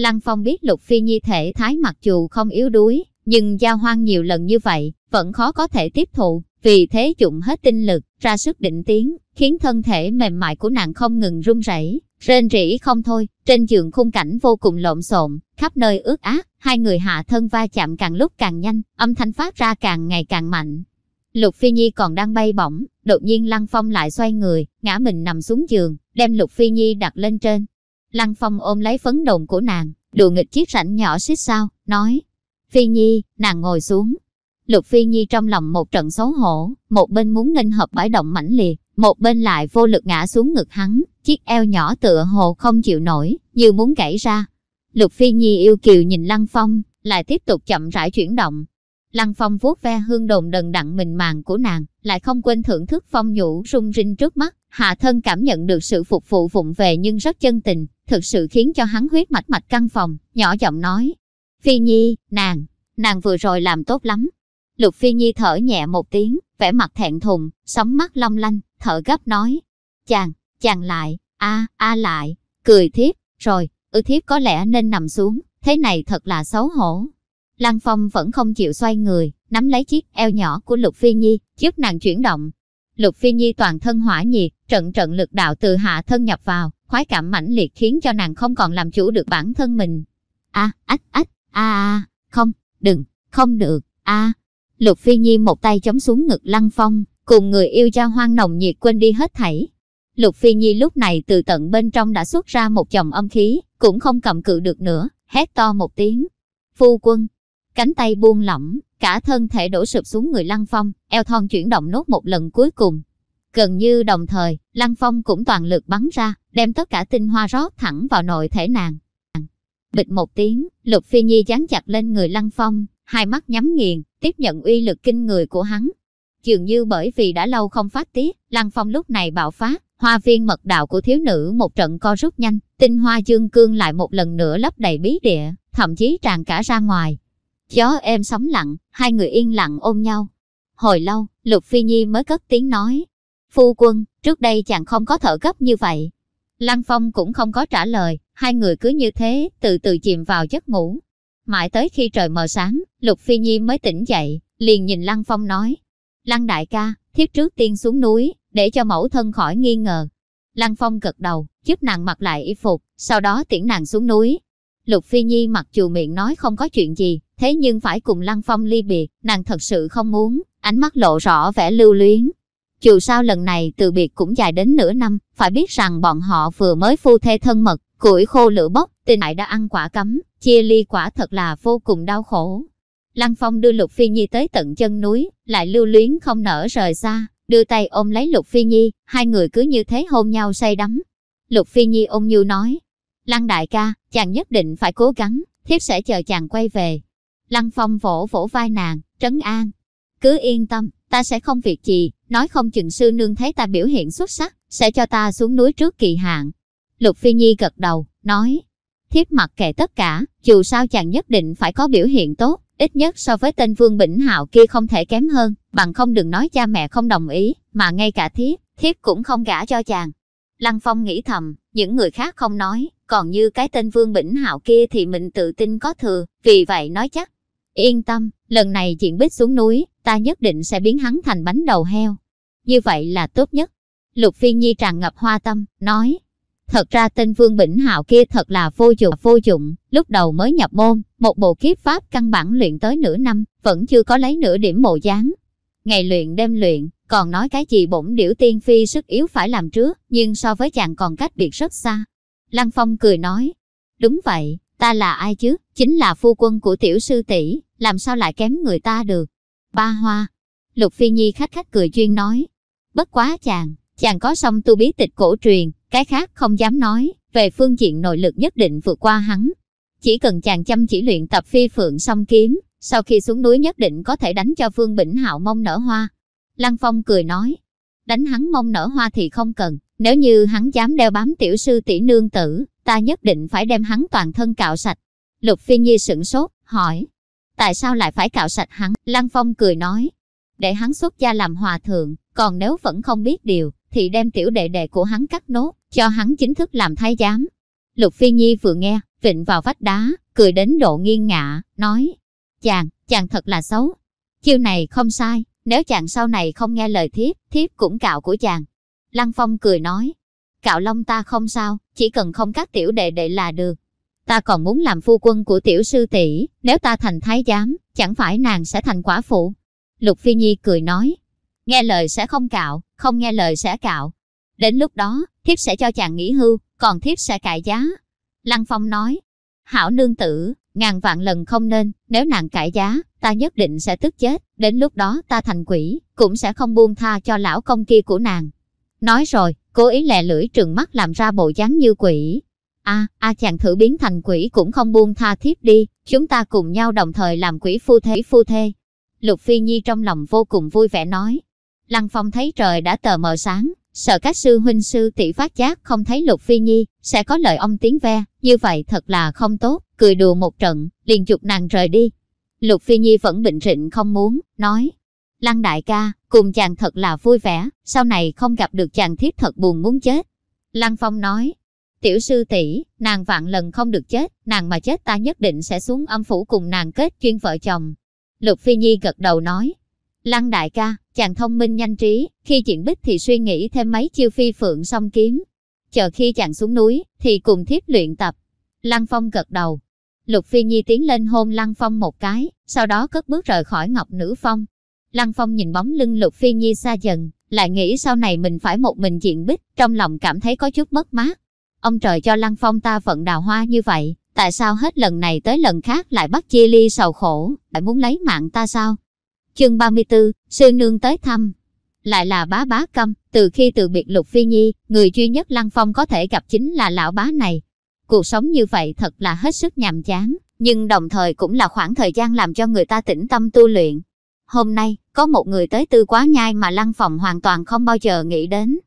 Lăng Phong biết Lục Phi Nhi thể thái mặc dù không yếu đuối, nhưng giao hoang nhiều lần như vậy, vẫn khó có thể tiếp thụ, vì thế dụng hết tinh lực, ra sức định tiến, khiến thân thể mềm mại của nàng không ngừng run rẩy, rên rỉ không thôi, trên giường khung cảnh vô cùng lộn xộn, khắp nơi ướt át, hai người hạ thân va chạm càng lúc càng nhanh, âm thanh phát ra càng ngày càng mạnh. Lục Phi Nhi còn đang bay bổng, đột nhiên Lăng Phong lại xoay người, ngã mình nằm xuống giường, đem Lục Phi Nhi đặt lên trên. Lăng Phong ôm lấy phấn đồn của nàng, đùa nghịch chiếc rảnh nhỏ xích sao, nói, Phi Nhi, nàng ngồi xuống. Lục Phi Nhi trong lòng một trận xấu hổ, một bên muốn nghênh hợp bãi động mãnh liệt, một bên lại vô lực ngã xuống ngực hắn, chiếc eo nhỏ tựa hồ không chịu nổi, như muốn gãy ra. Lục Phi Nhi yêu kiều nhìn Lăng Phong, lại tiếp tục chậm rãi chuyển động. Lăng Phong vuốt ve hương đồn đần đặn mình màng của nàng, lại không quên thưởng thức phong nhũ rung rinh trước mắt. Hạ thân cảm nhận được sự phục vụ vụng về nhưng rất chân tình, thực sự khiến cho hắn huyết mạch mạch căn phòng, nhỏ giọng nói. Phi Nhi, nàng, nàng vừa rồi làm tốt lắm. Lục Phi Nhi thở nhẹ một tiếng, vẻ mặt thẹn thùng, sóng mắt long lanh, thở gấp nói. Chàng, chàng lại, a a lại, cười thiếp, rồi, ư thiếp có lẽ nên nằm xuống, thế này thật là xấu hổ. Lăng Phong vẫn không chịu xoay người, nắm lấy chiếc eo nhỏ của Lục Phi Nhi, giúp nàng chuyển động. Lục Phi Nhi toàn thân hỏa nhiệt, trận trận lực đạo từ hạ thân nhập vào, khoái cảm mãnh liệt khiến cho nàng không còn làm chủ được bản thân mình. A, ách, ách, a a, không, đừng, không được, a. Lục Phi Nhi một tay chống xuống ngực Lăng Phong, cùng người yêu ra hoang nồng nhiệt quên đi hết thảy. Lục Phi Nhi lúc này từ tận bên trong đã xuất ra một chồng âm khí, cũng không cầm cự được nữa, hét to một tiếng. Phu quân, cánh tay buông lỏng, cả thân thể đổ sụp xuống người Lăng Phong, eo thon chuyển động nốt một lần cuối cùng. Gần như đồng thời, Lăng Phong cũng toàn lực bắn ra, đem tất cả tinh hoa rót thẳng vào nội thể nàng. Bịch một tiếng, Lục Phi Nhi dán chặt lên người Lăng Phong, hai mắt nhắm nghiền, tiếp nhận uy lực kinh người của hắn. Dường như bởi vì đã lâu không phát tiết, Lăng Phong lúc này bạo phát, hoa viên mật đạo của thiếu nữ một trận co rút nhanh, tinh hoa dương cương lại một lần nữa lấp đầy bí địa, thậm chí tràn cả ra ngoài. Gió êm sóng lặng, hai người yên lặng ôm nhau. Hồi lâu, Lục Phi Nhi mới cất tiếng nói. Phu quân, trước đây chàng không có thở gấp như vậy. Lăng Phong cũng không có trả lời, hai người cứ như thế, từ từ chìm vào giấc ngủ. Mãi tới khi trời mờ sáng, Lục Phi Nhi mới tỉnh dậy, liền nhìn Lăng Phong nói. Lăng đại ca, thiếp trước tiên xuống núi, để cho mẫu thân khỏi nghi ngờ. Lăng Phong gật đầu, giúp nàng mặc lại y phục, sau đó tiễn nàng xuống núi. Lục Phi Nhi mặc dù miệng nói không có chuyện gì, thế nhưng phải cùng Lăng Phong ly biệt, nàng thật sự không muốn, ánh mắt lộ rõ vẻ lưu luyến. Dù sao lần này từ biệt cũng dài đến nửa năm, phải biết rằng bọn họ vừa mới phu thê thân mật, củi khô lửa bốc, tình lại đã ăn quả cấm, chia ly quả thật là vô cùng đau khổ. Lăng Phong đưa Lục Phi Nhi tới tận chân núi, lại lưu luyến không nở rời xa, đưa tay ôm lấy Lục Phi Nhi, hai người cứ như thế hôn nhau say đắm. Lục Phi Nhi ôm nhu nói, Lăng đại ca, chàng nhất định phải cố gắng, thiếp sẽ chờ chàng quay về. Lăng Phong vỗ vỗ vai nàng, trấn an. Cứ yên tâm, ta sẽ không việc gì, nói không chừng sư nương thấy ta biểu hiện xuất sắc, sẽ cho ta xuống núi trước kỳ hạn. Lục Phi Nhi gật đầu, nói, thiếp mặc kệ tất cả, dù sao chàng nhất định phải có biểu hiện tốt, ít nhất so với tên Vương Bỉnh Hạo kia không thể kém hơn, bằng không đừng nói cha mẹ không đồng ý, mà ngay cả thiếp, thiếp cũng không gả cho chàng. Lăng Phong nghĩ thầm, những người khác không nói, còn như cái tên Vương Bỉnh Hạo kia thì mình tự tin có thừa, vì vậy nói chắc. Yên tâm, lần này chuyện bích xuống núi, ta nhất định sẽ biến hắn thành bánh đầu heo. Như vậy là tốt nhất. Lục Phi Nhi tràn ngập hoa tâm, nói. Thật ra tên Vương Bỉnh Hạo kia thật là vô dụng vô dụng, lúc đầu mới nhập môn, một bộ kiếp pháp căn bản luyện tới nửa năm, vẫn chưa có lấy nửa điểm bộ dáng. Ngày luyện đêm luyện, còn nói cái gì bổn điểu tiên phi sức yếu phải làm trước, nhưng so với chàng còn cách biệt rất xa. Lăng Phong cười nói, đúng vậy, ta là ai chứ, chính là phu quân của tiểu sư tỷ, làm sao lại kém người ta được. Ba hoa, Lục Phi Nhi khách khách cười chuyên nói, bất quá chàng, chàng có song tu bí tịch cổ truyền, cái khác không dám nói, về phương diện nội lực nhất định vượt qua hắn. Chỉ cần chàng chăm chỉ luyện tập phi phượng song kiếm, sau khi xuống núi nhất định có thể đánh cho Phương Bỉnh Hạo mông nở hoa. Lăng Phong cười nói, đánh hắn mông nở hoa thì không cần, nếu như hắn dám đeo bám tiểu sư tỷ nương tử, ta nhất định phải đem hắn toàn thân cạo sạch. Lục Phi Nhi sửng sốt, hỏi, tại sao lại phải cạo sạch hắn? Lăng Phong cười nói, để hắn xuất gia làm hòa thượng, còn nếu vẫn không biết điều, thì đem tiểu đệ đệ của hắn cắt nốt, cho hắn chính thức làm thái giám. Lục Phi Nhi vừa nghe, vịnh vào vách đá, cười đến độ nghiêng ngạ, nói, chàng, chàng thật là xấu. Chiêu này không sai, nếu chàng sau này không nghe lời thiếp, thiếp cũng cạo của chàng. Lăng Phong cười nói, cạo lông ta không sao, chỉ cần không cắt tiểu đệ đệ là được. Ta còn muốn làm phu quân của tiểu sư tỷ, nếu ta thành thái giám, chẳng phải nàng sẽ thành quả phụ. Lục Phi Nhi cười nói, nghe lời sẽ không cạo, không nghe lời sẽ cạo. Đến lúc đó, thiếp sẽ cho chàng nghỉ hưu, còn thiếp sẽ cải giá. Lăng Phong nói, hảo nương tử, ngàn vạn lần không nên, nếu nàng cải giá, ta nhất định sẽ tức chết, đến lúc đó ta thành quỷ, cũng sẽ không buông tha cho lão công kia của nàng. Nói rồi, cố ý lè lưỡi trừng mắt làm ra bộ dáng như quỷ. A, a chàng thử biến thành quỷ cũng không buông tha thiếp đi, chúng ta cùng nhau đồng thời làm quỷ phu thế phu thê. Lục Phi Nhi trong lòng vô cùng vui vẻ nói. Lăng Phong thấy trời đã tờ mờ sáng, sợ các sư huynh sư tỷ phát giác không thấy Lục Phi Nhi, sẽ có lời ông tiếng ve, như vậy thật là không tốt, cười đùa một trận, liền chụp nàng rời đi. Lục Phi Nhi vẫn bình rịnh không muốn, nói, Lăng đại ca, cùng chàng thật là vui vẻ, sau này không gặp được chàng thiếp thật buồn muốn chết. Lăng Phong nói, tiểu sư tỷ, nàng vạn lần không được chết, nàng mà chết ta nhất định sẽ xuống âm phủ cùng nàng kết chuyên vợ chồng. Lục Phi Nhi gật đầu nói, Lăng đại ca, chàng thông minh nhanh trí, khi chuyện bích thì suy nghĩ thêm mấy chiêu phi phượng song kiếm. Chờ khi chàng xuống núi, thì cùng thiếp luyện tập. Lăng Phong gật đầu. Lục Phi Nhi tiến lên hôn Lăng Phong một cái, sau đó cất bước rời khỏi Ngọc Nữ Phong. Lăng Phong nhìn bóng lưng Lục Phi Nhi xa dần, lại nghĩ sau này mình phải một mình diện bích, trong lòng cảm thấy có chút mất mát. Ông trời cho Lăng Phong ta vận đào hoa như vậy, tại sao hết lần này tới lần khác lại bắt chia ly sầu khổ, lại muốn lấy mạng ta sao? Chương 34, sư nương tới thăm. Lại là bá bá câm, từ khi từ biệt Lục Phi Nhi, người duy nhất Lăng Phong có thể gặp chính là lão bá này. Cuộc sống như vậy thật là hết sức nhàm chán, nhưng đồng thời cũng là khoảng thời gian làm cho người ta tĩnh tâm tu luyện. Hôm nay, có một người tới tư quá nhai mà Lăng Phong hoàn toàn không bao giờ nghĩ đến.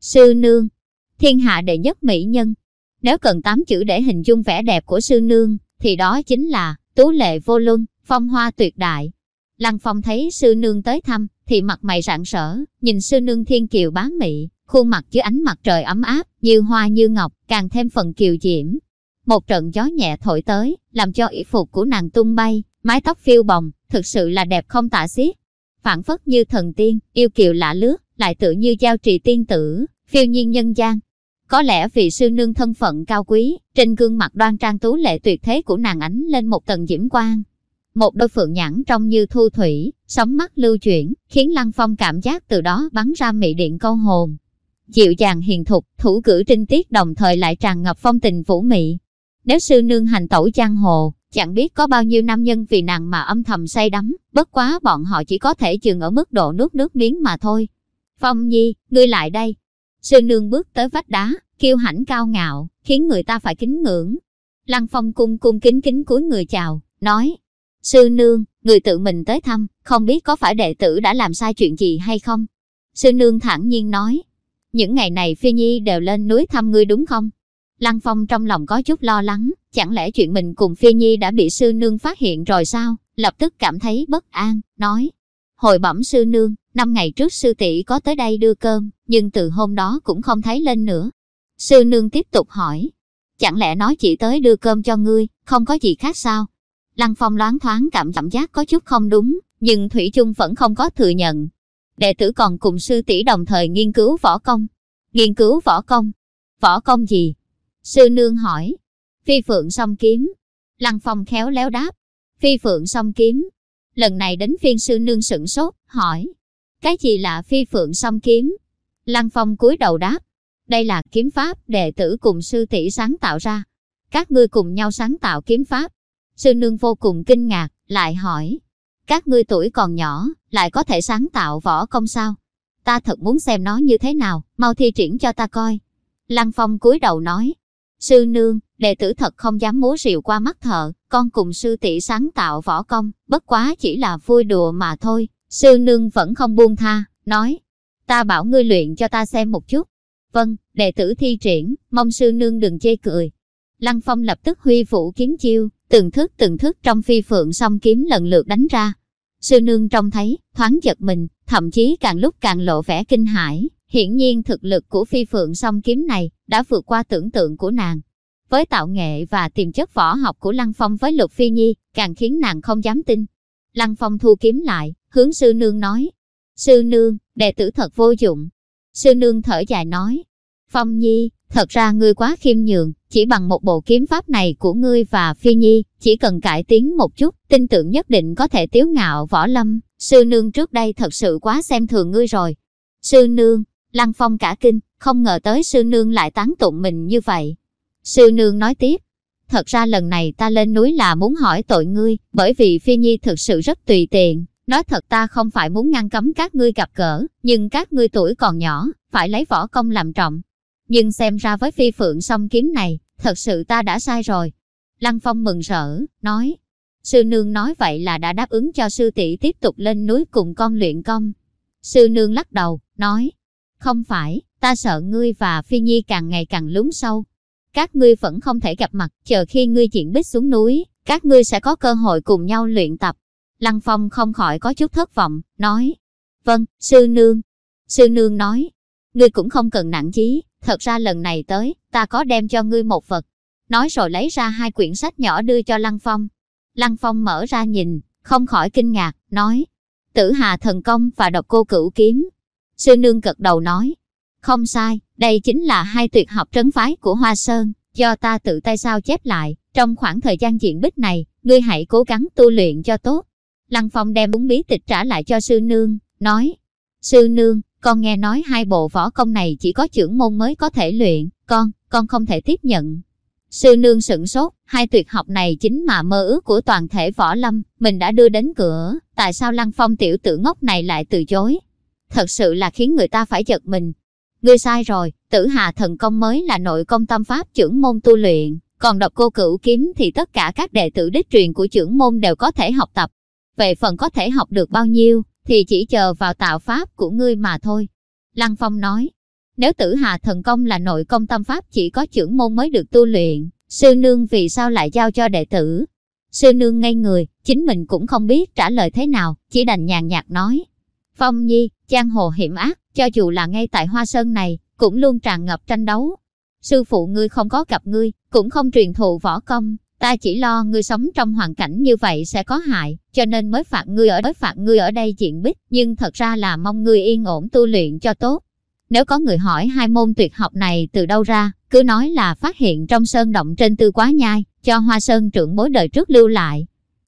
Sư nương, thiên hạ đệ nhất mỹ nhân. Nếu cần tám chữ để hình dung vẻ đẹp của sư nương, thì đó chính là tú lệ vô luân, phong hoa tuyệt đại. Lăng Phong thấy sư nương tới thăm, thì mặt mày rạng rỡ, nhìn sư nương thiên kiều bá mị, khuôn mặt dưới ánh mặt trời ấm áp, như hoa như ngọc, càng thêm phần kiều diễm. Một trận gió nhẹ thổi tới, làm cho y phục của nàng tung bay, mái tóc phiêu bồng, thực sự là đẹp không tả xiết. Phản phất như thần tiên, yêu kiều lạ lướt, lại tự như giao trì tiên tử, phiêu nhiên nhân gian. Có lẽ vì sư nương thân phận cao quý, trên gương mặt đoan trang tú lệ tuyệt thế của nàng ánh lên một tầng diễm quang, một đôi phượng nhãn trong như thu thủy, sóng mắt lưu chuyển, khiến Lăng Phong cảm giác từ đó bắn ra mị điện câu hồn. Dịu dàng hiền thục, thủ cử trinh tiết đồng thời lại tràn ngập phong tình vũ mị. Nếu sư nương hành tẩu giang hồ, chẳng biết có bao nhiêu nam nhân vì nàng mà âm thầm say đắm, bất quá bọn họ chỉ có thể dừng ở mức độ nước nước miếng mà thôi. Phong Nhi, ngươi lại đây. Sư nương bước tới vách đá, kiêu hãnh cao ngạo, khiến người ta phải kính ngưỡng. Lăng Phong cung cung kính kính cúi người chào, nói, Sư nương, người tự mình tới thăm, không biết có phải đệ tử đã làm sai chuyện gì hay không? Sư nương thản nhiên nói, những ngày này Phi Nhi đều lên núi thăm ngươi đúng không? Lăng Phong trong lòng có chút lo lắng, chẳng lẽ chuyện mình cùng Phi Nhi đã bị sư nương phát hiện rồi sao? Lập tức cảm thấy bất an, nói, hồi bẩm sư nương, năm ngày trước sư tỷ có tới đây đưa cơm, nhưng từ hôm đó cũng không thấy lên nữa. Sư nương tiếp tục hỏi, chẳng lẽ nói chỉ tới đưa cơm cho ngươi, không có gì khác sao? Lăng Phong loáng thoáng cảm cảm giác có chút không đúng, nhưng Thủy chung vẫn không có thừa nhận. Đệ tử còn cùng sư tỷ đồng thời nghiên cứu võ công. Nghiên cứu võ công? Võ công gì? Sư nương hỏi. Phi phượng song kiếm. Lăng Phong khéo léo đáp. Phi phượng song kiếm. Lần này đến phiên sư nương sửng sốt, hỏi. Cái gì là phi phượng song kiếm? Lăng Phong cúi đầu đáp. Đây là kiếm pháp đệ tử cùng sư tỷ sáng tạo ra. Các ngươi cùng nhau sáng tạo kiếm pháp, Sư nương vô cùng kinh ngạc, lại hỏi. Các ngươi tuổi còn nhỏ, lại có thể sáng tạo võ công sao? Ta thật muốn xem nó như thế nào, mau thi triển cho ta coi. Lăng Phong cúi đầu nói. Sư nương, đệ tử thật không dám múa rìu qua mắt thợ, con cùng sư tỷ sáng tạo võ công, bất quá chỉ là vui đùa mà thôi. Sư nương vẫn không buông tha, nói. Ta bảo ngươi luyện cho ta xem một chút. Vâng, đệ tử thi triển, mong sư nương đừng chê cười. Lăng Phong lập tức huy vũ kiếm chiêu, từng thức từng thức trong phi phượng song kiếm lần lượt đánh ra. Sư nương trông thấy, thoáng giật mình, thậm chí càng lúc càng lộ vẻ kinh hãi. Hiển nhiên thực lực của phi phượng song kiếm này đã vượt qua tưởng tượng của nàng. với tạo nghệ và tiềm chất võ học của Lăng Phong với Lục Phi Nhi, càng khiến nàng không dám tin. Lăng Phong thu kiếm lại, hướng sư nương nói. Sư nương, đệ tử thật vô dụng. Sư nương thở dài nói. Phong Nhi, thật ra ngươi quá khiêm nhường, chỉ bằng một bộ kiếm pháp này của ngươi và Phi Nhi, chỉ cần cải tiến một chút, tin tưởng nhất định có thể tiếu ngạo võ lâm. Sư nương trước đây thật sự quá xem thường ngươi rồi. Sư nương, Lăng Phong cả kinh, không ngờ tới sư nương lại tán tụng mình như vậy. Sư nương nói tiếp, thật ra lần này ta lên núi là muốn hỏi tội ngươi, bởi vì Phi Nhi thực sự rất tùy tiện. Nói thật ta không phải muốn ngăn cấm các ngươi gặp cỡ nhưng các ngươi tuổi còn nhỏ, phải lấy võ công làm trọng. Nhưng xem ra với phi phượng song kiếm này, thật sự ta đã sai rồi. Lăng Phong mừng rỡ, nói. Sư nương nói vậy là đã đáp ứng cho sư tỷ tiếp tục lên núi cùng con luyện công. Sư nương lắc đầu, nói. Không phải, ta sợ ngươi và Phi Nhi càng ngày càng lún sâu. Các ngươi vẫn không thể gặp mặt, chờ khi ngươi chuyển bích xuống núi, các ngươi sẽ có cơ hội cùng nhau luyện tập. Lăng Phong không khỏi có chút thất vọng, nói. Vâng, sư nương. Sư nương nói, ngươi cũng không cần nặng chí, thật ra lần này tới, ta có đem cho ngươi một vật. Nói rồi lấy ra hai quyển sách nhỏ đưa cho Lăng Phong. Lăng Phong mở ra nhìn, không khỏi kinh ngạc, nói. Tử Hà Thần Công và Độc Cô Cửu Kiếm. Sư nương gật đầu nói. Không sai, đây chính là hai tuyệt học trấn phái của Hoa Sơn, do ta tự tay sao chép lại. Trong khoảng thời gian diện bích này, ngươi hãy cố gắng tu luyện cho tốt. Lăng Phong đem bốn bí tịch trả lại cho sư nương, nói. Sư nương, con nghe nói hai bộ võ công này chỉ có trưởng môn mới có thể luyện, con, con không thể tiếp nhận. Sư nương sửng sốt, hai tuyệt học này chính mà mơ ước của toàn thể võ lâm, mình đã đưa đến cửa, tại sao Lăng Phong tiểu tử ngốc này lại từ chối? Thật sự là khiến người ta phải giật mình. Ngươi sai rồi, tử hà thần công mới là nội công tâm pháp trưởng môn tu luyện, còn độc cô cửu kiếm thì tất cả các đệ tử đích truyền của trưởng môn đều có thể học tập. Về phần có thể học được bao nhiêu, thì chỉ chờ vào tạo pháp của ngươi mà thôi. Lăng Phong nói, nếu tử hà thần công là nội công tâm pháp chỉ có trưởng môn mới được tu luyện, sư nương vì sao lại giao cho đệ tử? Sư nương ngây người, chính mình cũng không biết trả lời thế nào, chỉ đành nhàn nhạt nói. Phong Nhi, giang hồ hiểm ác, cho dù là ngay tại Hoa Sơn này, cũng luôn tràn ngập tranh đấu. Sư phụ ngươi không có gặp ngươi, cũng không truyền thụ võ công, ta chỉ lo ngươi sống trong hoàn cảnh như vậy sẽ có hại, cho nên mới phạt ngươi ở mới phạt ngươi ở đây diện bích, nhưng thật ra là mong ngươi yên ổn tu luyện cho tốt. Nếu có người hỏi hai môn tuyệt học này từ đâu ra, cứ nói là phát hiện trong sơn động trên tư quá nhai, cho hoa sơn trưởng bối đời trước lưu lại.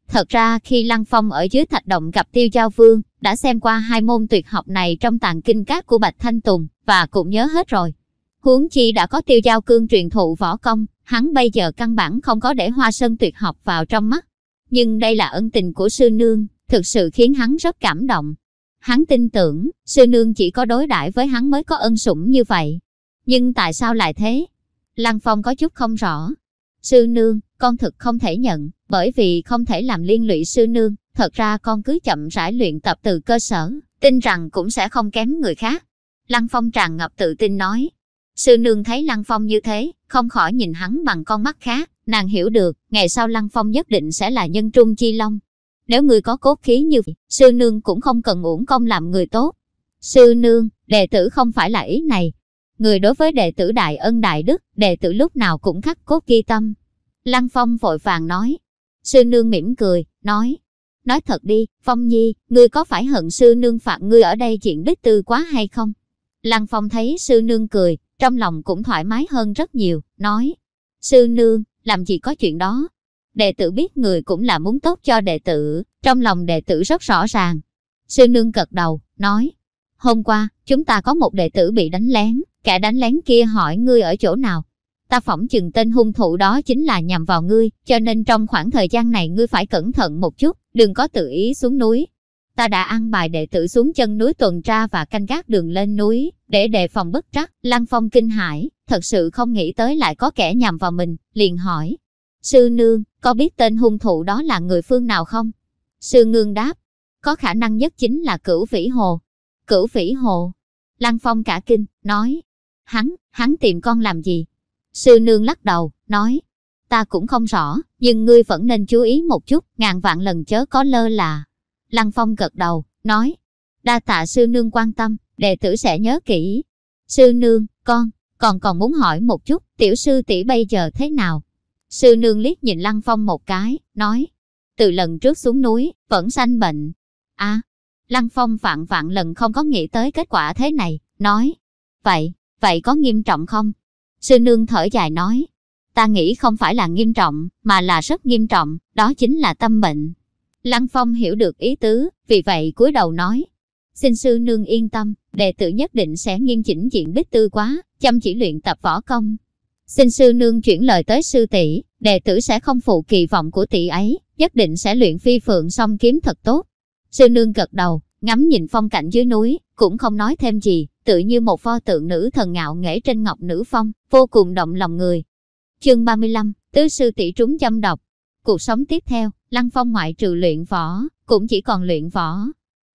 Thật ra khi Lăng Phong ở dưới thạch động gặp Tiêu Giao Vương, đã xem qua hai môn tuyệt học này trong tàng kinh các của Bạch Thanh Tùng, và cũng nhớ hết rồi. Huống chi đã có Tiêu Giao Cương truyền thụ võ công, hắn bây giờ căn bản không có để hoa sơn tuyệt học vào trong mắt. Nhưng đây là ân tình của sư nương, thực sự khiến hắn rất cảm động. Hắn tin tưởng, sư nương chỉ có đối đãi với hắn mới có ân sủng như vậy. Nhưng tại sao lại thế? Lăng Phong có chút không rõ. Sư nương, con thực không thể nhận, bởi vì không thể làm liên lụy sư nương. Thật ra con cứ chậm rãi luyện tập từ cơ sở, tin rằng cũng sẽ không kém người khác. Lăng Phong tràn ngập tự tin nói. Sư nương thấy Lăng Phong như thế, không khỏi nhìn hắn bằng con mắt khác, nàng hiểu được, ngày sau Lăng Phong nhất định sẽ là nhân trung chi long. Nếu người có cốt khí như vậy, sư nương cũng không cần uổng công làm người tốt. Sư nương, đệ tử không phải là ý này. Người đối với đệ tử đại ân đại đức, đệ tử lúc nào cũng khắc cốt ghi tâm. Lăng Phong vội vàng nói. Sư nương mỉm cười, nói. Nói thật đi, Phong Nhi, ngươi có phải hận sư nương phạt ngươi ở đây chuyện đích tư quá hay không? Lăng Phong thấy sư nương cười, trong lòng cũng thoải mái hơn rất nhiều, nói. Sư nương, làm gì có chuyện đó. Đệ tử biết người cũng là muốn tốt cho đệ tử, trong lòng đệ tử rất rõ ràng. Sư nương cật đầu, nói. Hôm qua, chúng ta có một đệ tử bị đánh lén, kẻ đánh lén kia hỏi ngươi ở chỗ nào. Ta phỏng chừng tên hung thủ đó chính là nhằm vào ngươi, cho nên trong khoảng thời gian này ngươi phải cẩn thận một chút, đừng có tự ý xuống núi, ta đã ăn bài đệ tử xuống chân núi tuần tra và canh gác đường lên núi, để đề phòng bất trắc. Lăng Phong kinh hãi, thật sự không nghĩ tới lại có kẻ nhằm vào mình, liền hỏi. Sư Nương, có biết tên hung thủ đó là người phương nào không? Sư Nương đáp, có khả năng nhất chính là cửu vĩ hồ. Cửu vĩ hồ. Lăng Phong cả kinh, nói, hắn, hắn tìm con làm gì? Sư Nương lắc đầu, nói, ta cũng không rõ, nhưng ngươi vẫn nên chú ý một chút, ngàn vạn lần chớ có lơ là. Lăng Phong gật đầu, nói, đa tạ sư nương quan tâm, đệ tử sẽ nhớ kỹ. Sư nương, con, còn còn muốn hỏi một chút, tiểu sư tỷ bây giờ thế nào? Sư nương liếc nhìn Lăng Phong một cái, nói, từ lần trước xuống núi, vẫn sanh bệnh. À, Lăng Phong vạn vạn lần không có nghĩ tới kết quả thế này, nói, vậy, vậy có nghiêm trọng không? Sư nương thở dài nói, ta nghĩ không phải là nghiêm trọng, mà là rất nghiêm trọng, đó chính là tâm bệnh. Lăng Phong hiểu được ý tứ, vì vậy cúi đầu nói, xin sư nương yên tâm, đệ tử nhất định sẽ nghiêm chỉnh diện bích tư quá, chăm chỉ luyện tập võ công. Xin sư nương chuyển lời tới sư tỷ, đệ tử sẽ không phụ kỳ vọng của tỷ ấy, nhất định sẽ luyện phi phượng song kiếm thật tốt. Sư nương gật đầu, ngắm nhìn phong cảnh dưới núi, cũng không nói thêm gì, tự như một pho tượng nữ thần ngạo nghễ trên ngọc nữ phong, vô cùng động lòng người. Chương 35, Tứ sư tỷ trúng châm độc. Cuộc sống tiếp theo, Lăng Phong ngoại trừ luyện võ, cũng chỉ còn luyện võ.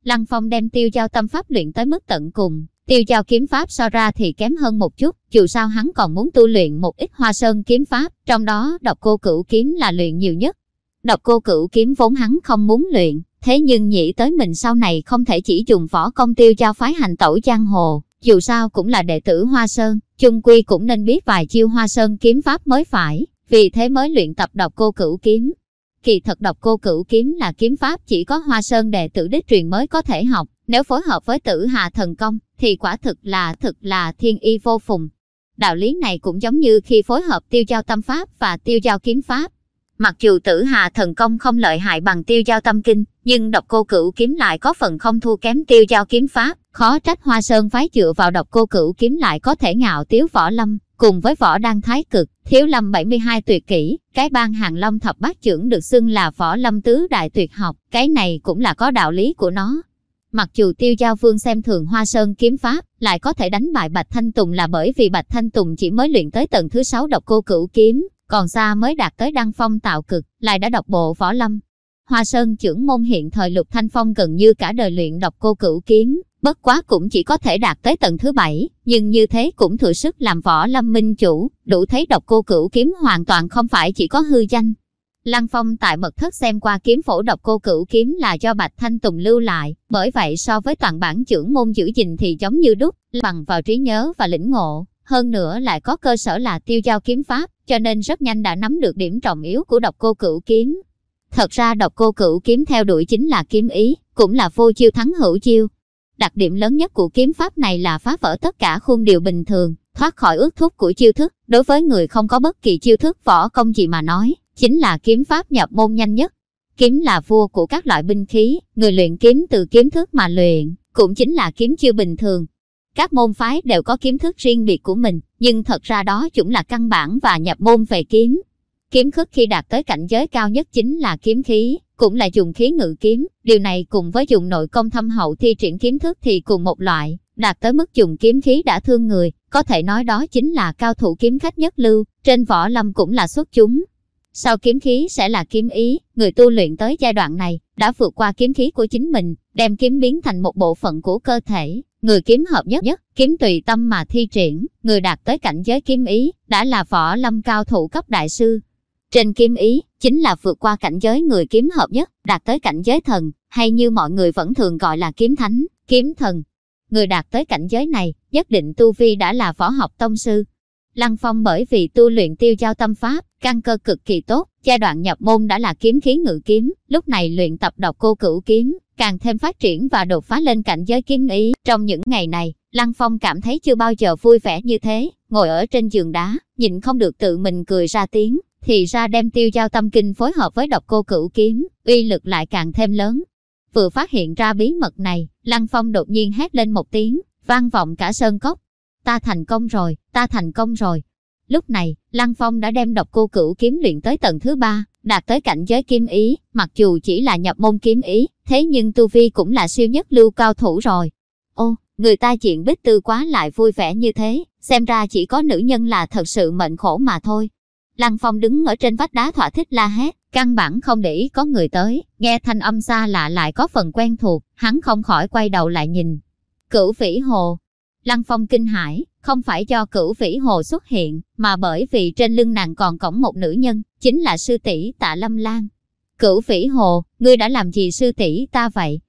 Lăng Phong đem tiêu giao tâm pháp luyện tới mức tận cùng, tiêu giao kiếm pháp so ra thì kém hơn một chút, dù sao hắn còn muốn tu luyện một ít hoa sơn kiếm pháp, trong đó độc cô cửu kiếm là luyện nhiều nhất. Độc cô cửu kiếm vốn hắn không muốn luyện, thế nhưng nghĩ tới mình sau này không thể chỉ dùng võ công tiêu giao phái hành tẩu giang hồ, dù sao cũng là đệ tử Hoa Sơn, chung quy cũng nên biết vài chiêu Hoa Sơn kiếm pháp mới phải, vì thế mới luyện tập đọc cô cửu kiếm. Kỳ thật đọc cô cửu kiếm là kiếm pháp chỉ có Hoa Sơn đệ tử đích truyền mới có thể học, nếu phối hợp với tử hạ thần công, thì quả thực là thực là thiên y vô phùng. Đạo lý này cũng giống như khi phối hợp tiêu giao tâm pháp và tiêu giao kiếm pháp. Mặc dù tử hà thần công không lợi hại bằng tiêu giao tâm kinh, nhưng độc cô cửu kiếm lại có phần không thua kém tiêu giao kiếm pháp. Khó trách Hoa Sơn phái dựa vào độc cô cửu kiếm lại có thể ngạo tiếu võ lâm, cùng với võ đăng thái cực, thiếu lâm 72 tuyệt kỹ, cái ban hàng long thập bát trưởng được xưng là võ lâm tứ đại tuyệt học, cái này cũng là có đạo lý của nó. Mặc dù tiêu giao vương xem thường hoa sơn kiếm pháp, lại có thể đánh bại Bạch Thanh Tùng là bởi vì Bạch Thanh Tùng chỉ mới luyện tới tầng thứ 6 độc cô cửu kiếm, còn xa mới đạt tới đăng phong tạo cực, lại đã đọc bộ võ lâm. Hoa Sơn trưởng môn hiện thời Lục Thanh Phong gần như cả đời luyện độc cô cửu kiếm, bất quá cũng chỉ có thể đạt tới tầng thứ bảy, nhưng như thế cũng thừa sức làm võ lâm minh chủ, đủ thấy độc cô cửu kiếm hoàn toàn không phải chỉ có hư danh. Lăng Phong tại mật thất xem qua kiếm phổ độc cô cửu kiếm là do Bạch Thanh Tùng lưu lại, bởi vậy so với toàn bản trưởng môn giữ gìn thì giống như đúc, bằng vào trí nhớ và lĩnh ngộ, hơn nữa lại có cơ sở là tiêu giao kiếm pháp, cho nên rất nhanh đã nắm được điểm trọng yếu của độc cô cửu kiếm. Thật ra độc cô cửu kiếm theo đuổi chính là kiếm ý, cũng là vô chiêu thắng hữu chiêu. Đặc điểm lớn nhất của kiếm pháp này là phá vỡ tất cả khuôn điều bình thường, thoát khỏi ước thúc của chiêu thức. Đối với người không có bất kỳ chiêu thức võ công gì mà nói, chính là kiếm pháp nhập môn nhanh nhất. Kiếm là vua của các loại binh khí, người luyện kiếm từ kiếm thức mà luyện, cũng chính là kiếm chiêu bình thường, các môn phái đều có kiếm thức riêng biệt của mình, nhưng thật ra đó cũng là căn bản và nhập môn về kiếm. Kiếm khước khi đạt tới cảnh giới cao nhất chính là kiếm khí, cũng là dùng khí ngự kiếm. Điều này cùng với dùng nội công thâm hậu thi triển kiếm thức thì cùng một loại, đạt tới mức dùng kiếm khí đã thương người, có thể nói đó chính là cao thủ kiếm khách nhất lưu, trên võ lâm cũng là xuất chúng. Sau kiếm khí sẽ là kiếm ý, người tu luyện tới giai đoạn này, đã vượt qua kiếm khí của chính mình, đem kiếm biến thành một bộ phận của cơ thể, Người kiếm hợp nhất nhất, kiếm tùy tâm mà thi triển, người đạt tới cảnh giới kiếm ý, đã là võ lâm cao thủ cấp đại sư. Trên kiếm ý, chính là vượt qua cảnh giới người kiếm hợp nhất, đạt tới cảnh giới thần, hay như mọi người vẫn thường gọi là kiếm thánh, kiếm thần. Người đạt tới cảnh giới này, nhất định tu vi đã là võ học tông sư. Lăng Phong bởi vì tu luyện tiêu giao tâm pháp, căn cơ cực kỳ tốt, giai đoạn nhập môn đã là kiếm khí ngự kiếm, lúc này luyện tập độc cô cửu kiếm, càng thêm phát triển và đột phá lên cảnh giới kiếm ý. Trong những ngày này, Lăng Phong cảm thấy chưa bao giờ vui vẻ như thế, ngồi ở trên giường đá, nhìn không được tự mình cười ra tiếng, thì ra đem tiêu giao tâm kinh phối hợp với độc cô cửu kiếm, uy lực lại càng thêm lớn. Vừa phát hiện ra bí mật này, Lăng Phong đột nhiên hét lên một tiếng, vang vọng cả sơn cốc. Ta thành công rồi, ta thành công rồi. Lúc này, Lăng Phong đã đem độc cô cửu kiếm luyện tới tầng thứ ba, đạt tới cảnh giới kiếm ý, mặc dù chỉ là nhập môn kiếm ý, thế nhưng Tu Vi cũng là siêu nhất lưu cao thủ rồi. Ô, người ta chuyện bích tư quá lại vui vẻ như thế, xem ra chỉ có nữ nhân là thật sự mệnh khổ mà thôi. Lăng Phong đứng ở trên vách đá thỏa thích la hét, căn bản không để ý có người tới, nghe thanh âm xa lạ lại có phần quen thuộc, hắn không khỏi quay đầu lại nhìn. Cửu vĩ hồ. Lăng Phong kinh hãi, không phải do cửu vĩ hồ xuất hiện, mà bởi vì trên lưng nàng còn cổng một nữ nhân, chính là sư tỷ tạ Lâm Lan. Cửu Phỉ hồ, ngươi đã làm gì sư tỷ ta vậy?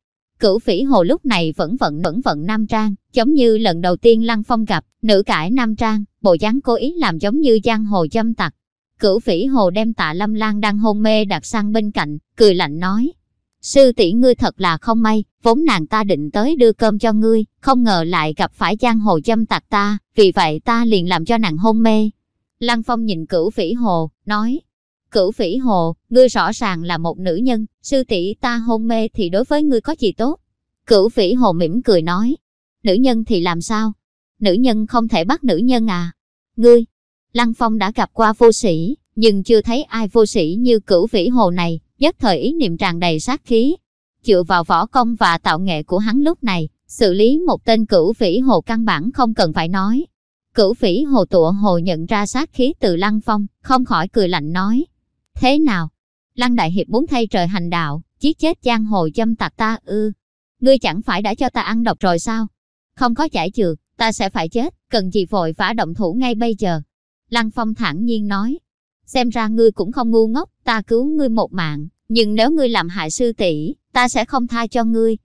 Cửu phỉ hồ lúc này vẫn vận vẫn vận nam trang, giống như lần đầu tiên Lăng Phong gặp, nữ cải nam trang, bộ dáng cố ý làm giống như giang hồ châm tặc. Cửu phỉ hồ đem tạ lâm lan đang hôn mê đặt sang bên cạnh, cười lạnh nói. Sư tỷ ngươi thật là không may, vốn nàng ta định tới đưa cơm cho ngươi, không ngờ lại gặp phải giang hồ châm tặc ta, vì vậy ta liền làm cho nàng hôn mê. Lăng Phong nhìn cửu phỉ hồ, nói, Cửu phỉ hồ, ngươi rõ ràng là một nữ nhân, sư tỷ ta hôn mê thì đối với ngươi có gì tốt? Cửu phỉ hồ mỉm cười nói, nữ nhân thì làm sao? Nữ nhân không thể bắt nữ nhân à? Ngươi, Lăng Phong đã gặp qua vô sĩ, nhưng chưa thấy ai vô sĩ như cửu phỉ hồ này, nhất thời ý niệm tràn đầy sát khí. Dựa vào võ công và tạo nghệ của hắn lúc này, xử lý một tên cửu phỉ hồ căn bản không cần phải nói. Cửu phỉ hồ tụa hồ nhận ra sát khí từ Lăng Phong, không khỏi cười lạnh nói, Thế nào? Lăng Đại Hiệp muốn thay trời hành đạo, giết chết giang hồ châm tạc ta ư. Ngươi chẳng phải đã cho ta ăn độc rồi sao? Không có giải trừ, ta sẽ phải chết, cần gì vội vã động thủ ngay bây giờ. Lăng Phong thản nhiên nói. Xem ra ngươi cũng không ngu ngốc, ta cứu ngươi một mạng, nhưng nếu ngươi làm hại sư tỷ, ta sẽ không tha cho ngươi.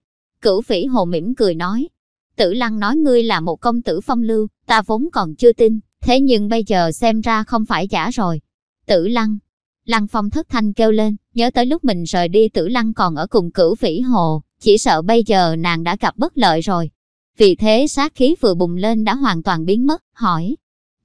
Cửu phỉ hồ mỉm cười nói. Tử Lăng nói ngươi là một công tử phong lưu, ta vốn còn chưa tin, thế nhưng bây giờ xem ra không phải giả rồi. Tử Lăng, Lăng Phong thất thanh kêu lên, nhớ tới lúc mình rời đi tử lăng còn ở cùng cửu phỉ hồ, chỉ sợ bây giờ nàng đã gặp bất lợi rồi. Vì thế sát khí vừa bùng lên đã hoàn toàn biến mất, hỏi.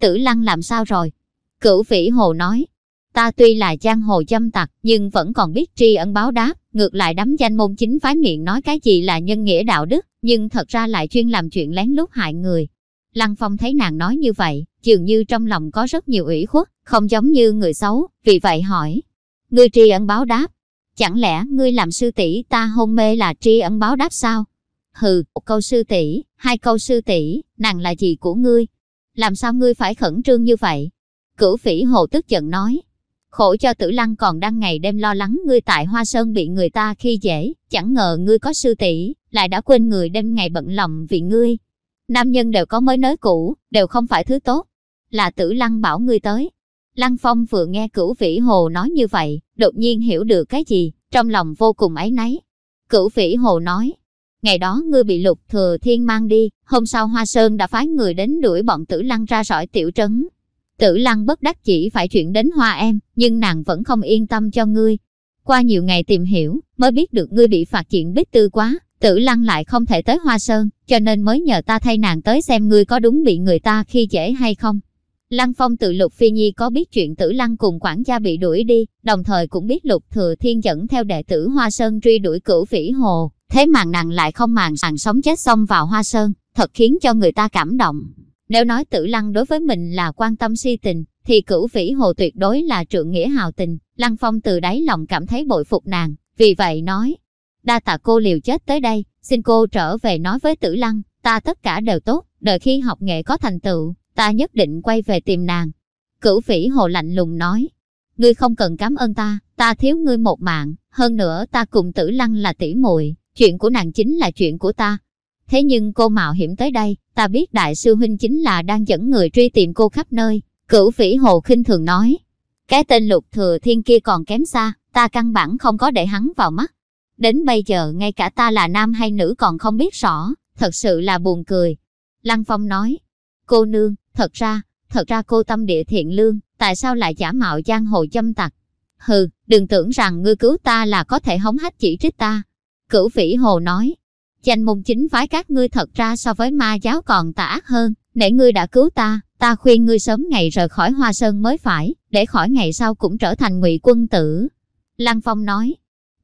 Tử lăng làm sao rồi? Cửu phỉ hồ nói. Ta tuy là giang hồ dâm tặc, nhưng vẫn còn biết tri ân báo đáp, ngược lại đắm danh môn chính phái miệng nói cái gì là nhân nghĩa đạo đức, nhưng thật ra lại chuyên làm chuyện lén lút hại người. Lăng Phong thấy nàng nói như vậy, dường như trong lòng có rất nhiều ủy khuất, không giống như người xấu, vì vậy hỏi. Ngươi tri ân báo đáp, chẳng lẽ ngươi làm sư tỷ ta hôn mê là tri ân báo đáp sao? Hừ, một câu sư tỷ, hai câu sư tỷ, nàng là gì của ngươi? Làm sao ngươi phải khẩn trương như vậy? Cửu phỉ hồ tức giận nói. Khổ cho tử lăng còn đang ngày đêm lo lắng ngươi tại Hoa Sơn bị người ta khi dễ, chẳng ngờ ngươi có sư tỷ lại đã quên người đêm ngày bận lòng vì ngươi. Nam nhân đều có mới nới cũ, đều không phải thứ tốt. Là tử lăng bảo ngươi tới, Lăng Phong vừa nghe cửu vĩ hồ nói như vậy, đột nhiên hiểu được cái gì, trong lòng vô cùng ấy nấy. Cửu vĩ hồ nói, ngày đó ngươi bị lục thừa thiên mang đi, hôm sau Hoa Sơn đã phái người đến đuổi bọn tử lăng ra sỏi tiểu trấn. Tử lăng bất đắc chỉ phải chuyển đến Hoa em, nhưng nàng vẫn không yên tâm cho ngươi. Qua nhiều ngày tìm hiểu, mới biết được ngươi bị phạt chuyện bích tư quá, tử lăng lại không thể tới Hoa Sơn, cho nên mới nhờ ta thay nàng tới xem ngươi có đúng bị người ta khi dễ hay không. Lăng Phong tự Lục Phi Nhi có biết chuyện tử lăng cùng quản gia bị đuổi đi, đồng thời cũng biết Lục Thừa Thiên dẫn theo đệ tử Hoa Sơn truy đuổi cửu vĩ hồ, thế mà nàng lại không màng sàng sống chết xông vào Hoa Sơn, thật khiến cho người ta cảm động. Nếu nói tử lăng đối với mình là quan tâm si tình, thì cửu vĩ hồ tuyệt đối là trượng nghĩa hào tình, Lăng Phong từ đáy lòng cảm thấy bội phục nàng, vì vậy nói, đa tạ cô liều chết tới đây, xin cô trở về nói với tử lăng, ta tất cả đều tốt, đợi khi học nghệ có thành tựu, ta nhất định quay về tìm nàng. Cửu phỉ hồ lạnh lùng nói, ngươi không cần cảm ơn ta, ta thiếu ngươi một mạng, hơn nữa ta cùng tử lăng là tỷ muội, chuyện của nàng chính là chuyện của ta. Thế nhưng cô mạo hiểm tới đây, ta biết đại sư huynh chính là đang dẫn người truy tìm cô khắp nơi. Cửu phỉ hồ khinh thường nói, cái tên lục thừa thiên kia còn kém xa, ta căn bản không có để hắn vào mắt. Đến bây giờ ngay cả ta là nam hay nữ còn không biết rõ, thật sự là buồn cười. Lăng Phong nói, cô nương, Thật ra, thật ra cô tâm địa thiện lương, tại sao lại giả mạo giang hồ châm tặc? Hừ, đừng tưởng rằng ngươi cứu ta là có thể hống hách chỉ trích ta. Cửu Vĩ hồ nói, danh môn chính phái các ngươi thật ra so với ma giáo còn tà ác hơn, nể ngươi đã cứu ta, ta khuyên ngươi sớm ngày rời khỏi hoa sơn mới phải, để khỏi ngày sau cũng trở thành ngụy quân tử. Lăng Phong nói,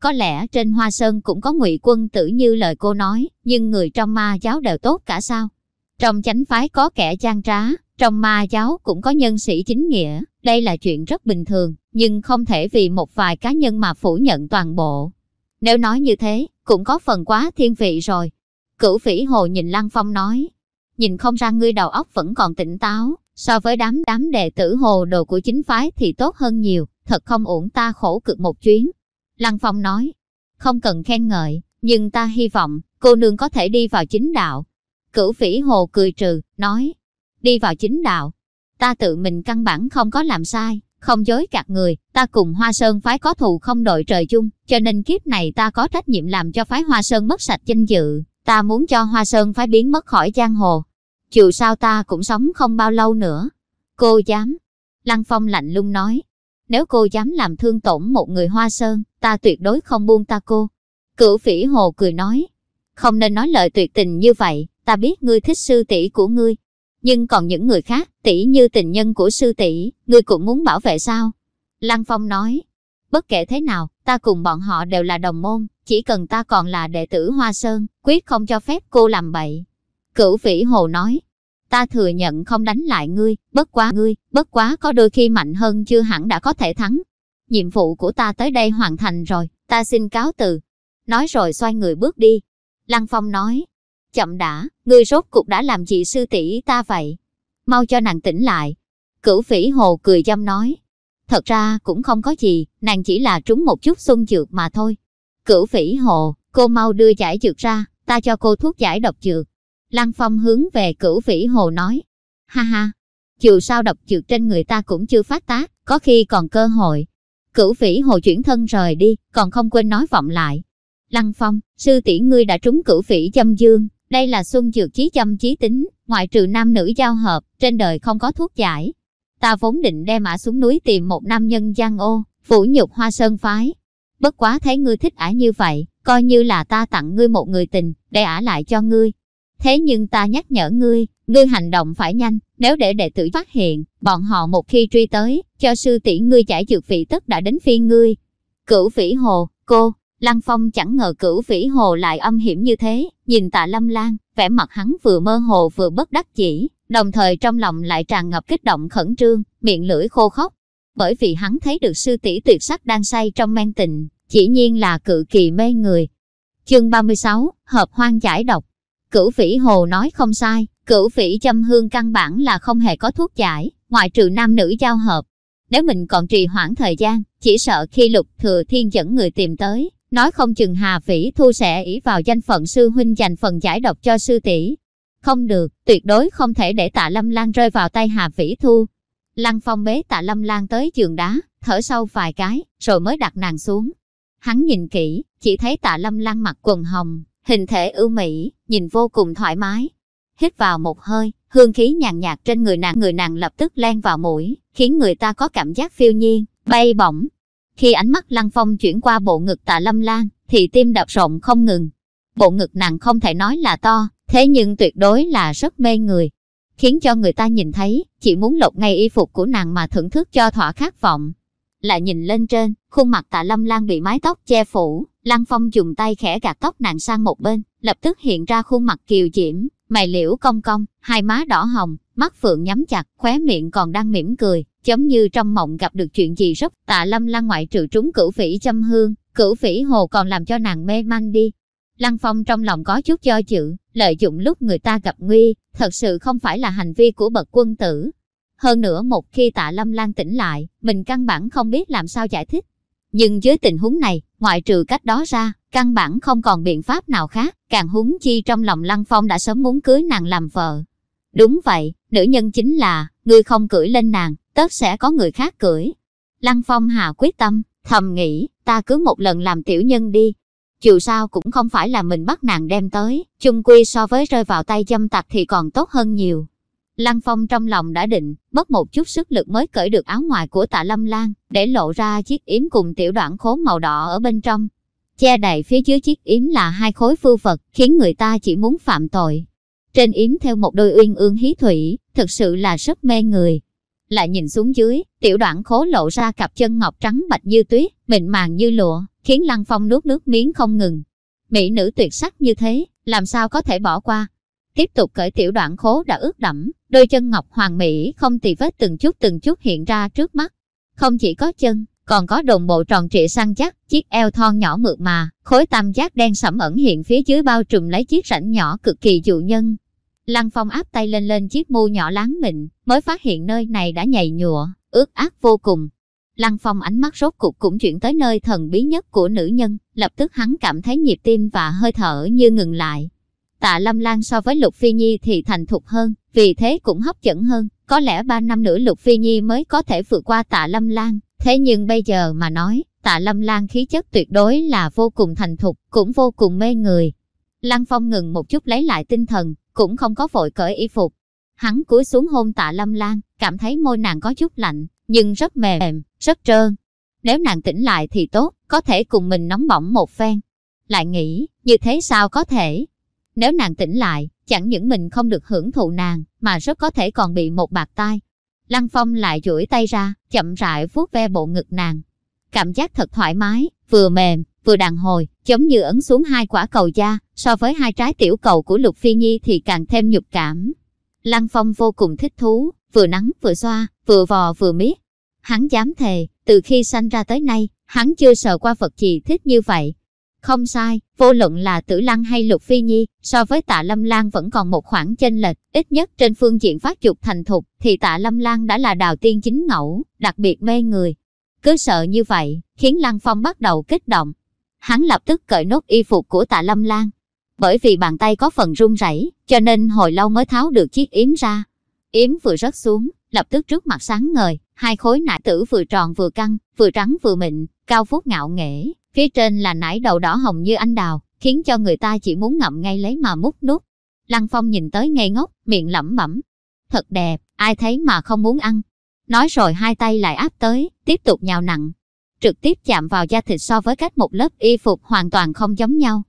có lẽ trên hoa sơn cũng có ngụy quân tử như lời cô nói, nhưng người trong ma giáo đều tốt cả sao? Trong chánh phái có kẻ gian trá, trong ma giáo cũng có nhân sĩ chính nghĩa, đây là chuyện rất bình thường, nhưng không thể vì một vài cá nhân mà phủ nhận toàn bộ. Nếu nói như thế, cũng có phần quá thiên vị rồi. Cửu phỉ hồ nhìn Lăng Phong nói, nhìn không ra ngươi đầu óc vẫn còn tỉnh táo, so với đám đám đệ tử hồ đồ của chính phái thì tốt hơn nhiều, thật không ổn ta khổ cực một chuyến. Lăng Phong nói, không cần khen ngợi, nhưng ta hy vọng cô nương có thể đi vào chính đạo, Cửu phỉ hồ cười trừ, nói, đi vào chính đạo. Ta tự mình căn bản không có làm sai, Không dối gạt người, ta cùng Hoa Sơn phái có thù không đội trời chung, cho nên kiếp này ta có trách nhiệm làm cho phái Hoa Sơn mất sạch danh dự. Ta muốn cho Hoa Sơn phái biến mất khỏi giang hồ. Dù sao ta cũng sống không bao lâu nữa. Cô dám. Lăng Phong lạnh lùng nói. Nếu cô dám làm thương tổn một người Hoa Sơn, ta tuyệt đối không buông ta cô. Cửu phỉ hồ cười nói. Không nên nói lời tuyệt tình như vậy, ta biết ngươi thích sư tỷ của ngươi, nhưng còn những người khác, tỷ như tình nhân của sư tỷ, ngươi cũng muốn bảo vệ sao? Lăng Phong nói, bất kể thế nào, ta cùng bọn họ đều là đồng môn, chỉ cần ta còn là đệ tử Hoa Sơn, quyết không cho phép cô làm bậy. Cửu Vĩ Hồ nói, ta thừa nhận không đánh lại ngươi, bất quá ngươi, bất quá có đôi khi mạnh hơn chưa hẳn đã có thể thắng. Nhiệm vụ của ta tới đây hoàn thành rồi, ta xin cáo từ. Nói rồi xoay người bước đi. Lăng Phong nói, chậm đã, ngươi rốt cuộc đã làm chị sư tỷ ta vậy? Mau cho nàng tỉnh lại. Cửu phỉ hồ cười dâm nói. Thật ra cũng không có gì, nàng chỉ là trúng một chút xuân dược mà thôi. Cửu phỉ hồ, cô mau đưa giải dược ra, ta cho cô thuốc giải độc dược. Lăng Phong hướng về cửu phỉ hồ nói. Ha ha, dù sao độc dược trên người ta cũng chưa phát tác, có khi còn cơ hội. Cửu phỉ hồ chuyển thân rời đi, còn không quên nói vọng lại. Lăng Phong, sư tỷ ngươi đã trúng cửu phỉ châm dương, đây là xuân dược chí châm chí tính, ngoại trừ nam nữ giao hợp, trên đời không có thuốc giải. Ta vốn định đem ả xuống núi tìm một nam nhân giang ô, phủ nhục hoa sơn phái. Bất quá thấy ngươi thích ả như vậy, coi như là ta tặng ngươi một người tình, để ả lại cho ngươi. Thế nhưng ta nhắc nhở ngươi, ngươi hành động phải nhanh, nếu để đệ tử phát hiện, bọn họ một khi truy tới, cho sư tỷ ngươi giải dược vị tất đã đến phiên ngươi. Cửu phỉ hồ, cô, Lăng Phong chẳng ngờ cửu vĩ hồ lại âm hiểm như thế, nhìn tạ lâm lan, vẻ mặt hắn vừa mơ hồ vừa bất đắc chỉ, đồng thời trong lòng lại tràn ngập kích động khẩn trương, miệng lưỡi khô khóc. Bởi vì hắn thấy được sư tỷ tuyệt sắc đang say trong men tình, chỉ nhiên là cự kỳ mê người. Chương 36, Hợp hoang giải độc Cửu vĩ hồ nói không sai, cửu vĩ châm hương căn bản là không hề có thuốc giải, ngoại trừ nam nữ giao hợp. Nếu mình còn trì hoãn thời gian, chỉ sợ khi lục thừa thiên dẫn người tìm tới, nói không chừng Hà Vĩ Thu sẽ ý vào danh phận sư huynh dành phần giải độc cho sư tỷ. Không được, tuyệt đối không thể để tạ Lâm Lan rơi vào tay Hà Vĩ Thu. Lăng Phong bế tạ Lâm Lan tới giường đá, thở sâu vài cái, rồi mới đặt nàng xuống. Hắn nhìn kỹ, chỉ thấy tạ Lâm Lan mặc quần hồng, hình thể ưu mỹ, nhìn vô cùng thoải mái. Hít vào một hơi, hương khí nhàn nhạt trên người nàng, người nàng lập tức len vào mũi, khiến người ta có cảm giác phiêu nhiên, bay bổng, khi ánh mắt Lăng Phong chuyển qua bộ ngực tạ Lâm Lan, thì tim đập rộng không ngừng. Bộ ngực nàng không thể nói là to, thế nhưng tuyệt đối là rất mê người. Khiến cho người ta nhìn thấy, chỉ muốn lột ngay y phục của nàng mà thưởng thức cho thỏa khát vọng. Lại nhìn lên trên, khuôn mặt tạ Lâm Lan bị mái tóc che phủ, Lăng Phong dùng tay khẽ gạt tóc nàng sang một bên, lập tức hiện ra khuôn mặt kiều diễm, mày liễu cong cong, hai má đỏ hồng, mắt phượng nhắm chặt, khóe miệng còn đang mỉm cười, giống như trong mộng gặp được chuyện gì rất tạ lâm Lan ngoại trừ trúng cửu phỉ châm hương, cửu phỉ hồ còn làm cho nàng mê man đi. Lăng Phong trong lòng có chút cho chữ, lợi dụng lúc người ta gặp nguy, thật sự không phải là hành vi của bậc quân tử. Hơn nữa một khi tạ lâm lan tỉnh lại, mình căn bản không biết làm sao giải thích. Nhưng dưới tình huống này, ngoại trừ cách đó ra, căn bản không còn biện pháp nào khác, càng huống chi trong lòng Lăng Phong đã sớm muốn cưới nàng làm vợ. Đúng vậy, nữ nhân chính là, ngươi không cưỡi lên nàng, tất sẽ có người khác cưỡi. Lăng Phong hà quyết tâm, thầm nghĩ, ta cứ một lần làm tiểu nhân đi. Dù sao cũng không phải là mình bắt nàng đem tới, chung quy so với rơi vào tay dâm tặc thì còn tốt hơn nhiều. Lăng Phong trong lòng đã định, mất một chút sức lực mới cởi được áo ngoài của tạ Lâm Lan, để lộ ra chiếc yếm cùng tiểu đoạn khố màu đỏ ở bên trong. Che đầy phía dưới chiếc yếm là hai khối phu vật, khiến người ta chỉ muốn phạm tội. Trên yếm theo một đôi uyên ương hí thủy, thực sự là rất mê người. Lại nhìn xuống dưới, tiểu đoạn khố lộ ra cặp chân ngọc trắng bạch như tuyết, mịn màng như lụa, khiến Lăng Phong nuốt nước miếng không ngừng. Mỹ nữ tuyệt sắc như thế, làm sao có thể bỏ qua. Tiếp tục cởi tiểu đoạn khố đã ướt đẫm, đôi chân ngọc hoàng mỹ không tì vết từng chút từng chút hiện ra trước mắt. Không chỉ có chân, còn có đồng bộ tròn trịa săn chắc, chiếc eo thon nhỏ mượt mà, khối tam giác đen sẫm ẩn hiện phía dưới bao trùm lấy chiếc rãnh nhỏ cực kỳ dụ nhân, Lăng Phong áp tay lên lên chiếc mu nhỏ láng mịn, mới phát hiện nơi này đã nhầy nhụa, ướt át vô cùng. Lăng Phong ánh mắt rốt cục cũng chuyển tới nơi thần bí nhất của nữ nhân, lập tức hắn cảm thấy nhịp tim và hơi thở như ngừng lại. Tạ Lâm Lan so với Lục Phi Nhi thì thành thục hơn, vì thế cũng hấp dẫn hơn. Có lẽ ba năm nữa Lục Phi Nhi mới có thể vượt qua tạ Lâm Lan. Thế nhưng bây giờ mà nói, tạ Lâm Lan khí chất tuyệt đối là vô cùng thành thục, cũng vô cùng mê người. Lăng Phong ngừng một chút lấy lại tinh thần, cũng không có vội cởi y phục. Hắn cúi xuống hôn tạ Lâm Lan, cảm thấy môi nàng có chút lạnh, nhưng rất mềm, rất trơn. Nếu nàng tỉnh lại thì tốt, có thể cùng mình nóng bỏng một phen. Lại nghĩ, như thế sao có thể? Nếu nàng tỉnh lại, chẳng những mình không được hưởng thụ nàng, mà rất có thể còn bị một bạc tai. Lăng Phong lại duỗi tay ra, chậm rãi vuốt ve bộ ngực nàng. Cảm giác thật thoải mái, vừa mềm, vừa đàn hồi, giống như ấn xuống hai quả cầu da, so với hai trái tiểu cầu của Lục Phi Nhi thì càng thêm nhục cảm. Lăng Phong vô cùng thích thú, vừa nắng vừa xoa, vừa vò vừa miết. Hắn dám thề, từ khi sanh ra tới nay, hắn chưa sợ qua vật gì thích như vậy. Không sai, vô luận là Tử Lăng hay Lục Phi Nhi, so với tạ Lâm Lan vẫn còn một khoảng chênh lệch, ít nhất trên phương diện phát dục thành thục, thì tạ Lâm Lan đã là đào tiên chính ngẫu, đặc biệt mê người. Cứ sợ như vậy, khiến Lăng Phong bắt đầu kích động. Hắn lập tức cởi nốt y phục của tạ Lâm Lan. Bởi vì bàn tay có phần run rẩy, cho nên hồi lâu mới tháo được chiếc yếm ra. Yếm vừa rớt xuống, lập tức trước mặt sáng ngời, hai khối nải tử vừa tròn vừa căng, vừa trắng vừa mịn, cao phút ngạo nghễ, phía trên là nải đầu đỏ hồng như anh đào, khiến cho người ta chỉ muốn ngậm ngay lấy mà mút nút. Lăng Phong nhìn tới ngây ngốc, miệng lẩm bẩm. Thật đẹp, ai thấy mà không muốn ăn. Nói rồi hai tay lại áp tới, tiếp tục nhào nặng. Trực tiếp chạm vào da thịt so với cách một lớp y phục hoàn toàn không giống nhau.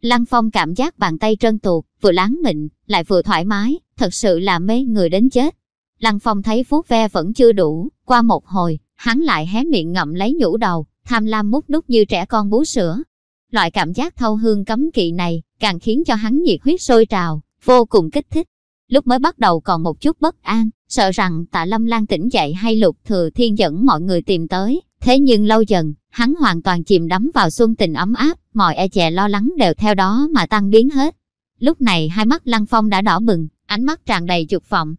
Lăng Phong cảm giác bàn tay trơn tuột, vừa láng mịn, lại vừa thoải mái, thật sự là mê người đến chết. Lăng Phong thấy vuốt ve vẫn chưa đủ, qua một hồi, hắn lại hé miệng ngậm lấy nhũ đầu, tham lam mút nút như trẻ con bú sữa. Loại cảm giác thâu hương cấm kỵ này, càng khiến cho hắn nhiệt huyết sôi trào, vô cùng kích thích. Lúc mới bắt đầu còn một chút bất an, sợ rằng tạ lâm lan tỉnh dậy hay lục thừa thiên dẫn mọi người tìm tới. Thế nhưng lâu dần, hắn hoàn toàn chìm đắm vào xuân tình ấm áp, mọi e chè lo lắng đều theo đó mà tăng biến hết. Lúc này hai mắt Lăng Phong đã đỏ bừng, ánh mắt tràn đầy dục vọng,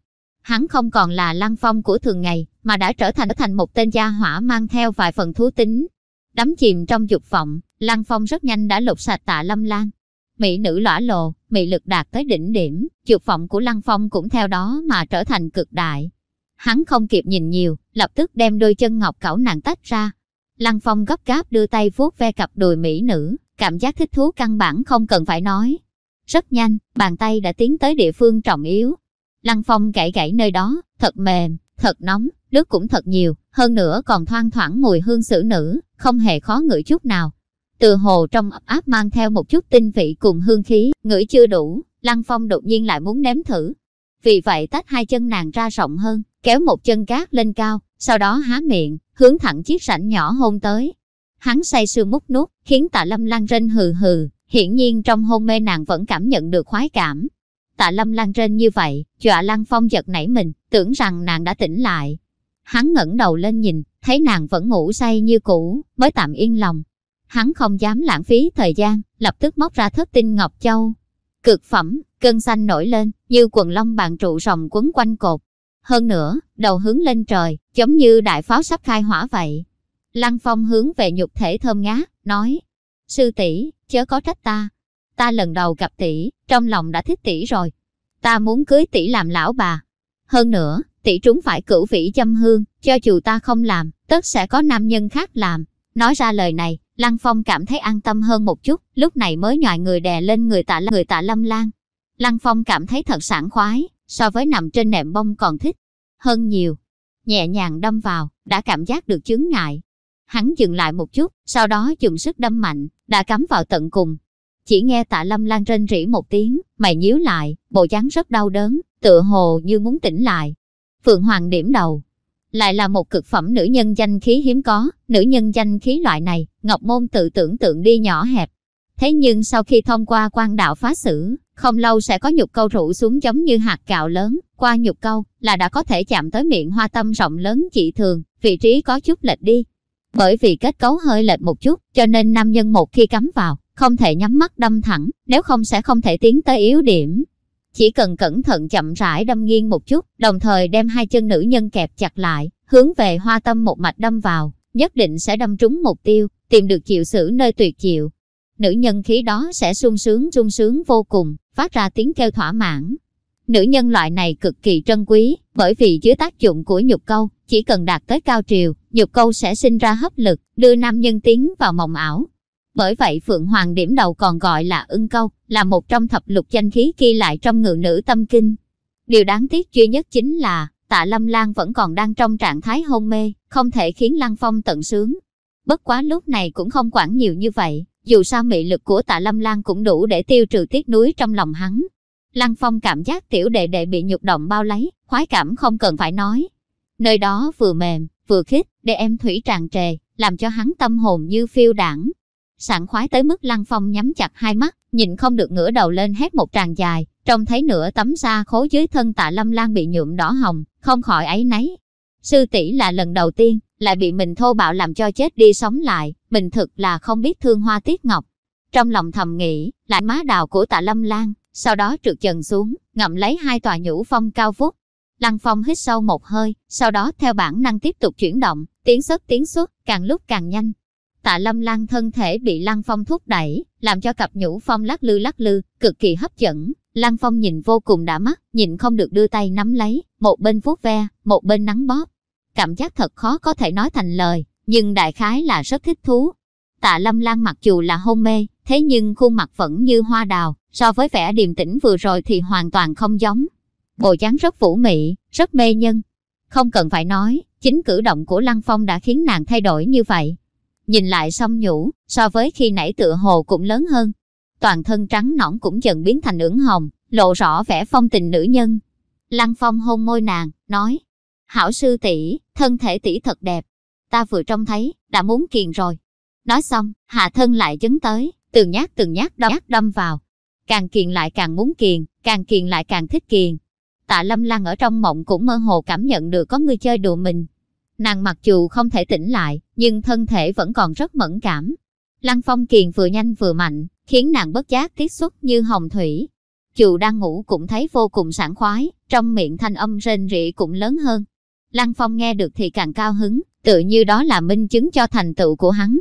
Hắn không còn là lăng phong của thường ngày, mà đã trở thành thành một tên gia hỏa mang theo vài phần thú tính. Đắm chìm trong dục vọng, lăng phong rất nhanh đã lục sạch tạ lâm lan. Mỹ nữ lõa lồ, mị lực đạt tới đỉnh điểm, dục vọng của lăng phong cũng theo đó mà trở thành cực đại. Hắn không kịp nhìn nhiều, lập tức đem đôi chân ngọc cẩu nàng tách ra. Lăng phong gấp gáp đưa tay vuốt ve cặp đùi mỹ nữ, cảm giác thích thú căn bản không cần phải nói. Rất nhanh, bàn tay đã tiến tới địa phương trọng yếu, Lăng Phong gãy gãy nơi đó, thật mềm, thật nóng, nước cũng thật nhiều, hơn nữa còn thoang thoảng mùi hương xử nữ, không hề khó ngửi chút nào. Từ hồ trong ấp áp mang theo một chút tinh vị cùng hương khí, ngửi chưa đủ, Lăng Phong đột nhiên lại muốn nếm thử. Vì vậy tách hai chân nàng ra rộng hơn, kéo một chân cát lên cao, sau đó há miệng, hướng thẳng chiếc sảnh nhỏ hôn tới. Hắn say sưa mút nút, khiến tạ lâm lan rên hừ hừ, hiển nhiên trong hôn mê nàng vẫn cảm nhận được khoái cảm, Tạ Lâm Lan trên như vậy, dọa Lăng Phong giật nảy mình, tưởng rằng nàng đã tỉnh lại. Hắn ngẩng đầu lên nhìn, thấy nàng vẫn ngủ say như cũ, mới tạm yên lòng. Hắn không dám lãng phí thời gian, lập tức móc ra thất tinh Ngọc Châu. Cực phẩm, cơn xanh nổi lên, như quần long bàn trụ rồng quấn quanh cột. Hơn nữa, đầu hướng lên trời, giống như đại pháo sắp khai hỏa vậy. Lăng Phong hướng về nhục thể thơm ngát, nói, sư tỷ chớ có trách ta, ta lần đầu gặp tỷ, trong lòng đã thích tỷ rồi. Ta muốn cưới tỷ làm lão bà. Hơn nữa, tỷ trúng phải cửu vĩ châm hương, cho dù ta không làm, tất sẽ có nam nhân khác làm. Nói ra lời này, Lăng Phong cảm thấy an tâm hơn một chút, lúc này mới nhòi người đè lên người tạ người tạ lâm lan. Lăng Phong cảm thấy thật sảng khoái, so với nằm trên nệm bông còn thích. Hơn nhiều, nhẹ nhàng đâm vào, đã cảm giác được chứng ngại. Hắn dừng lại một chút, sau đó dùng sức đâm mạnh, đã cắm vào tận cùng, chỉ nghe tạ lâm lan rên rỉ một tiếng, mày nhíu lại, bộ dáng rất đau đớn, tựa hồ như muốn tỉnh lại. Phượng Hoàng điểm đầu. Lại là một cực phẩm nữ nhân danh khí hiếm có, nữ nhân danh khí loại này, Ngọc Môn tự tưởng tượng đi nhỏ hẹp. Thế nhưng sau khi thông qua quan đạo phá xử, không lâu sẽ có nhục câu rủ xuống giống như hạt gạo lớn, qua nhục câu là đã có thể chạm tới miệng hoa tâm rộng lớn dị thường, vị trí có chút lệch đi. Bởi vì kết cấu hơi lệch một chút, cho nên nam nhân một khi cắm vào, không thể nhắm mắt đâm thẳng, nếu không sẽ không thể tiến tới yếu điểm. Chỉ cần cẩn thận chậm rãi đâm nghiêng một chút, đồng thời đem hai chân nữ nhân kẹp chặt lại, hướng về hoa tâm một mạch đâm vào, nhất định sẽ đâm trúng mục tiêu, tìm được chịu xử nơi tuyệt chịu. Nữ nhân khí đó sẽ sung sướng sung sướng vô cùng, phát ra tiếng kêu thỏa mãn. Nữ nhân loại này cực kỳ trân quý, bởi vì dưới tác dụng của nhục câu, chỉ cần đạt tới cao triều, nhục câu sẽ sinh ra hấp lực, đưa nam nhân tiến vào mộng ảo. Bởi vậy Phượng Hoàng điểm đầu còn gọi là ưng câu, là một trong thập lục danh khí ghi lại trong ngự nữ tâm kinh. Điều đáng tiếc duy nhất chính là, tạ Lâm Lan vẫn còn đang trong trạng thái hôn mê, không thể khiến Lăng Phong tận sướng. Bất quá lúc này cũng không quản nhiều như vậy, dù sao mị lực của tạ Lâm Lan cũng đủ để tiêu trừ tiếc núi trong lòng hắn. Lăng Phong cảm giác tiểu đệ đệ bị nhục động bao lấy, khoái cảm không cần phải nói. Nơi đó vừa mềm, vừa khít, để em thủy tràn trề, làm cho hắn tâm hồn như phiêu đảng. Sảng khoái tới mức Lăng Phong nhắm chặt hai mắt, nhìn không được ngửa đầu lên hét một tràng dài, trông thấy nửa tấm da khố dưới thân tạ lâm lan bị nhuộm đỏ hồng, không khỏi ấy nấy. Sư tỷ là lần đầu tiên, lại bị mình thô bạo làm cho chết đi sống lại, mình thực là không biết thương hoa tiết ngọc. Trong lòng thầm nghĩ, lại má đào của tạ lâm lan, sau đó trượt dần xuống, ngậm lấy hai tòa nhũ phong cao vút. Lăng Phong hít sâu một hơi, sau đó theo bản năng tiếp tục chuyển động, tiến xuất tiến xuất, càng lúc càng nhanh. Tạ Lâm Lan thân thể bị Lăng Phong thúc đẩy, làm cho cặp nhũ phong lắc lư lắc lư, cực kỳ hấp dẫn. Lăng Phong nhìn vô cùng đã mắt, nhìn không được đưa tay nắm lấy, một bên vuốt ve, một bên nắng bóp. Cảm giác thật khó có thể nói thành lời, nhưng đại khái là rất thích thú. Tạ Lâm Lan mặc dù là hôn mê, thế nhưng khuôn mặt vẫn như hoa đào, so với vẻ điềm tĩnh vừa rồi thì hoàn toàn không giống. Bộ dáng rất vũ mị, rất mê nhân. Không cần phải nói, chính cử động của Lăng Phong đã khiến nàng thay đổi như vậy. Nhìn lại song nhũ, so với khi nãy tựa hồ cũng lớn hơn. Toàn thân trắng nõn cũng dần biến thành ửng hồng, lộ rõ vẻ phong tình nữ nhân. Lăng Phong hôn môi nàng, nói, hảo sư tỷ thân thể tỷ thật đẹp. Ta vừa trông thấy, đã muốn kiền rồi. Nói xong, hạ thân lại dấn tới, từng nhát từng nhát đâm, đâm vào. Càng kiền lại càng muốn kiền, càng kiền lại càng thích kiền. Tạ Lâm Lan ở trong mộng cũng mơ hồ cảm nhận được có người chơi đùa mình. Nàng mặc dù không thể tỉnh lại, nhưng thân thể vẫn còn rất mẫn cảm. Lăng phong kiền vừa nhanh vừa mạnh, khiến nàng bất giác tiết xuất như hồng thủy. Dù đang ngủ cũng thấy vô cùng sảng khoái, trong miệng thanh âm rên rỉ cũng lớn hơn. Lăng phong nghe được thì càng cao hứng, tự như đó là minh chứng cho thành tựu của hắn.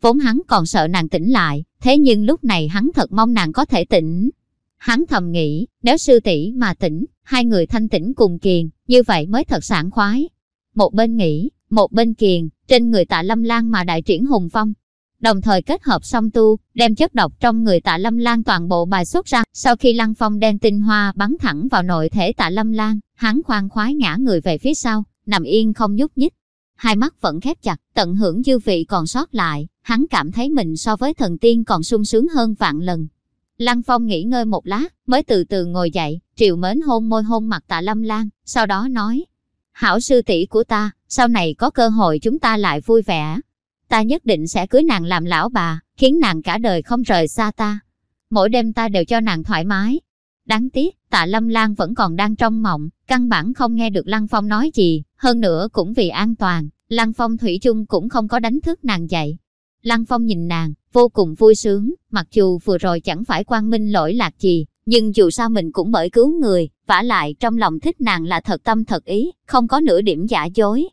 Vốn hắn còn sợ nàng tỉnh lại, thế nhưng lúc này hắn thật mong nàng có thể tỉnh. Hắn thầm nghĩ, nếu sư tỷ mà tỉnh, hai người thanh tĩnh cùng kiền, như vậy mới thật sảng khoái. Một bên nghĩ, một bên kiền, trên người tạ lâm lan mà đại triển hùng phong. Đồng thời kết hợp song tu, đem chất độc trong người tạ lâm lan toàn bộ bài xuất ra. Sau khi lăng phong đem tinh hoa bắn thẳng vào nội thể tạ lâm lan, hắn khoan khoái ngã người về phía sau, nằm yên không nhúc nhích. Hai mắt vẫn khép chặt, tận hưởng dư vị còn sót lại, hắn cảm thấy mình so với thần tiên còn sung sướng hơn vạn lần. Lăng Phong nghỉ ngơi một lát, mới từ từ ngồi dậy, triệu mến hôn môi hôn mặt tạ Lâm Lan, sau đó nói, hảo sư tỷ của ta, sau này có cơ hội chúng ta lại vui vẻ. Ta nhất định sẽ cưới nàng làm lão bà, khiến nàng cả đời không rời xa ta. Mỗi đêm ta đều cho nàng thoải mái. Đáng tiếc, tạ Lâm Lan vẫn còn đang trong mộng, căn bản không nghe được Lăng Phong nói gì, hơn nữa cũng vì an toàn, Lăng Phong Thủy chung cũng không có đánh thức nàng dậy. Lăng Phong nhìn nàng, vô cùng vui sướng, mặc dù vừa rồi chẳng phải quang minh lỗi lạc gì, nhưng dù sao mình cũng bởi cứu người, vả lại trong lòng thích nàng là thật tâm thật ý, không có nửa điểm giả dối.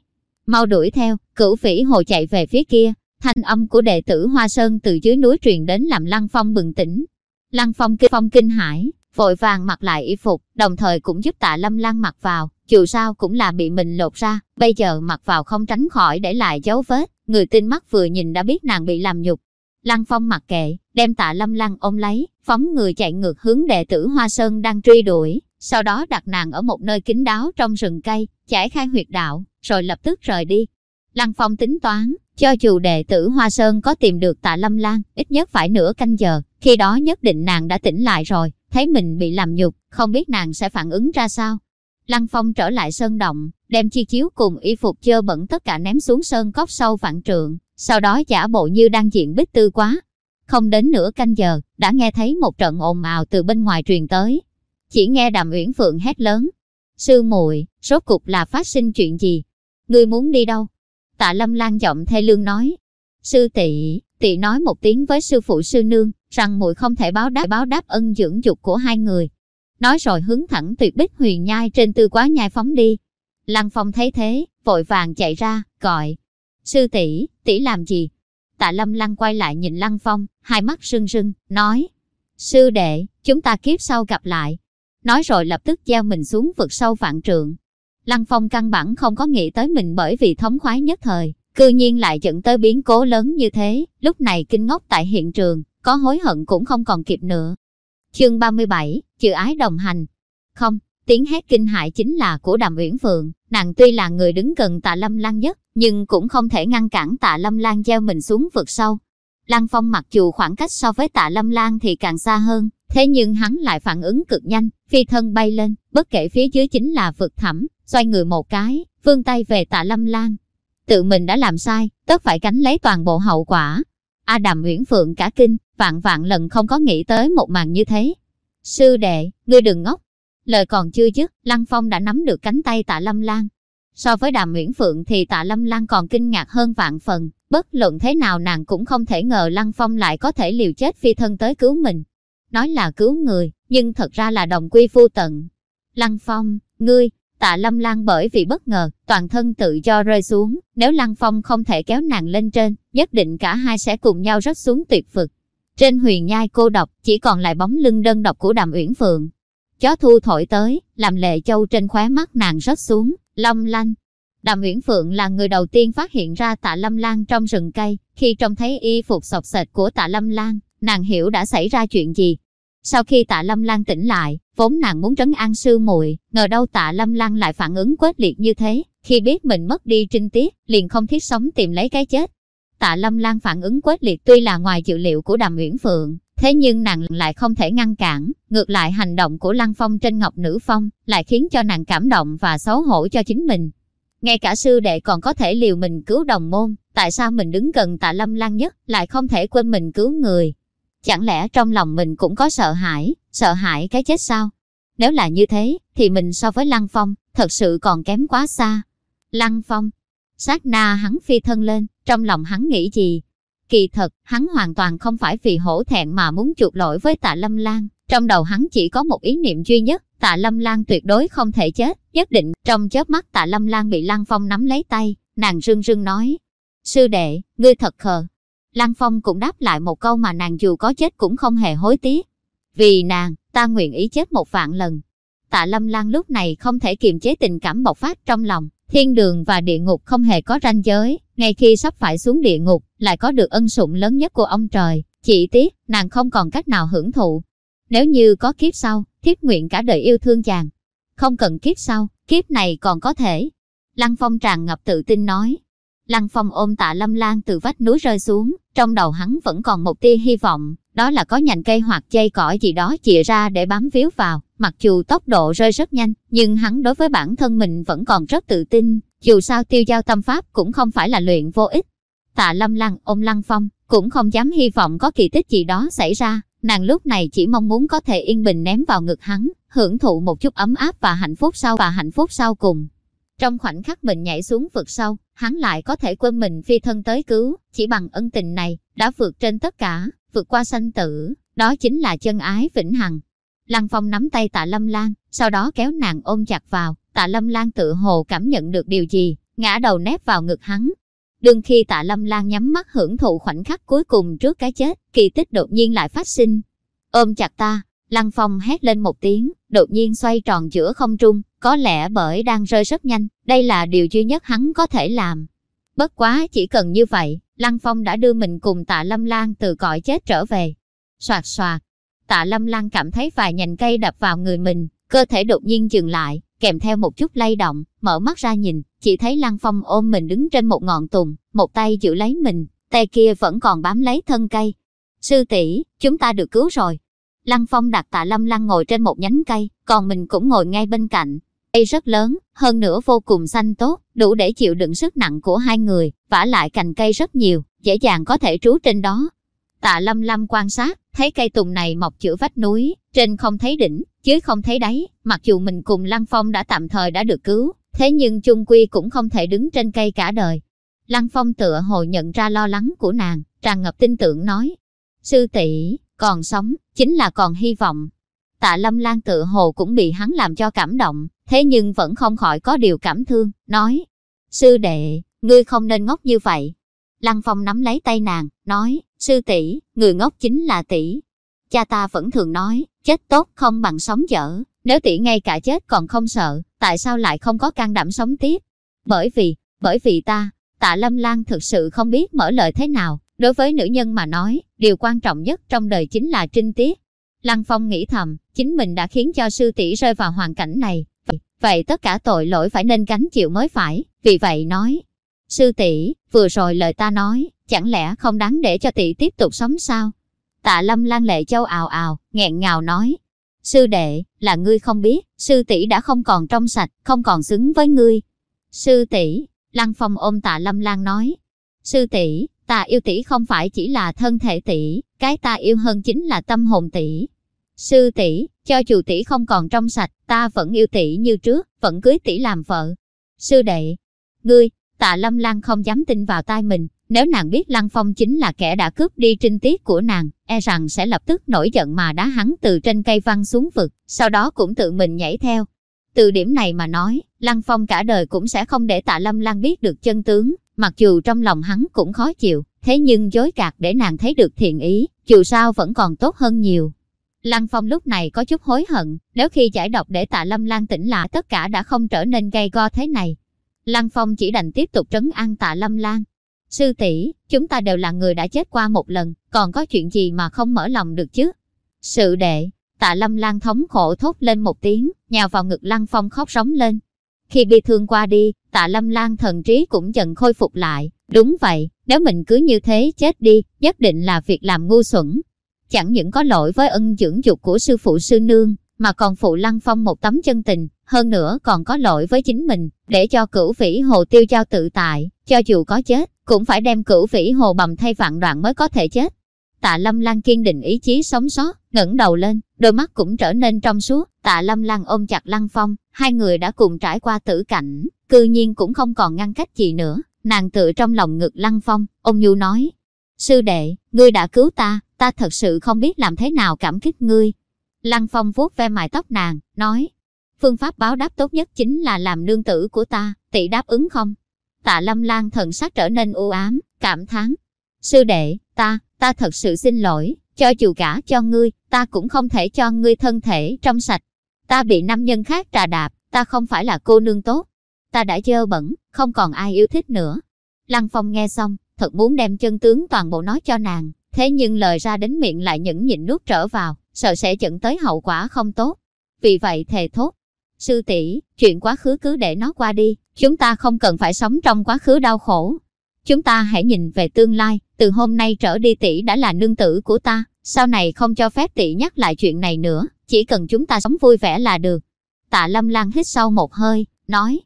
Mau đuổi theo, cửu phỉ hồ chạy về phía kia, thanh âm của đệ tử Hoa Sơn từ dưới núi truyền đến làm Lăng Phong bừng tỉnh. Lăng Phong kinh phong kinh hải, vội vàng mặc lại y phục, đồng thời cũng giúp tạ Lâm Lan mặc vào, dù sao cũng là bị mình lột ra, bây giờ mặc vào không tránh khỏi để lại dấu vết, người tin mắt vừa nhìn đã biết nàng bị làm nhục. Lăng Phong mặc kệ, đem tạ Lâm Lan ôm lấy, phóng người chạy ngược hướng đệ tử Hoa Sơn đang truy đuổi, sau đó đặt nàng ở một nơi kín đáo trong rừng cây, giải khai huyệt đạo, rồi lập tức rời đi. Lăng Phong tính toán, cho dù đệ tử Hoa Sơn có tìm được tạ Lâm Lan, ít nhất phải nửa canh giờ, khi đó nhất định nàng đã tỉnh lại rồi, thấy mình bị làm nhục, không biết nàng sẽ phản ứng ra sao. Lăng Phong trở lại sơn động, đem chi chiếu cùng y phục chơ bẩn tất cả ném xuống sơn cốc sâu vạn trượng, sau đó giả bộ như đang diện bích tư quá. Không đến nửa canh giờ, đã nghe thấy một trận ồn ào từ bên ngoài truyền tới. Chỉ nghe Đàm Uyển Phượng hét lớn. Sư muội, rốt cục là phát sinh chuyện gì? Ngươi muốn đi đâu? Tạ Lâm Lan giọng thê lương nói. Sư tỷ, tỷ nói một tiếng với sư phụ sư nương, rằng muội không thể báo đáp báo đáp ân dưỡng dục của hai người. Nói rồi hướng thẳng tuyệt bích huyền nhai trên tư quá nhai phóng đi. Lăng Phong thấy thế, vội vàng chạy ra, gọi. Sư tỷ, tỷ làm gì? Tạ Lâm Lăng quay lại nhìn Lăng Phong, hai mắt rưng rưng, nói. Sư đệ, chúng ta kiếp sau gặp lại nói rồi lập tức gieo mình xuống vực sâu vạn trượng. Lăng Phong căn bản không có nghĩ tới mình bởi vì thống khoái nhất thời, cư nhiên lại dẫn tới biến cố lớn như thế, lúc này kinh ngốc tại hiện trường, có hối hận cũng không còn kịp nữa. Chương 37, chữ ái đồng hành. Không, tiếng hét kinh hại chính là của Đàm Uyển Phượng, nàng tuy là người đứng gần Tạ Lâm Lan nhất, nhưng cũng không thể ngăn cản Tạ Lâm Lan gieo mình xuống vực sâu. Lăng Phong mặc dù khoảng cách so với Tạ Lâm Lan thì càng xa hơn, thế nhưng hắn lại phản ứng cực nhanh, phi thân bay lên, bất kể phía dưới chính là vực thẳm, xoay người một cái, vươn tay về Tạ Lâm Lan. Tự mình đã làm sai, tất phải gánh lấy toàn bộ hậu quả. A Đàm Uyển Phượng cả kinh, vạn vạn lần không có nghĩ tới một màn như thế. Sư đệ, ngươi đừng ngốc. Lời còn chưa dứt, Lăng Phong đã nắm được cánh tay tạ Lâm Lan. So với Đàm Nguyễn Phượng thì tạ Lâm Lan còn kinh ngạc hơn vạn phần, bất luận thế nào nàng cũng không thể ngờ Lăng Phong lại có thể liều chết phi thân tới cứu mình. Nói là cứu người, nhưng thật ra là đồng quy phu tận. Lăng Phong, ngươi, tạ Lâm Lan bởi vì bất ngờ, toàn thân tự do rơi xuống, nếu Lăng Phong không thể kéo nàng lên trên, nhất định cả hai sẽ cùng nhau rớt xuống tuyệt vực. Trên huyền nhai cô độc, chỉ còn lại bóng lưng đơn độc của Đàm Uyển Phượng. Gió thu thổi tới, làm lệ châu trên khóe mắt nàng rớt xuống, long lanh. Đàm Uyển Phượng là người đầu tiên phát hiện ra tạ Lâm Lan trong rừng cây, khi trông thấy y phục sọc sệt của tạ Lâm Lan, nàng hiểu đã xảy ra chuyện gì. Sau khi tạ Lâm Lan tỉnh lại, vốn nàng muốn trấn an sư muội, ngờ đâu tạ Lâm Lan lại phản ứng quyết liệt như thế, khi biết mình mất đi trinh tiết, liền không thiết sống tìm lấy cái chết. Tạ Lâm Lan phản ứng quyết liệt tuy là ngoài dự liệu của Đàm Uyển Phượng, thế nhưng nàng lại không thể ngăn cản, ngược lại hành động của Lăng Phong trên Ngọc Nữ Phong lại khiến cho nàng cảm động và xấu hổ cho chính mình. Ngay cả sư đệ còn có thể liều mình cứu đồng môn, tại sao mình đứng gần Tạ Lâm Lan nhất lại không thể quên mình cứu người? Chẳng lẽ trong lòng mình cũng có sợ hãi, sợ hãi cái chết sao? Nếu là như thế, thì mình so với Lăng Phong, thật sự còn kém quá xa. Lăng Phong, sát na hắn phi thân lên, trong lòng hắn nghĩ gì? Kỳ thật, hắn hoàn toàn không phải vì hổ thẹn mà muốn chuộc lỗi với tạ Lâm Lan. Trong đầu hắn chỉ có một ý niệm duy nhất, tạ Lâm Lan tuyệt đối không thể chết, nhất định. Trong chớp mắt tạ Lâm Lan bị Lăng Phong nắm lấy tay, nàng rưng rưng nói. Sư đệ, ngươi thật khờ. Lăng Phong cũng đáp lại một câu mà nàng dù có chết cũng không hề hối tiếc. Vì nàng, ta nguyện ý chết một vạn lần. Tạ Lâm Lan lúc này không thể kiềm chế tình cảm bộc phát trong lòng, Thiên đường và địa ngục không hề có ranh giới, ngay khi sắp phải xuống địa ngục, lại có được ân sủng lớn nhất của ông trời. Chỉ tiếc, nàng không còn cách nào hưởng thụ. Nếu như có kiếp sau, thiếp nguyện cả đời yêu thương chàng. Không cần kiếp sau, kiếp này còn có thể. Lăng Phong tràn ngập tự tin nói. Lăng Phong ôm tạ lâm lan từ vách núi rơi xuống, trong đầu hắn vẫn còn một tia hy vọng, đó là có nhành cây hoặc dây cỏ gì đó chìa ra để bám víu vào. Mặc dù tốc độ rơi rất nhanh, nhưng hắn đối với bản thân mình vẫn còn rất tự tin, dù sao tiêu giao tâm pháp cũng không phải là luyện vô ích. Tạ Lâm Lăng ôm Lăng Phong, cũng không dám hy vọng có kỳ tích gì đó xảy ra, nàng lúc này chỉ mong muốn có thể yên bình ném vào ngực hắn, hưởng thụ một chút ấm áp và hạnh phúc sau và hạnh phúc sau cùng. Trong khoảnh khắc mình nhảy xuống vực sâu, hắn lại có thể quên mình phi thân tới cứu, chỉ bằng ân tình này, đã vượt trên tất cả, vượt qua sanh tử, đó chính là chân ái vĩnh hằng. Lăng Phong nắm tay tạ Lâm Lan, sau đó kéo nàng ôm chặt vào, tạ Lâm Lan tự hồ cảm nhận được điều gì, ngã đầu nép vào ngực hắn. Đương khi tạ Lâm Lan nhắm mắt hưởng thụ khoảnh khắc cuối cùng trước cái chết, kỳ tích đột nhiên lại phát sinh. Ôm chặt ta, Lăng Phong hét lên một tiếng, đột nhiên xoay tròn giữa không trung, có lẽ bởi đang rơi rất nhanh, đây là điều duy nhất hắn có thể làm. Bất quá chỉ cần như vậy, Lăng Phong đã đưa mình cùng tạ Lâm Lan từ cõi chết trở về. Soạt soạt, tạ Lâm Lan cảm thấy vài nhành cây đập vào người mình, cơ thể đột nhiên dừng lại, kèm theo một chút lay động, mở mắt ra nhìn, chỉ thấy Lăng Phong ôm mình đứng trên một ngọn tùng, một tay giữ lấy mình, tay kia vẫn còn bám lấy thân cây. Sư tỷ, chúng ta được cứu rồi. Lăng Phong đặt tạ Lâm Lan ngồi trên một nhánh cây, còn mình cũng ngồi ngay bên cạnh, Cây rất lớn, hơn nữa vô cùng xanh tốt, đủ để chịu đựng sức nặng của hai người, vả lại cành cây rất nhiều, dễ dàng có thể trú trên đó. Tạ lâm lâm quan sát, thấy cây tùng này mọc giữa vách núi, trên không thấy đỉnh, dưới không thấy đáy, mặc dù mình cùng Lăng Phong đã tạm thời đã được cứu, thế nhưng chung quy cũng không thể đứng trên cây cả đời. Lăng Phong tựa hồ nhận ra lo lắng của nàng, tràn ngập tin tưởng nói, sư tỷ còn sống, chính là còn hy vọng. Tạ Lâm Lan tự hồ cũng bị hắn làm cho cảm động, thế nhưng vẫn không khỏi có điều cảm thương, nói, sư đệ, ngươi không nên ngốc như vậy. Lăng Phong nắm lấy tay nàng, nói, sư tỷ, người ngốc chính là tỷ. Cha ta vẫn thường nói, chết tốt không bằng sống dở, Nếu tỷ ngay cả chết còn không sợ, tại sao lại không có can đảm sống tiếp? Bởi vì, bởi vì ta, tạ lâm lan thực sự không biết mở lời thế nào. Đối với nữ nhân mà nói, điều quan trọng nhất trong đời chính là trinh tiết. Lăng Phong nghĩ thầm, chính mình đã khiến cho sư tỷ rơi vào hoàn cảnh này. Vậy, vậy tất cả tội lỗi phải nên gánh chịu mới phải. Vì vậy nói, sư tỷ, vừa rồi lời ta nói, chẳng lẽ không đáng để cho tỷ tiếp tục sống sao? Tạ lâm lan lệ châu ào ào, nghẹn ngào nói. Sư đệ, là ngươi không biết, sư tỷ đã không còn trong sạch, không còn xứng với ngươi. Sư tỷ, Lăng Phong ôm tạ lâm lan nói. Sư tỷ, ta yêu tỷ không phải chỉ là thân thể tỷ, cái ta yêu hơn chính là tâm hồn tỷ. Sư tỷ, cho dù tỷ không còn trong sạch, ta vẫn yêu tỷ như trước, vẫn cưới tỷ làm vợ. Sư đệ, ngươi, tạ lâm lan không dám tin vào tai mình, nếu nàng biết Lăng Phong chính là kẻ đã cướp đi trinh tiết của nàng, e rằng sẽ lập tức nổi giận mà đá hắn từ trên cây văng xuống vực, sau đó cũng tự mình nhảy theo. Từ điểm này mà nói, Lăng Phong cả đời cũng sẽ không để tạ Lâm Lan biết được chân tướng, mặc dù trong lòng hắn cũng khó chịu, thế nhưng dối gạt để nàng thấy được thiện ý, dù sao vẫn còn tốt hơn nhiều. Lăng Phong lúc này có chút hối hận, nếu khi giải độc để tạ Lâm Lan tỉnh lại tất cả đã không trở nên gay go thế này. Lăng Phong chỉ đành tiếp tục trấn an tạ Lâm Lan, Sư tỷ, chúng ta đều là người đã chết qua một lần, còn có chuyện gì mà không mở lòng được chứ? Sự đệ, tạ lâm lan thống khổ thốt lên một tiếng, nhào vào ngực lăng phong khóc rống lên. Khi bị thương qua đi, tạ lâm lan thần trí cũng dần khôi phục lại. Đúng vậy, nếu mình cứ như thế chết đi, nhất định là việc làm ngu xuẩn. Chẳng những có lỗi với ân dưỡng dục của sư phụ sư nương, mà còn phụ lăng phong một tấm chân tình, hơn nữa còn có lỗi với chính mình, để cho cửu vĩ hồ tiêu giao tự tại, cho dù có chết, cũng phải đem cửu vĩ hồ bầm thay vạn đoạn mới có thể chết. Tạ Lâm Lan kiên định ý chí sống sót, ngẩng đầu lên, đôi mắt cũng trở nên trong suốt. Tạ Lâm Lan ôm chặt Lăng Phong, hai người đã cùng trải qua tử cảnh, cư nhiên cũng không còn ngăn cách gì nữa. Nàng tự trong lòng ngực Lăng Phong, ông Nhu nói, sư đệ, ngươi đã cứu ta, ta thật sự không biết làm thế nào cảm kích ngươi. Lăng Phong vuốt ve mái tóc nàng, nói, phương pháp báo đáp tốt nhất chính là làm nương tử của ta, tỷ đáp ứng không? Tạ Lâm Lan thần sắc trở nên u ám, cảm thán. Sư đệ, ta, ta thật sự xin lỗi, cho dù cả cho ngươi, ta cũng không thể cho ngươi thân thể trong sạch. Ta bị nam nhân khác trà đạp, ta không phải là cô nương tốt. Ta đã dơ bẩn, không còn ai yêu thích nữa. Lăng Phong nghe xong, thật muốn đem chân tướng toàn bộ nói cho nàng, thế nhưng lời ra đến miệng lại nhẫn nhịn nuốt trở vào, sợ sẽ dẫn tới hậu quả không tốt. Vì vậy thề thốt, sư tỷ chuyện quá khứ cứ để nó qua đi, chúng ta không cần phải sống trong quá khứ đau khổ. Chúng ta hãy nhìn về tương lai, từ hôm nay trở đi tỷ đã là nương tử của ta, sau này không cho phép tỷ nhắc lại chuyện này nữa, chỉ cần chúng ta sống vui vẻ là được. Tạ Lâm Lan hít sâu một hơi, nói,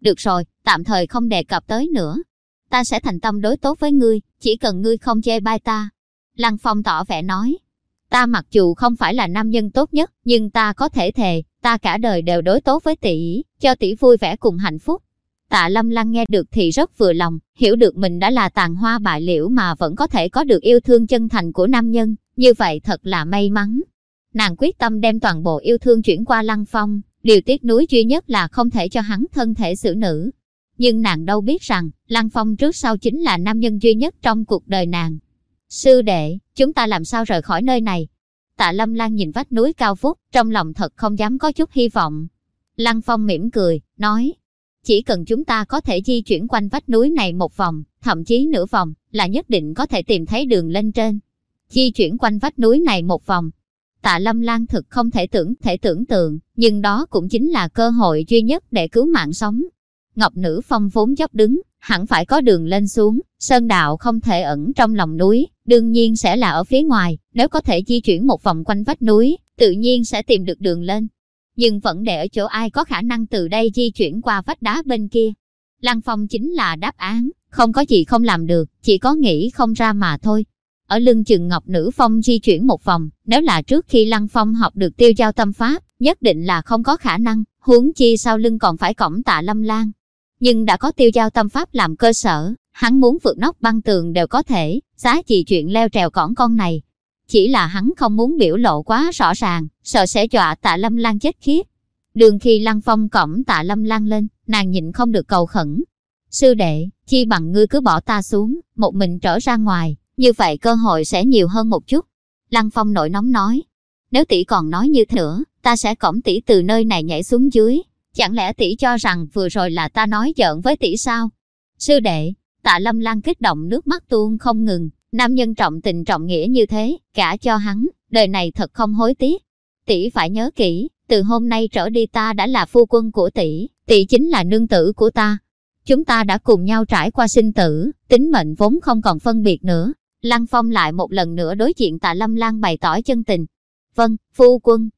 được rồi, tạm thời không đề cập tới nữa. Ta sẽ thành tâm đối tốt với ngươi, chỉ cần ngươi không chê bai ta. Lăng Phong tỏ vẻ nói, ta mặc dù không phải là nam nhân tốt nhất, nhưng ta có thể thề, ta cả đời đều đối tốt với tỷ, cho tỷ vui vẻ cùng hạnh phúc. Tạ Lâm Lăng nghe được thì rất vừa lòng, hiểu được mình đã là tàn hoa bại liễu mà vẫn có thể có được yêu thương chân thành của nam nhân, như vậy thật là may mắn. Nàng quyết tâm đem toàn bộ yêu thương chuyển qua Lăng Phong, điều tiếc nuối duy nhất là không thể cho hắn thân thể xử nữ. Nhưng nàng đâu biết rằng, Lăng Phong trước sau chính là nam nhân duy nhất trong cuộc đời nàng. Sư đệ, chúng ta làm sao rời khỏi nơi này? Tạ Lâm Lan nhìn vách núi cao vút, trong lòng thật không dám có chút hy vọng. Lăng Phong mỉm cười, nói, chỉ cần chúng ta có thể di chuyển quanh vách núi này một vòng, thậm chí nửa vòng, là nhất định có thể tìm thấy đường lên trên. Di chuyển quanh vách núi này một vòng. Tạ Lâm Lan thực không thể tưởng thể tưởng tượng, nhưng đó cũng chính là cơ hội duy nhất để cứu mạng sống. Ngọc Nữ Phong vốn dốc đứng, hẳn phải có đường lên xuống, sơn đạo không thể ẩn trong lòng núi, đương nhiên sẽ là ở phía ngoài, nếu có thể di chuyển một vòng quanh vách núi, tự nhiên sẽ tìm được đường lên. Nhưng vẫn để ở chỗ ai có khả năng từ đây di chuyển qua vách đá bên kia. Lăng Phong chính là đáp án, không có gì không làm được, chỉ có nghĩ không ra mà thôi. Ở lưng chừng Ngọc Nữ Phong di chuyển một vòng, nếu là trước khi Lăng Phong học được tiêu giao tâm pháp, nhất định là không có khả năng, huống chi sau lưng còn phải cổng tạ lâm lan, nhưng đã có tiêu giao tâm pháp làm cơ sở, hắn muốn vượt nóc băng tường đều có thể, giá trị chuyện leo trèo cỏn con này. Chỉ là hắn không muốn biểu lộ quá rõ ràng, sợ sẽ dọa tạ lâm lan chết khiếp. Đường khi lăng phong cổng tạ lâm lan lên, nàng nhịn không được cầu khẩn. Sư đệ, chi bằng ngươi cứ bỏ ta xuống, một mình trở ra ngoài, như vậy cơ hội sẽ nhiều hơn một chút. Lăng phong nổi nóng nói. nếu tỷ còn nói như thế nữa, ta sẽ cổng tỷ từ nơi này nhảy xuống dưới. Chẳng lẽ tỷ cho rằng vừa rồi là ta nói giỡn với tỷ sao? Sư đệ, tạ lâm lan kích động nước mắt tuôn không ngừng, nam nhân trọng tình trọng nghĩa như thế, cả cho hắn, đời này thật không hối tiếc. Tỷ phải nhớ kỹ, từ hôm nay trở đi ta đã là phu quân của tỷ, tỷ chính là nương tử của ta. Chúng ta đã cùng nhau trải qua sinh tử, tính mệnh vốn không còn phân biệt nữa. Lăng Phong lại một lần nữa đối diện tạ Lâm Lan bày tỏ chân tình. Vâng, phu quân.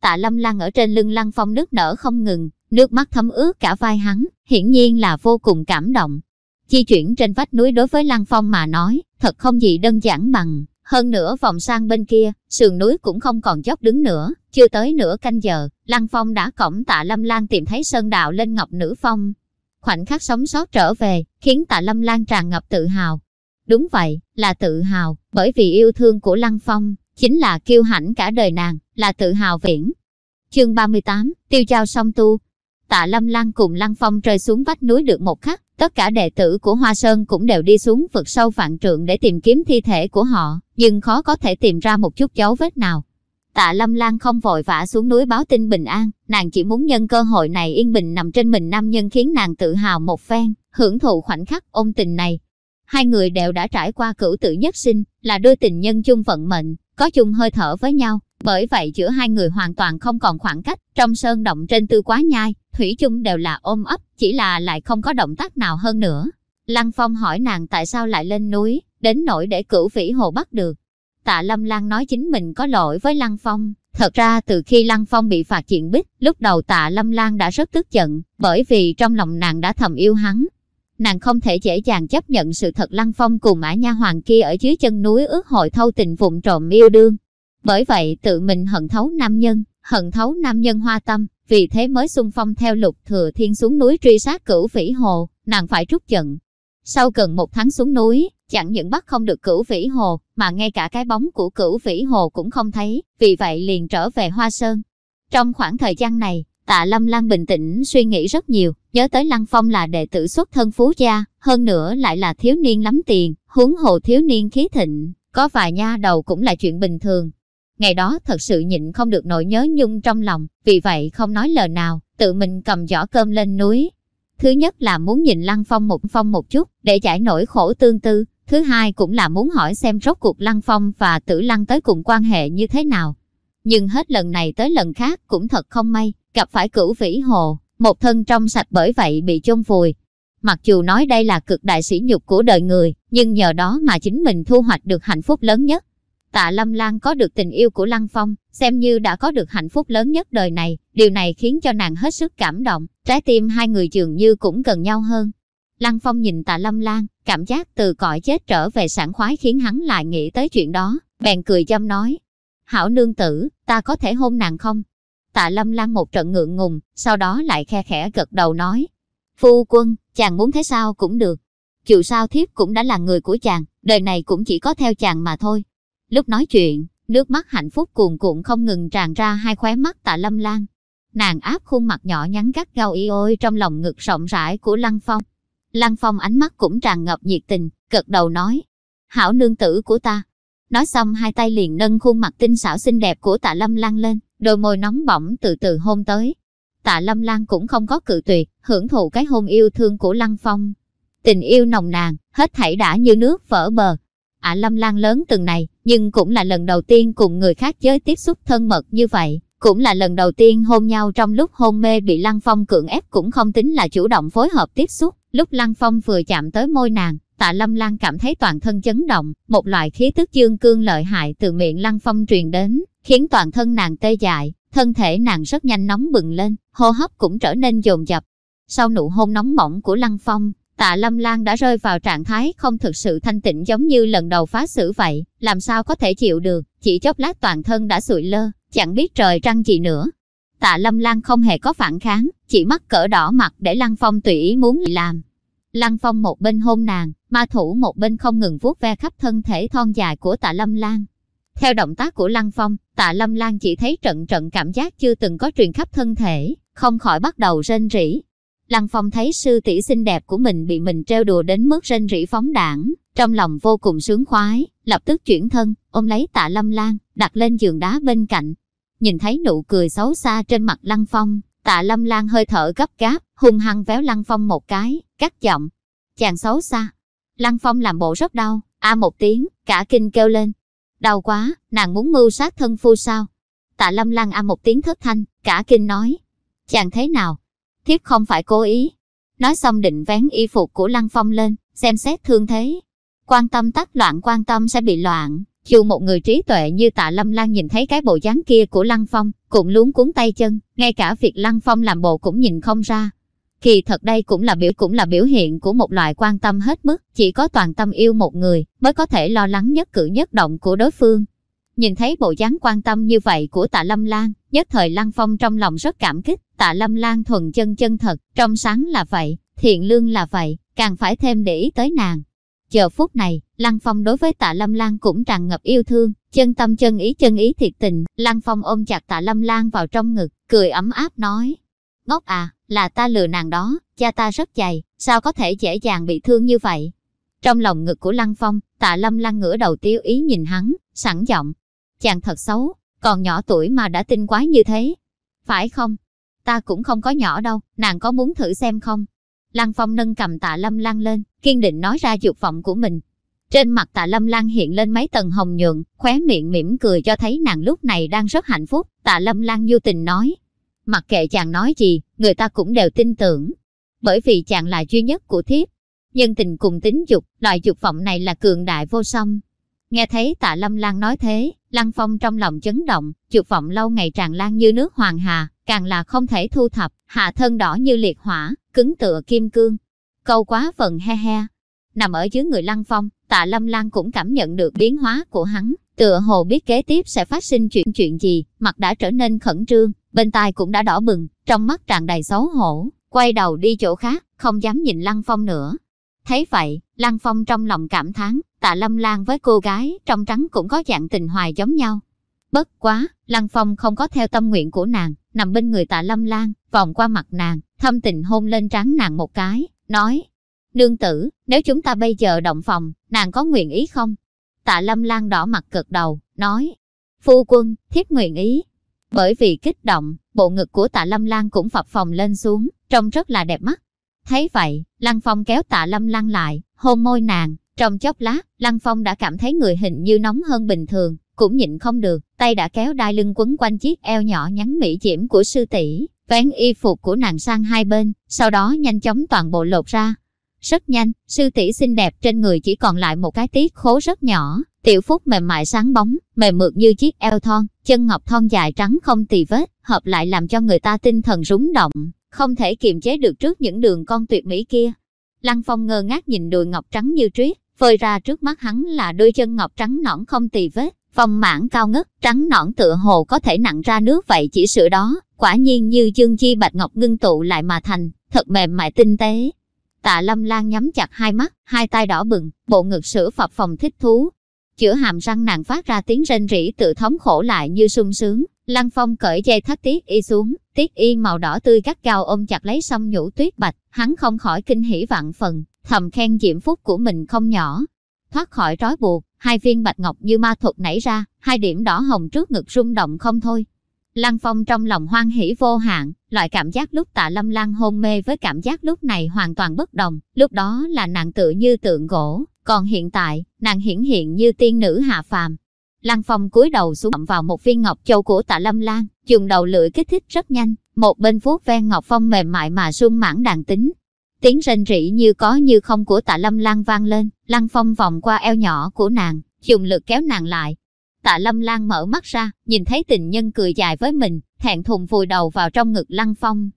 Tạ Lâm Lan ở trên lưng Lăng Phong nước nở không ngừng, nước mắt thấm ướt cả vai hắn, hiển nhiên là vô cùng cảm động. Di chuyển trên vách núi đối với Lăng Phong mà nói, thật không gì đơn giản bằng. Hơn nữa vòng sang bên kia, sườn núi cũng không còn dốc đứng nữa, chưa tới nửa canh giờ, Lăng Phong đã cổng tạ Lâm Lan tìm thấy sơn đạo lên ngọc nữ phong. Khoảnh khắc sống sót trở về, khiến tạ Lâm Lan tràn ngập tự hào. Đúng vậy, là tự hào, bởi vì yêu thương của Lăng Phong, chính là kiêu hãnh cả đời nàng, là tự hào viễn. Chương 38, tiêu trao song tu. Tạ Lâm Lan cùng Lăng Phong rơi xuống vách núi được một khắc, tất cả đệ tử của Hoa Sơn cũng đều đi xuống vực sâu vạn trượng để tìm kiếm thi thể của họ, nhưng khó có thể tìm ra một chút dấu vết nào. Tạ Lâm Lan không vội vã xuống núi báo tin bình an, nàng chỉ muốn nhân cơ hội này yên bình nằm trên mình nam nhân khiến nàng tự hào một phen, hưởng thụ khoảnh khắc ôn tình này. Hai người đều đã trải qua cửu tử nhất sinh, là đôi tình nhân chung vận mệnh, có chung hơi thở với nhau, bởi vậy giữa hai người hoàn toàn không còn khoảng cách, trong sơn động trên tư quá nhai, thủy chung đều là ôm ấp, chỉ là lại không có động tác nào hơn nữa. Lăng Phong hỏi nàng tại sao lại lên núi, đến nỗi để cửu vĩ hồ bắt được. Tạ Lâm Lan nói chính mình có lỗi với Lăng Phong. Thật ra từ khi Lăng Phong bị phạt chuyện bích, lúc đầu Tạ Lâm Lan đã rất tức giận, bởi vì trong lòng nàng đã thầm yêu hắn. Nàng không thể dễ dàng chấp nhận sự thật Lăng Phong cùng mã nha hoàng kia ở dưới chân núi ước hội thâu tình vụng trộm yêu đương. Bởi vậy tự mình hận thấu nam nhân, hận thấu nam nhân hoa tâm, vì thế mới xung phong theo lục thừa thiên xuống núi truy sát cửu vĩ hồ, nàng phải rút giận. Sau gần một tháng xuống núi, chẳng những bắt không được cửu vĩ hồ, mà ngay cả cái bóng của cửu vĩ hồ cũng không thấy, vì vậy liền trở về Hoa Sơn. Trong khoảng thời gian này, tạ Lâm Lan bình tĩnh suy nghĩ rất nhiều, nhớ tới Lăng Phong là đệ tử xuất thân phú gia, hơn nữa lại là thiếu niên lắm tiền, huống hồ thiếu niên khí thịnh, có vài nha đầu cũng là chuyện bình thường. Ngày đó thật sự nhịn không được nỗi nhớ nhung trong lòng, vì vậy không nói lời nào, tự mình cầm giỏ cơm lên núi. Thứ nhất là muốn nhìn Lăng Phong một phong một chút, để giải nỗi khổ tương tư, Thứ hai cũng là muốn hỏi xem rốt cuộc Lăng Phong và Tử Lăng tới cùng quan hệ như thế nào. Nhưng hết lần này tới lần khác cũng thật không may, gặp phải cửu vĩ hồ, một thân trong sạch bởi vậy bị chôn vùi. Mặc dù nói đây là cực đại sỉ nhục của đời người, nhưng nhờ đó mà chính mình thu hoạch được hạnh phúc lớn nhất. Tạ Lâm Lan có được tình yêu của Lăng Phong, xem như đã có được hạnh phúc lớn nhất đời này, điều này khiến cho nàng hết sức cảm động, trái tim hai người dường như cũng gần nhau hơn. Lăng Phong nhìn tạ Lâm Lan, cảm giác từ cõi chết trở về sảng khoái khiến hắn lại nghĩ tới chuyện đó, bèn cười châm nói. Hảo nương tử, ta có thể hôn nàng không? Tạ Lâm Lan một trận ngượng ngùng, sau đó lại khe khẽ gật đầu nói. Phu quân, chàng muốn thế sao cũng được. Dù sao thiếp cũng đã là người của chàng, đời này cũng chỉ có theo chàng mà thôi. Lúc nói chuyện, nước mắt hạnh phúc cuồn cuộn không ngừng tràn ra hai khóe mắt tạ Lâm Lan. Nàng áp khuôn mặt nhỏ nhắn gắt gao y ôi trong lòng ngực rộng rãi của Lăng Phong. Lăng Phong ánh mắt cũng tràn ngập nhiệt tình, cật đầu nói. Hảo nương tử của ta. Nói xong hai tay liền nâng khuôn mặt tinh xảo xinh đẹp của tạ Lâm Lan lên, đôi môi nóng bỏng từ từ hôn tới. Tạ Lâm Lan cũng không có cự tuyệt, hưởng thụ cái hôn yêu thương của Lăng Phong. Tình yêu nồng nàn, hết thảy đã như nước vỡ bờ. Ả Lâm Lan lớn từng này, nhưng cũng là lần đầu tiên cùng người khác giới tiếp xúc thân mật như vậy. Cũng là lần đầu tiên hôn nhau trong lúc hôn mê bị Lăng Phong cưỡng ép cũng không tính là chủ động phối hợp tiếp xúc. Lúc Lăng Phong vừa chạm tới môi nàng, tạ Lâm Lan cảm thấy toàn thân chấn động, một loại khí tức dương cương lợi hại từ miệng Lăng Phong truyền đến, khiến toàn thân nàng tê dại, thân thể nàng rất nhanh nóng bừng lên, hô hấp cũng trở nên dồn dập. Sau nụ hôn nóng bỏng của Lăng Phong, tạ Lâm Lan đã rơi vào trạng thái không thực sự thanh tịnh giống như lần đầu phá xử vậy, làm sao có thể chịu được, chỉ chốc lát toàn thân đã sụi lơ, chẳng biết trời trăng gì nữa. Tạ Lâm Lan không hề có phản kháng, chỉ mắt cỡ đỏ mặt để Lăng Phong tùy ý muốn làm. Lăng Phong một bên hôn nàng, ma thủ một bên không ngừng vuốt ve khắp thân thể thon dài của tạ Lâm Lan. Theo động tác của Lăng Phong, tạ Lâm Lan chỉ thấy trận trận cảm giác chưa từng có truyền khắp thân thể, không khỏi bắt đầu rên rỉ. Lăng Phong thấy sư tỷ xinh đẹp của mình bị mình trêu đùa đến mức rên rỉ phóng đảng, trong lòng vô cùng sướng khoái, lập tức chuyển thân, ôm lấy tạ Lâm Lan, đặt lên giường đá bên cạnh, nhìn thấy nụ cười xấu xa trên mặt Lăng Phong, tạ Lâm Lan hơi thở gấp gáp, hung hăng véo Lăng Phong một cái, cắt giọng. Chàng xấu xa. Lăng Phong làm bộ rất đau, a một tiếng, cả kinh kêu lên. Đau quá, nàng muốn mưu sát thân phu sao? Tạ Lâm Lan a một tiếng thất thanh, cả kinh nói. Chàng thế nào? Thiếp không phải cố ý. Nói xong định vén y phục của Lăng Phong lên, xem xét thương thế. Quan tâm tắc loạn quan tâm sẽ bị loạn. Dù một người trí tuệ như tạ Lâm Lan nhìn thấy cái bộ dáng kia của Lăng Phong, cũng luống cuốn tay chân, ngay cả việc Lăng Phong làm bộ cũng nhìn không ra. Kỳ thật đây cũng là biểu cũng là biểu hiện của một loại quan tâm hết mức, chỉ có toàn tâm yêu một người mới có thể lo lắng nhất cử nhất động của đối phương. Nhìn thấy bộ dáng quan tâm như vậy của tạ Lâm Lan, nhất thời Lăng Phong trong lòng rất cảm kích, tạ Lâm Lan thuần chân chân thật, trong sáng là vậy, thiện lương là vậy, càng phải thêm để ý tới nàng. Giờ phút này, Lăng Phong đối với tạ Lâm Lan cũng tràn ngập yêu thương, chân tâm chân ý chân ý thiệt tình, Lăng Phong ôm chặt tạ Lâm Lan vào trong ngực, cười ấm áp nói. Ngốc à, là ta lừa nàng đó, cha ta rất dày, sao có thể dễ dàng bị thương như vậy? Trong lòng ngực của Lăng Phong, tạ Lâm Lan ngửa đầu tiêu ý nhìn hắn, sẵn giọng. Chàng thật xấu, còn nhỏ tuổi mà đã tinh quái như thế. Phải không? Ta cũng không có nhỏ đâu, nàng có muốn thử xem không? Lăng Phong nâng cầm tạ Lâm Lan lên, kiên định nói ra dục vọng của mình. Trên mặt tạ Lâm Lan hiện lên mấy tầng hồng nhuận, khóe miệng mỉm cười cho thấy nàng lúc này đang rất hạnh phúc. Tạ Lâm Lan du tình nói, mặc kệ chàng nói gì, người ta cũng đều tin tưởng. Bởi vì chàng là duy nhất của thiếp. Nhân tình cùng tính dục, loại dục vọng này là cường đại vô song. Nghe thấy tạ Lâm Lan nói thế, Lăng Phong trong lòng chấn động, dục vọng lâu ngày tràn lan như nước hoàng hà, càng là không thể thu thập, hạ thân đỏ như liệt hỏa, cứng tựa kim cương. Câu quá phần he he. Nằm ở dưới người Lăng Phong, tạ Lâm Lan cũng cảm nhận được biến hóa của hắn, tựa hồ biết kế tiếp sẽ phát sinh chuyện chuyện gì, mặt đã trở nên khẩn trương, bên tai cũng đã đỏ bừng, trong mắt tràn đầy xấu hổ, quay đầu đi chỗ khác, không dám nhìn Lăng Phong nữa. Thấy vậy, Lăng Phong trong lòng cảm thán, tạ Lâm Lan với cô gái trong trắng cũng có dạng tình hoài giống nhau. Bất quá, Lăng Phong không có theo tâm nguyện của nàng, nằm bên người tạ Lâm Lan, vòng qua mặt nàng, thâm tình hôn lên trán nàng một cái, nói, Nương tử, nếu chúng ta bây giờ động phòng, nàng có nguyện ý không? Tạ Lâm Lan đỏ mặt cực đầu, nói, Phu quân, thiếp nguyện ý. Bởi vì kích động, bộ ngực của tạ Lâm Lan cũng phập phòng lên xuống, trông rất là đẹp mắt. Thấy vậy, Lăng Phong kéo tạ Lâm Lan lại, hôn môi nàng, trong chốc lát, Lăng Phong đã cảm thấy người hình như nóng hơn bình thường, cũng nhịn không được, tay đã kéo đai lưng quấn quanh chiếc eo nhỏ nhắn mỹ diễm của sư tỷ, vén y phục của nàng sang hai bên, sau đó nhanh chóng toàn bộ lột ra. Rất nhanh, sư tỷ xinh đẹp trên người chỉ còn lại một cái tiết khố rất nhỏ, tiểu phúc mềm mại sáng bóng, mềm mượt như chiếc eo thon, chân ngọc thon dài trắng không tì vết, hợp lại làm cho người ta tinh thần rúng động, không thể kiềm chế được trước những đường con tuyệt mỹ kia. Lăng Phong ngơ ngác nhìn đùi ngọc trắng như tuyết, phơi ra trước mắt hắn là đôi chân ngọc trắng nõn không tì vết, phong mãn cao ngất, trắng nõn tựa hồ có thể nặng ra nước vậy chỉ sự đó, quả nhiên như dương chi bạch ngọc ngưng tụ lại mà thành, thật mềm mại tinh tế. Tạ Lâm Lan nhắm chặt hai mắt, hai tay đỏ bừng, bộ ngực sữa phập phòng thích thú. Chữa hàm răng nàng phát ra tiếng rên rỉ tự thống khổ lại như sung sướng. Lăng Phong cởi dây thắt tiết y xuống, tiết y màu đỏ tươi gắt cao ôm chặt lấy song nhũ tuyết bạch, hắn không khỏi kinh hỉ vạn phần, thầm khen diễm phúc của mình không nhỏ. Thoát khỏi trói buộc, hai viên bạch ngọc như ma thuật nảy ra, hai điểm đỏ hồng trước ngực rung động không thôi. Lăng Phong trong lòng hoan hỷ vô hạn, loại cảm giác lúc tạ lâm lan hôn mê với cảm giác lúc này hoàn toàn bất đồng, lúc đó là nàng tự như tượng gỗ, còn hiện tại, nàng hiển hiện như tiên nữ hạ phàm. Lăng Phong cúi đầu xuống vào một viên ngọc châu của tạ lâm lan, dùng đầu lưỡi kích thích rất nhanh, một bên vuốt ven ngọc phong mềm mại mà sung mãn đàn tính, Tiếng rên rỉ như có như không của tạ lâm lan vang lên, lăng phong vòng qua eo nhỏ của nàng, dùng lực kéo nàng lại. Tạ lâm lan mở mắt ra, nhìn thấy tình nhân cười dài với mình, thẹn thùng vùi đầu vào trong ngực lăng phong.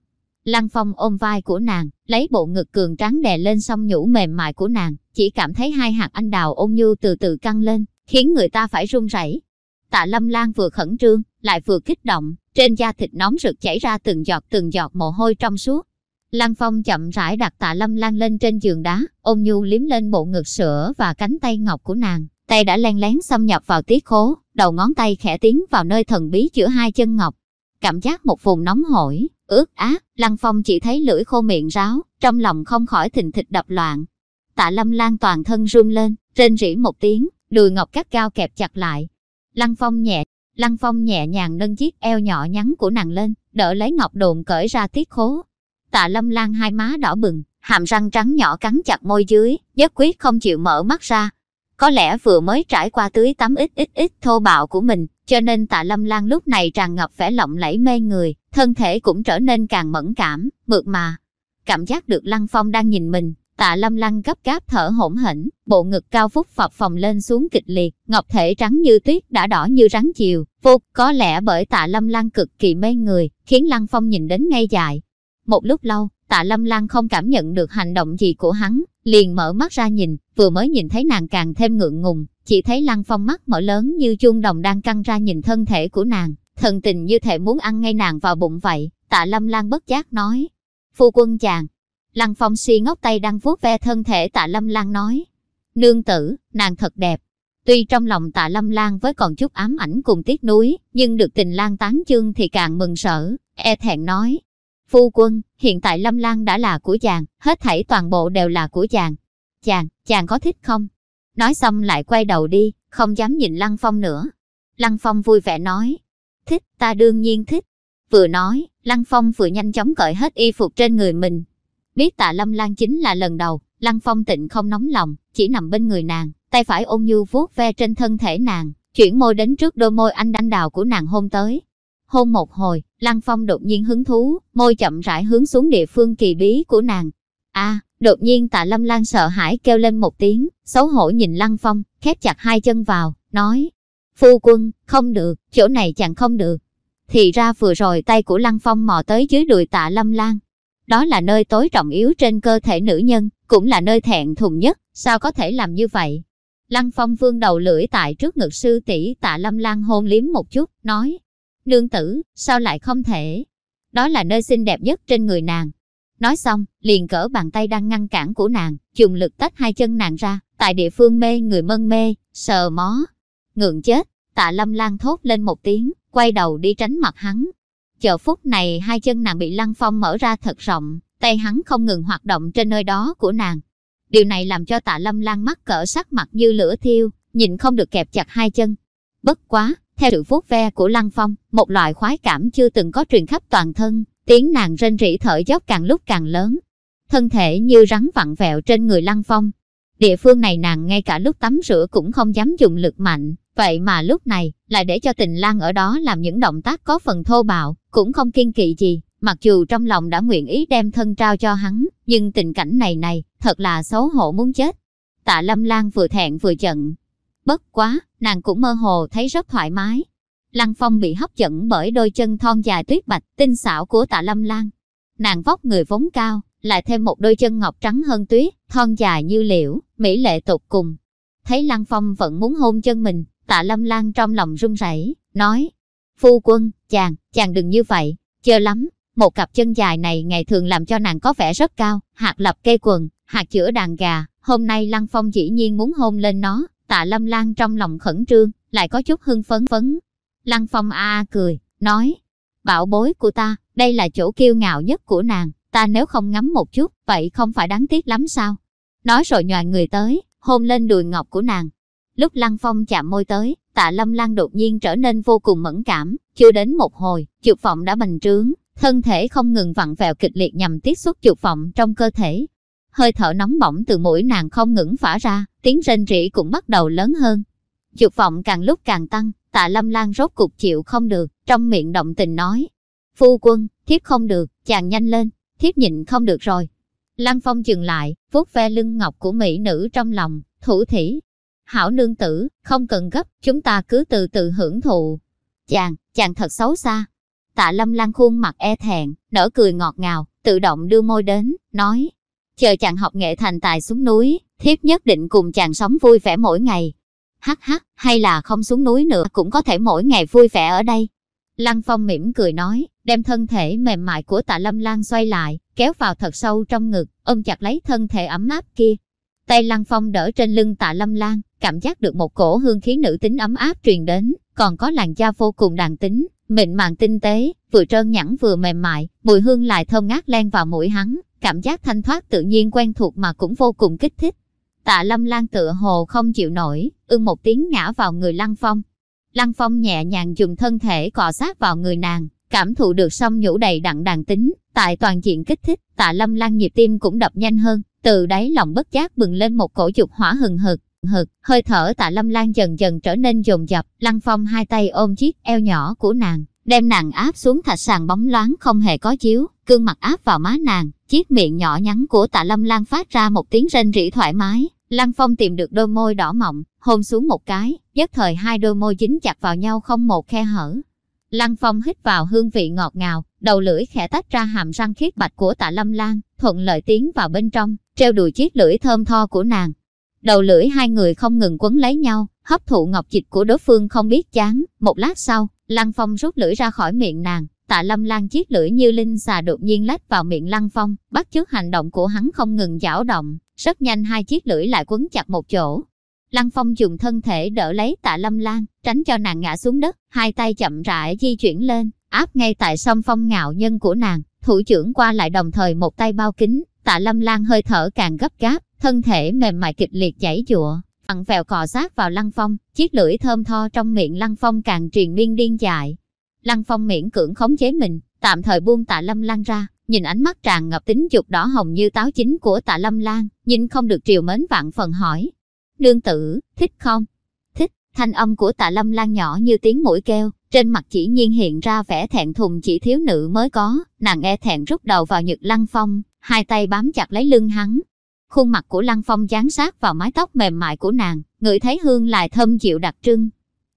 Lăng phong ôm vai của nàng, lấy bộ ngực cường trắng đè lên song nhũ mềm mại của nàng, chỉ cảm thấy hai hạt anh đào ôn nhu từ từ căng lên, khiến người ta phải run rẩy. Tạ lâm lan vừa khẩn trương, lại vừa kích động, trên da thịt nóng rực chảy ra từng giọt từng giọt mồ hôi trong suốt, Lăng Phong chậm rãi đặt tạ lâm lan lên trên giường đá, ôm nhu liếm lên bộ ngực sữa và cánh tay ngọc của nàng. Tay đã len lén xâm nhập vào tiết khố, đầu ngón tay khẽ tiến vào nơi thần bí giữa hai chân ngọc. Cảm giác một vùng nóng hổi, ướt át, Lăng Phong chỉ thấy lưỡi khô miệng ráo, trong lòng không khỏi thình thịch đập loạn. Tạ lâm lan toàn thân run lên, rên rỉ một tiếng, đùi ngọc cắt cao kẹp chặt lại. Lăng Phong nhẹ, Lăng Phong nhẹ nhàng nâng chiếc eo nhỏ nhắn của nàng lên, đỡ lấy ngọc đồn cởi ra tiết khố. Tạ Lâm Lan hai má đỏ bừng, hàm răng trắng nhỏ cắn chặt môi dưới, nhất quyết không chịu mở mắt ra. Có lẽ vừa mới trải qua tưới tắm ít ít ít thô bạo của mình, cho nên tạ Lâm Lan lúc này tràn ngập vẻ lộng lẫy mê người, thân thể cũng trở nên càng mẫn cảm, mượt mà. Cảm giác được Lăng Phong đang nhìn mình, tạ Lâm Lan gấp gáp thở hổn hển, bộ ngực cao phúc phập phồng lên xuống kịch liệt, ngọc thể trắng như tuyết đã đỏ như rắn chiều, vô có lẽ bởi tạ Lâm Lan cực kỳ mê người, khiến Lăng Phong nhìn đến ngay dại. Một lúc lâu, tạ Lâm Lan không cảm nhận được hành động gì của hắn, liền mở mắt ra nhìn, vừa mới nhìn thấy nàng càng thêm ngượng ngùng, chỉ thấy Lăng Phong mắt mở lớn như chuông đồng đang căng ra nhìn thân thể của nàng, thần tình như thể muốn ăn ngay nàng vào bụng vậy, tạ Lâm Lan bất giác nói. Phu quân chàng. Lăng Phong suy ngốc tay đang vuốt ve thân thể tạ Lâm Lan nói. Nương tử, nàng thật đẹp. Tuy trong lòng tạ Lâm Lan với còn chút ám ảnh cùng tiếc nuối, nhưng được tình Lan tán chương thì càng mừng sở, e thẹn nói. Phu quân, hiện tại Lâm Lan đã là của chàng, hết thảy toàn bộ đều là của chàng. Chàng, chàng có thích không? Nói xong lại quay đầu đi, không dám nhìn Lăng Phong nữa. Lăng Phong vui vẻ nói, thích, ta đương nhiên thích. Vừa nói, Lăng Phong vừa nhanh chóng cởi hết y phục trên người mình. Biết tạ Lâm Lan chính là lần đầu, Lăng Phong tịnh không nóng lòng, chỉ nằm bên người nàng, tay phải ôm nhu vuốt ve trên thân thể nàng, chuyển môi đến trước đôi môi anh đanh đào của nàng hôn tới. Hôn một hồi, Lăng Phong đột nhiên hứng thú, môi chậm rãi hướng xuống địa phương kỳ bí của nàng. A, đột nhiên tạ Lâm Lan sợ hãi kêu lên một tiếng, xấu hổ nhìn Lăng Phong, khép chặt hai chân vào, nói. Phu quân, không được, chỗ này chẳng không được. Thì ra vừa rồi tay của Lăng Phong mò tới dưới đùi tạ Lâm Lan. Đó là nơi tối trọng yếu trên cơ thể nữ nhân, cũng là nơi thẹn thùng nhất, sao có thể làm như vậy? Lăng Phong vương đầu lưỡi tại trước ngực sư tỷ tạ Lâm Lan hôn liếm một chút, nói đương tử, sao lại không thể? Đó là nơi xinh đẹp nhất trên người nàng. Nói xong, liền cỡ bàn tay đang ngăn cản của nàng, dùng lực tách hai chân nàng ra, tại địa phương mê người mân mê, sờ mó. Ngượng chết, tạ lâm lan thốt lên một tiếng, quay đầu đi tránh mặt hắn. Chờ phút này hai chân nàng bị lăng phong mở ra thật rộng, tay hắn không ngừng hoạt động trên nơi đó của nàng. Điều này làm cho tạ lâm lan mắt cỡ sắc mặt như lửa thiêu, nhìn không được kẹp chặt hai chân. Bất quá, theo sự vuốt ve của Lăng Phong, một loại khoái cảm chưa từng có truyền khắp toàn thân, tiếng nàng rên rỉ thở dốc càng lúc càng lớn. Thân thể như rắn vặn vẹo trên người Lăng Phong. Địa phương này nàng ngay cả lúc tắm rửa cũng không dám dùng lực mạnh, vậy mà lúc này lại để cho tình lang ở đó làm những động tác có phần thô bạo, cũng không kiên kỵ gì. Mặc dù trong lòng đã nguyện ý đem thân trao cho hắn, nhưng tình cảnh này này, thật là xấu hổ muốn chết. Tạ Lâm Lan vừa thẹn vừa giận, Bất quá, nàng cũng mơ hồ thấy rất thoải mái. Lăng Phong bị hấp dẫn bởi đôi chân thon dài tuyết bạch, tinh xảo của tạ Lâm Lan. Nàng vóc người vốn cao, lại thêm một đôi chân ngọc trắng hơn tuyết, thon dài như liễu, mỹ lệ tột cùng. Thấy Lăng Phong vẫn muốn hôn chân mình, tạ Lâm Lan trong lòng run rẩy, nói, Phu quân, chàng, chàng đừng như vậy, chờ lắm, một cặp chân dài này ngày thường làm cho nàng có vẻ rất cao, hạt lập cây quần, hạt chữa đàn gà, hôm nay Lăng Phong dĩ nhiên muốn hôn lên nó, Tạ Lâm Lan trong lòng khẩn trương, lại có chút hưng phấn phấn. Lăng Phong a cười, nói, bảo bối của ta, đây là chỗ kiêu ngạo nhất của nàng, ta nếu không ngắm một chút, vậy không phải đáng tiếc lắm sao? Nói rồi nhòi người tới, hôn lên đùi ngọc của nàng. Lúc Lăng Phong chạm môi tới, tạ Lâm Lan đột nhiên trở nên vô cùng mẫn cảm, chưa đến một hồi, chuột vọng đã bành trướng, thân thể không ngừng vặn vẹo kịch liệt nhằm tiết xuất chuột vọng trong cơ thể, hơi thở nóng bỏng từ mũi nàng không ngừng phả ra, tiếng rên rỉ cũng bắt đầu lớn hơn. Dục vọng càng lúc càng tăng, tạ lâm lan rốt cục chịu không được, trong miệng động tình nói. Phu quân, thiếp không được, chàng nhanh lên, thiếp nhịn không được rồi. Lăng phong dừng lại, vuốt ve lưng ngọc của mỹ nữ trong lòng, thủ thỉ. Hảo nương tử, không cần gấp, chúng ta cứ từ từ hưởng thụ. Chàng, chàng thật xấu xa. Tạ lâm lan khuôn mặt e thẹn, nở cười ngọt ngào, tự động đưa môi đến, nói chờ chàng học nghệ thành tài xuống núi, thiếp nhất định cùng chàng sống vui vẻ mỗi ngày. Hắc hắc, hay là không xuống núi nữa cũng có thể mỗi ngày vui vẻ ở đây. Lăng Phong mỉm cười nói, đem thân thể mềm mại của tạ Lâm Lan xoay lại, kéo vào thật sâu trong ngực, ôm chặt lấy thân thể ấm áp kia. Tay Lăng Phong đỡ trên lưng tạ Lâm Lan, cảm giác được một cổ hương khí nữ tính ấm áp truyền đến, còn có làn da vô cùng đàn tính, mịn màng tinh tế, vừa trơn nhẵn vừa mềm mại, mùi hương lại thơm ngát len vào mũi hắn, cảm giác thanh thoát tự nhiên quen thuộc mà cũng vô cùng kích thích. Tạ Lâm Lan tựa hồ không chịu nổi, ưng một tiếng ngã vào người Lăng Phong. Lăng Phong nhẹ nhàng dùng thân thể cọ sát vào người nàng, cảm thụ được song nhũ đầy đặn đàn tính, tại toàn diện kích thích, tạ lâm lan nhịp tim cũng đập nhanh hơn, từ đáy lòng bất giác bừng lên một cổ dục hỏa hừng hực, hực, hơi thở tạ lâm lan dần dần trở nên dồn dập, lăng phong hai tay ôm chiếc eo nhỏ của nàng, đem nàng áp xuống thạch sàn bóng loáng không hề có chiếu, cương mặt áp vào má nàng, chiếc miệng nhỏ nhắn của tạ lâm lan phát ra một tiếng rên rỉ thoải mái, lăng phong tìm được đôi môi đỏ mọng, hôn xuống một cái, nhất thời hai đôi môi dính chặt vào nhau không một khe hở. Lăng phong hít vào hương vị ngọt ngào, đầu lưỡi khẽ tách ra hàm răng khiết bạch của tạ lâm lan, thuận lợi tiến vào bên trong, treo đùi chiếc lưỡi thơm tho của nàng. Đầu lưỡi hai người không ngừng quấn lấy nhau, hấp thụ ngọc dịch của đối phương không biết chán. Một lát sau, Lăng Phong rút lưỡi ra khỏi miệng nàng, tạ lâm lan chiếc lưỡi như linh xà đột nhiên lách vào miệng Lăng Phong, bắt chước hành động của hắn không ngừng giảo động, rất nhanh hai chiếc lưỡi lại quấn chặt một chỗ. Lăng Phong dùng thân thể đỡ lấy tạ lâm lan, tránh cho nàng ngã xuống đất, hai tay chậm rãi di chuyển lên, áp ngay tại song phong ngạo nhân của nàng, thủ trưởng qua lại đồng thời một tay bao kính, tạ lâm lan hơi thở càng gấp gáp, thân thể mềm mại kịch liệt chảy chụa, vặn vẹo cọ sát vào lăng phong, chiếc lưỡi thơm tho trong miệng lăng phong càng truyền miên điên dại. Lăng phong miễn cưỡng khống chế mình, tạm thời buông tạ lâm lan ra, nhìn ánh mắt tràn ngập tính dục đỏ hồng như táo chính của tạ lâm lan, nhìn không được triều mến vạn phần hỏi. Nương tử, thích không? Thích, thanh âm của tạ lâm lan nhỏ như tiếng mũi kêu, trên mặt chỉ nhiên hiện ra vẻ thẹn thùng chỉ thiếu nữ mới có, nàng e thẹn rút đầu vào nhược lăng phong, hai tay bám chặt lấy lưng hắn. Khuôn mặt của lăng phong dán sát vào mái tóc mềm mại của nàng, ngửi thấy hương lại thơm dịu đặc trưng.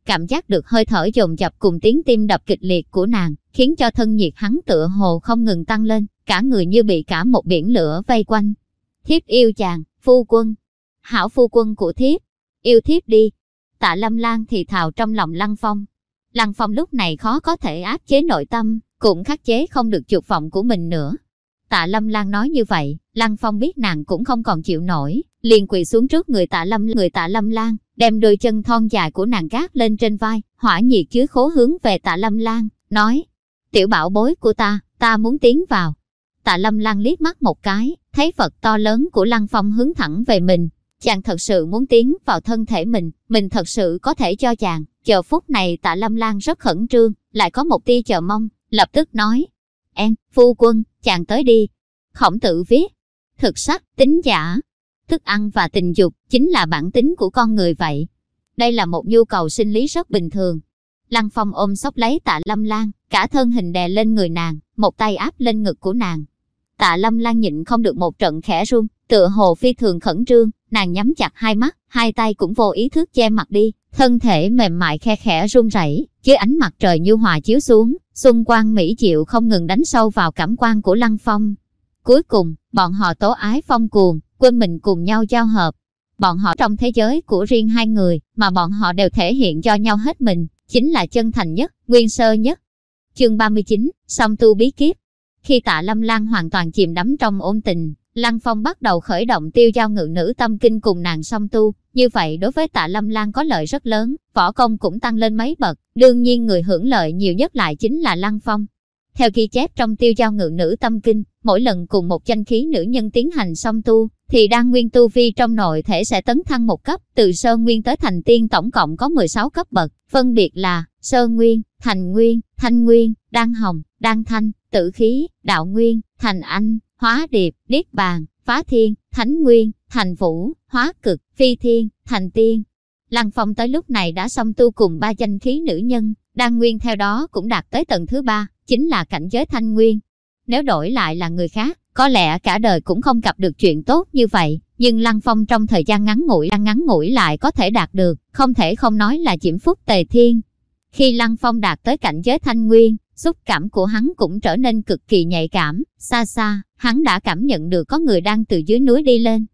Cảm giác được hơi thở dồn dập cùng tiếng tim đập kịch liệt của nàng, khiến cho thân nhiệt hắn tựa hồ không ngừng tăng lên, cả người như bị cả một biển lửa vây quanh. Thiếp yêu chàng, phu quân. Hảo phu quân của thiếp, yêu thiếp đi. Tạ lâm lan thì thào trong lòng lăng phong, Lăng Phong lúc này khó có thể áp chế nội tâm, cũng khắc chế không được dục vọng của mình nữa. Tạ Lâm Lan nói như vậy, Lăng Phong biết nàng cũng không còn chịu nổi, liền quỳ xuống trước người Tạ Lâm người Tạ Lâm Lan, đem đôi chân thon dài của nàng gác lên trên vai, hỏa nhiệt chứa khố hướng về Tạ Lâm Lan, nói: "Tiểu bảo bối của ta, ta muốn tiến vào." Tạ Lâm Lan liếc mắt một cái, thấy Phật to lớn của Lăng Phong hướng thẳng về mình, chàng thật sự muốn tiến vào thân thể mình, mình thật sự có thể cho chàng. Chờ phút này tạ Lâm Lan rất khẩn trương, lại có một tia chờ mong, lập tức nói. Em, phu quân, chàng tới đi. Khổng Tử viết. Thực sắc, tính giả. Thức ăn và tình dục chính là bản tính của con người vậy. Đây là một nhu cầu sinh lý rất bình thường. Lăng Phong ôm sóc lấy tạ Lâm Lan, cả thân hình đè lên người nàng, một tay áp lên ngực của nàng. Tạ Lâm Lan nhịn không được một trận khẽ run, tựa hồ phi thường khẩn trương, nàng nhắm chặt hai mắt, hai tay cũng vô ý thức che mặt đi, thân thể mềm mại khe khẽ run rẩy, dưới ánh mặt trời như hòa chiếu xuống, xung quanh mỹ diệu không ngừng đánh sâu vào cảm quan của Lăng Phong. Cuối cùng, bọn họ tố ái phong cuồng, quên mình cùng nhau giao hợp. Bọn họ trong thế giới của riêng hai người, mà bọn họ đều thể hiện cho nhau hết mình, chính là chân thành nhất, nguyên sơ nhất. Chương 39, song tu bí kiếp. Khi tạ Lâm Lan hoàn toàn chìm đắm trong ôn tình, Lăng Phong bắt đầu khởi động tiêu giao ngự nữ tâm kinh cùng nàng song tu, như vậy đối với tạ Lâm Lan có lợi rất lớn, võ công cũng tăng lên mấy bậc, đương nhiên người hưởng lợi nhiều nhất lại chính là Lăng Phong. Theo ghi chép trong tiêu giao ngự nữ tâm kinh, mỗi lần cùng một danh khí nữ nhân tiến hành song tu, thì đan nguyên tu vi trong nội thể sẽ tấn thăng một cấp, từ sơ nguyên tới thành tiên tổng cộng có 16 cấp bậc, phân biệt là sơ nguyên, thành nguyên, thanh nguyên, đan hồng, đan thanh, tử khí, đạo nguyên, thành anh, hóa điệp, niết bàn, phá thiên, thánh nguyên, thành vũ, hóa cực, phi thiên, thành tiên. Lăng Phong tới lúc này đã xong tu cùng ba danh khí nữ nhân, đan nguyên theo đó cũng đạt tới tầng thứ ba, chính là cảnh giới thanh nguyên. Nếu đổi lại là người khác, có lẽ cả đời cũng không gặp được chuyện tốt như vậy, nhưng Lăng Phong trong thời gian ngắn ngủi đang ngắn ngủi lại có thể đạt được, không thể không nói là chiếm phúc tề thiên. Khi Lăng Phong đạt tới cảnh giới thanh nguyên, xúc cảm của hắn cũng trở nên cực kỳ nhạy cảm, xa xa, hắn đã cảm nhận được có người đang từ dưới núi đi lên.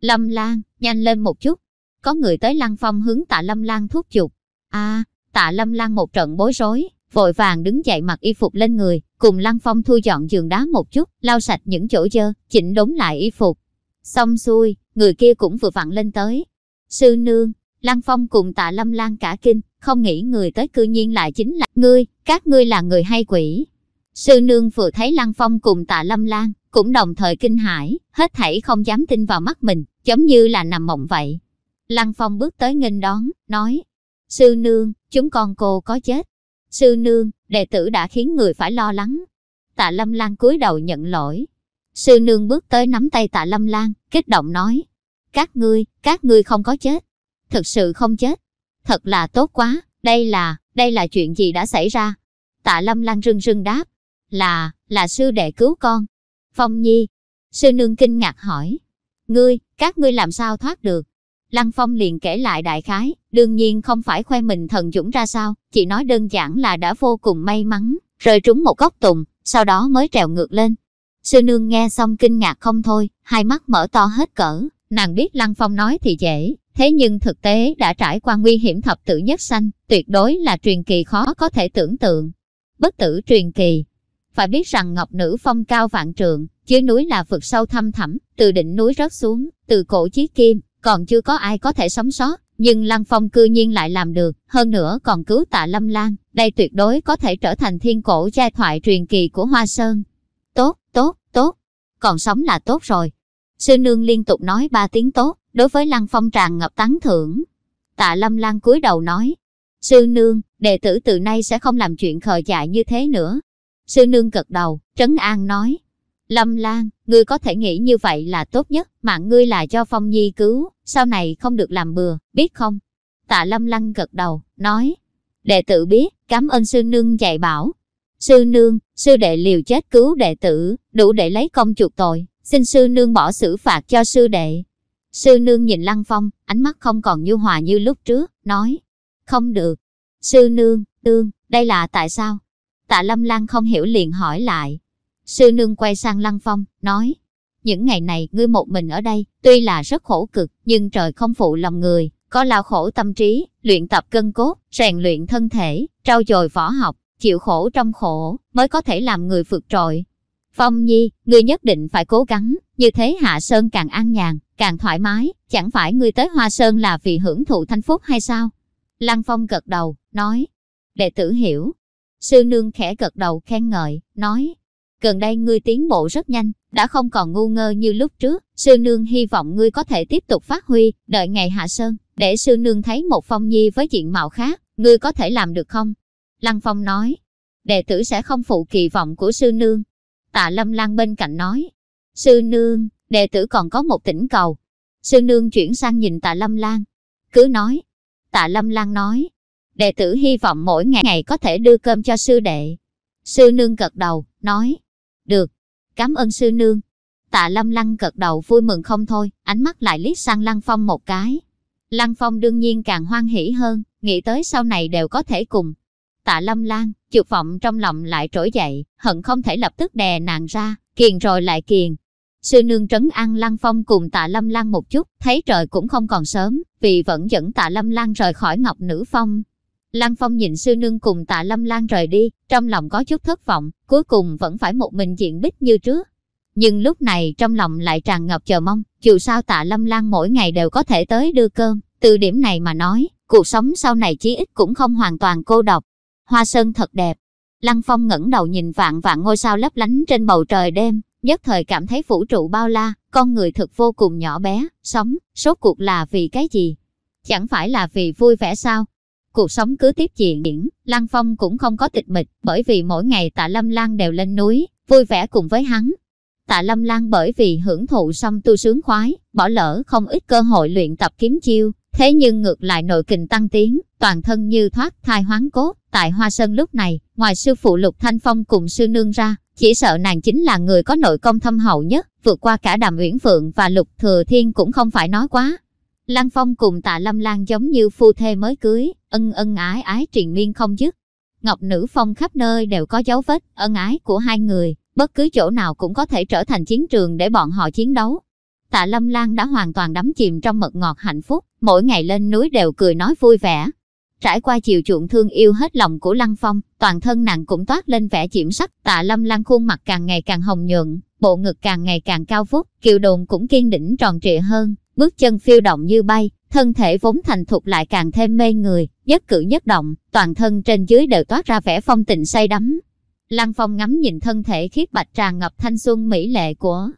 Lâm Lan, nhanh lên một chút. Có người tới Lăng Phong hướng tạ Lâm Lan thúc giục. a tạ Lâm Lan một trận bối rối, vội vàng đứng dậy mặc y phục lên người, cùng Lăng Phong thu dọn giường đá một chút, lau sạch những chỗ dơ, chỉnh đốn lại y phục. Xong xuôi, người kia cũng vừa vặn lên tới. Sư nương, Lăng Phong cùng tạ Lâm Lan cả kinh, không nghĩ người tới cư nhiên lại chính là ngươi, các ngươi là người hay quỷ. Sư nương vừa thấy Lăng Phong cùng tạ Lâm Lan, cũng đồng thời kinh hãi, hết thảy không dám tin vào mắt mình, giống như là nằm mộng vậy. Lăng Phong bước tới nghênh đón, nói, Sư nương, chúng con cô có chết. Sư nương, đệ tử đã khiến người phải lo lắng. Tạ Lâm Lan cúi đầu nhận lỗi. Sư nương bước tới nắm tay tạ Lâm Lan, kích động nói. Các ngươi, các ngươi không có chết. Thực sự không chết. Thật là tốt quá, đây là, đây là chuyện gì đã xảy ra? Tạ Lâm Lan rưng rưng đáp. Là, là sư đệ cứu con. Phong Nhi. Sư nương kinh ngạc hỏi. Ngươi, các ngươi làm sao thoát được? Lăng Phong liền kể lại đại khái, đương nhiên không phải khoe mình thần dũng ra sao, chỉ nói đơn giản là đã vô cùng may mắn, rơi trúng một góc tùng, sau đó mới trèo ngược lên. Sư nương nghe xong kinh ngạc không thôi, hai mắt mở to hết cỡ, nàng biết Lăng Phong nói thì dễ, thế nhưng thực tế đã trải qua nguy hiểm thập tử nhất sanh, tuyệt đối là truyền kỳ khó có thể tưởng tượng. Bất tử truyền kỳ. Phải biết rằng Ngọc Nữ phong cao vạn trượng, dưới núi là vực sâu thăm thẳm, từ đỉnh núi rớt xuống, từ cổ chí kim, còn chưa có ai có thể sống sót, nhưng Lăng Phong cư nhiên lại làm được, hơn nữa còn cứu tạ Lâm Lan, đây tuyệt đối có thể trở thành thiên cổ giai thoại truyền kỳ của Hoa Sơn. Tốt, tốt, tốt, còn sống là tốt rồi. Sư nương liên tục nói ba tiếng tốt, đối với Lăng Phong tràn ngập tán thưởng. Tạ Lâm Lan cúi đầu nói, Sư nương, đệ tử từ nay sẽ không làm chuyện khờ dại như thế nữa. Sư nương gật đầu, trấn an nói, Lâm Lan, ngươi có thể nghĩ như vậy là tốt nhất, mạng ngươi là cho Phong Nhi cứu, sau này không được làm bừa, biết không? Tạ Lâm Lăng gật đầu, nói, đệ tử biết, cảm ơn sư nương dạy bảo. Sư nương, sư đệ liều chết cứu đệ tử, đủ để lấy công chuộc tội, xin sư nương bỏ xử phạt cho sư đệ. Sư nương nhìn Lăng Phong, ánh mắt không còn nhu hòa như lúc trước, nói, không được. Sư nương, tương, đây là tại sao? Tạ Lâm Lan không hiểu liền hỏi lại, Sư nương quay sang Lăng Phong, nói, những ngày này ngươi một mình ở đây, tuy là rất khổ cực, nhưng trời không phụ lòng người, có lao khổ tâm trí, luyện tập cân cốt, rèn luyện thân thể, trau dồi võ học, chịu khổ trong khổ, mới có thể làm người vượt trội. Phong Nhi, ngươi nhất định phải cố gắng, như thế Hạ Sơn càng an nhàn, càng thoải mái, chẳng phải ngươi tới Hoa Sơn là vì hưởng thụ thanh phúc hay sao? Lăng Phong gật đầu, nói, đệ tử hiểu. Sư nương khẽ gật đầu khen ngợi, nói, Gần đây ngươi tiến bộ rất nhanh, đã không còn ngu ngơ như lúc trước. Sư nương hy vọng ngươi có thể tiếp tục phát huy, đợi ngày hạ sơn, để sư nương thấy một phong nhi với diện mạo khác, ngươi có thể làm được không? Lăng Phong nói, đệ tử sẽ không phụ kỳ vọng của sư nương. Tạ Lâm Lan bên cạnh nói, sư nương, đệ tử còn có một tỉnh cầu. Sư nương chuyển sang nhìn tạ Lâm Lan, cứ nói. Tạ Lâm Lan nói, đệ tử hy vọng mỗi ngày có thể đưa cơm cho sư đệ. Sư nương gật đầu, nói, được, cảm ơn sư nương. Tạ Lâm Lăng gật đầu vui mừng không thôi, ánh mắt lại liếc sang Lăng Phong một cái. Lăng Phong đương nhiên càng hoan hỉ hơn, nghĩ tới sau này đều có thể cùng. Tạ Lâm Lan, chụp vọng trong lòng lại trỗi dậy, hận không thể lập tức đè nàng ra, kiền rồi lại kiền. Sư nương trấn an Lăng Phong cùng tạ Lâm Lan một chút, thấy trời cũng không còn sớm, vì vẫn dẫn tạ Lâm Lan rời khỏi Ngọc Nữ Phong, Lăng Phong nhìn sư nương cùng tạ Lâm Lan rời đi, trong lòng có chút thất vọng, cuối cùng vẫn phải một mình diện bích như trước. Nhưng lúc này trong lòng lại tràn ngập chờ mong, dù sao tạ Lâm Lan mỗi ngày đều có thể tới đưa cơm, từ điểm này mà nói, cuộc sống sau này chí ít cũng không hoàn toàn cô độc. Hoa sơn thật đẹp. Lăng Phong ngẩng đầu nhìn vạn vạn ngôi sao lấp lánh trên bầu trời đêm, nhất thời cảm thấy vũ trụ bao la, con người thực vô cùng nhỏ bé, sống, số cuộc là vì cái gì? Chẳng phải là vì vui vẻ sao? Cuộc sống cứ tiếp diễn, Lăng Phong cũng không có tịch mịch, bởi vì mỗi ngày tạ Lâm Lan đều lên núi, vui vẻ cùng với hắn. Tạ Lâm Lan bởi vì hưởng thụ xong tu sướng khoái, bỏ lỡ không ít cơ hội luyện tập kiếm chiêu, thế nhưng ngược lại nội kình tăng tiến, toàn thân như thoát thai hoán cốt. Tại Hoa Sơn lúc này, ngoài sư phụ Lục Thanh Phong cùng sư nương ra, chỉ sợ nàng chính là người có nội công thâm hậu nhất, vượt qua cả Đàm Uyển Phượng và Lục Thừa Thiên cũng không phải nói quá. Lăng Phong cùng tạ Lâm Lan giống như phu thê mới cưới, ân ân ái ái triền miên không dứt. Ngọc Nữ Phong khắp nơi đều có dấu vết ân ái của hai người, bất cứ chỗ nào cũng có thể trở thành chiến trường để bọn họ chiến đấu. Tạ Lâm Lan đã hoàn toàn đắm chìm trong mật ngọt hạnh phúc, mỗi ngày lên núi đều cười nói vui vẻ. Trải qua chiều chuộng thương yêu hết lòng của Lăng Phong, toàn thân nàng cũng toát lên vẻ chiểm sắc, tạ Lâm Lan khuôn mặt càng ngày càng hồng nhuận, bộ ngực càng ngày càng cao vút, kiều đồn cũng kiên đỉnh tròn trịa hơn, bước chân phiêu động như bay, thân thể vốn thành thục lại càng thêm mê người, nhất cử nhất động, toàn thân trên dưới đều toát ra vẻ phong tình say đắm. Lăng Phong ngắm nhìn thân thể khiết bạch tràn ngập thanh xuân mỹ lệ của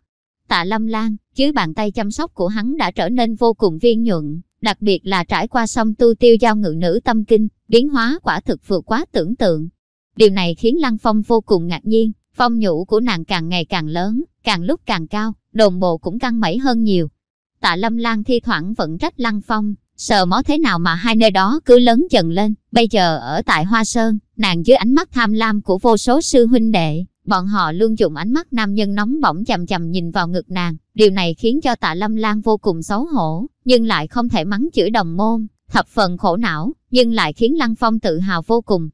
Tạ Lâm Lan, dưới bàn tay chăm sóc của hắn đã trở nên vô cùng viên nhuận, đặc biệt là trải qua song tu tiêu giao ngự nữ tâm kinh, biến hóa quả thực vượt quá tưởng tượng. Điều này khiến Lăng Phong vô cùng ngạc nhiên, phong nhũ của nàng càng ngày càng lớn, càng lúc càng cao, đồn bộ cũng căng mẩy hơn nhiều. Tạ Lâm Lan thi thoảng vẫn trách Lăng Phong, sợ mó thế nào mà hai nơi đó cứ lớn dần lên. Bây giờ ở tại Hoa Sơn, nàng dưới ánh mắt tham lam của vô số sư huynh đệ, bọn họ luôn dùng ánh mắt nam nhân nóng bỏng chầm chầm nhìn vào ngực nàng. Điều này khiến cho tạ Lâm Lan vô cùng xấu hổ, nhưng lại không thể mắng chửi đồng môn, thập phần khổ não, nhưng lại khiến Lăng Phong tự hào vô cùng.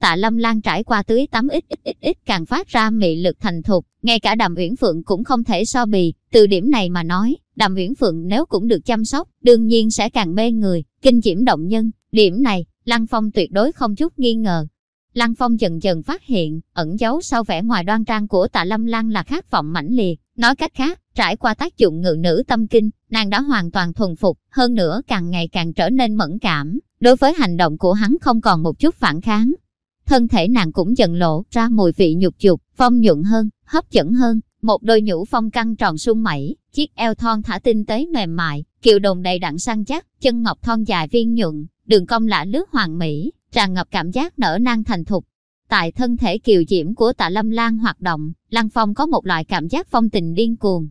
Tạ Lâm Lan trải qua tưới tắm ít ít ít ít càng phát ra mị lực thành thục, ngay cả Đàm Uyển Phượng cũng không thể so bì, từ điểm này mà nói, Đàm Viễn Phượng nếu cũng được chăm sóc, đương nhiên sẽ càng mê người, kinh diễm động nhân, điểm này, Lăng Phong tuyệt đối không chút nghi ngờ. Lăng Phong dần dần phát hiện, ẩn giấu sau vẻ ngoài đoan trang của Tạ Lâm Lan là khát vọng mãnh liệt, nói cách khác, trải qua tác dụng ngự nữ tâm kinh, nàng đã hoàn toàn thuần phục, hơn nữa càng ngày càng trở nên mẫn cảm, đối với hành động của hắn không còn một chút phản kháng, thân thể nàng cũng dần lộ ra mùi vị nhục dục, phong nhuận hơn, hấp dẫn hơn. Một đôi nhũ phong căng tròn sung mẩy, chiếc eo thon thả tinh tế mềm mại, kiều đồng đầy đặn săn chắc, chân ngọc thon dài viên nhuận, đường cong lạ lướt hoàng mỹ, tràn ngập cảm giác nở nang thành thục. Tại thân thể kiều diễm của tạ lâm lan hoạt động, Lăng Phong có một loại cảm giác phong tình điên cuồng.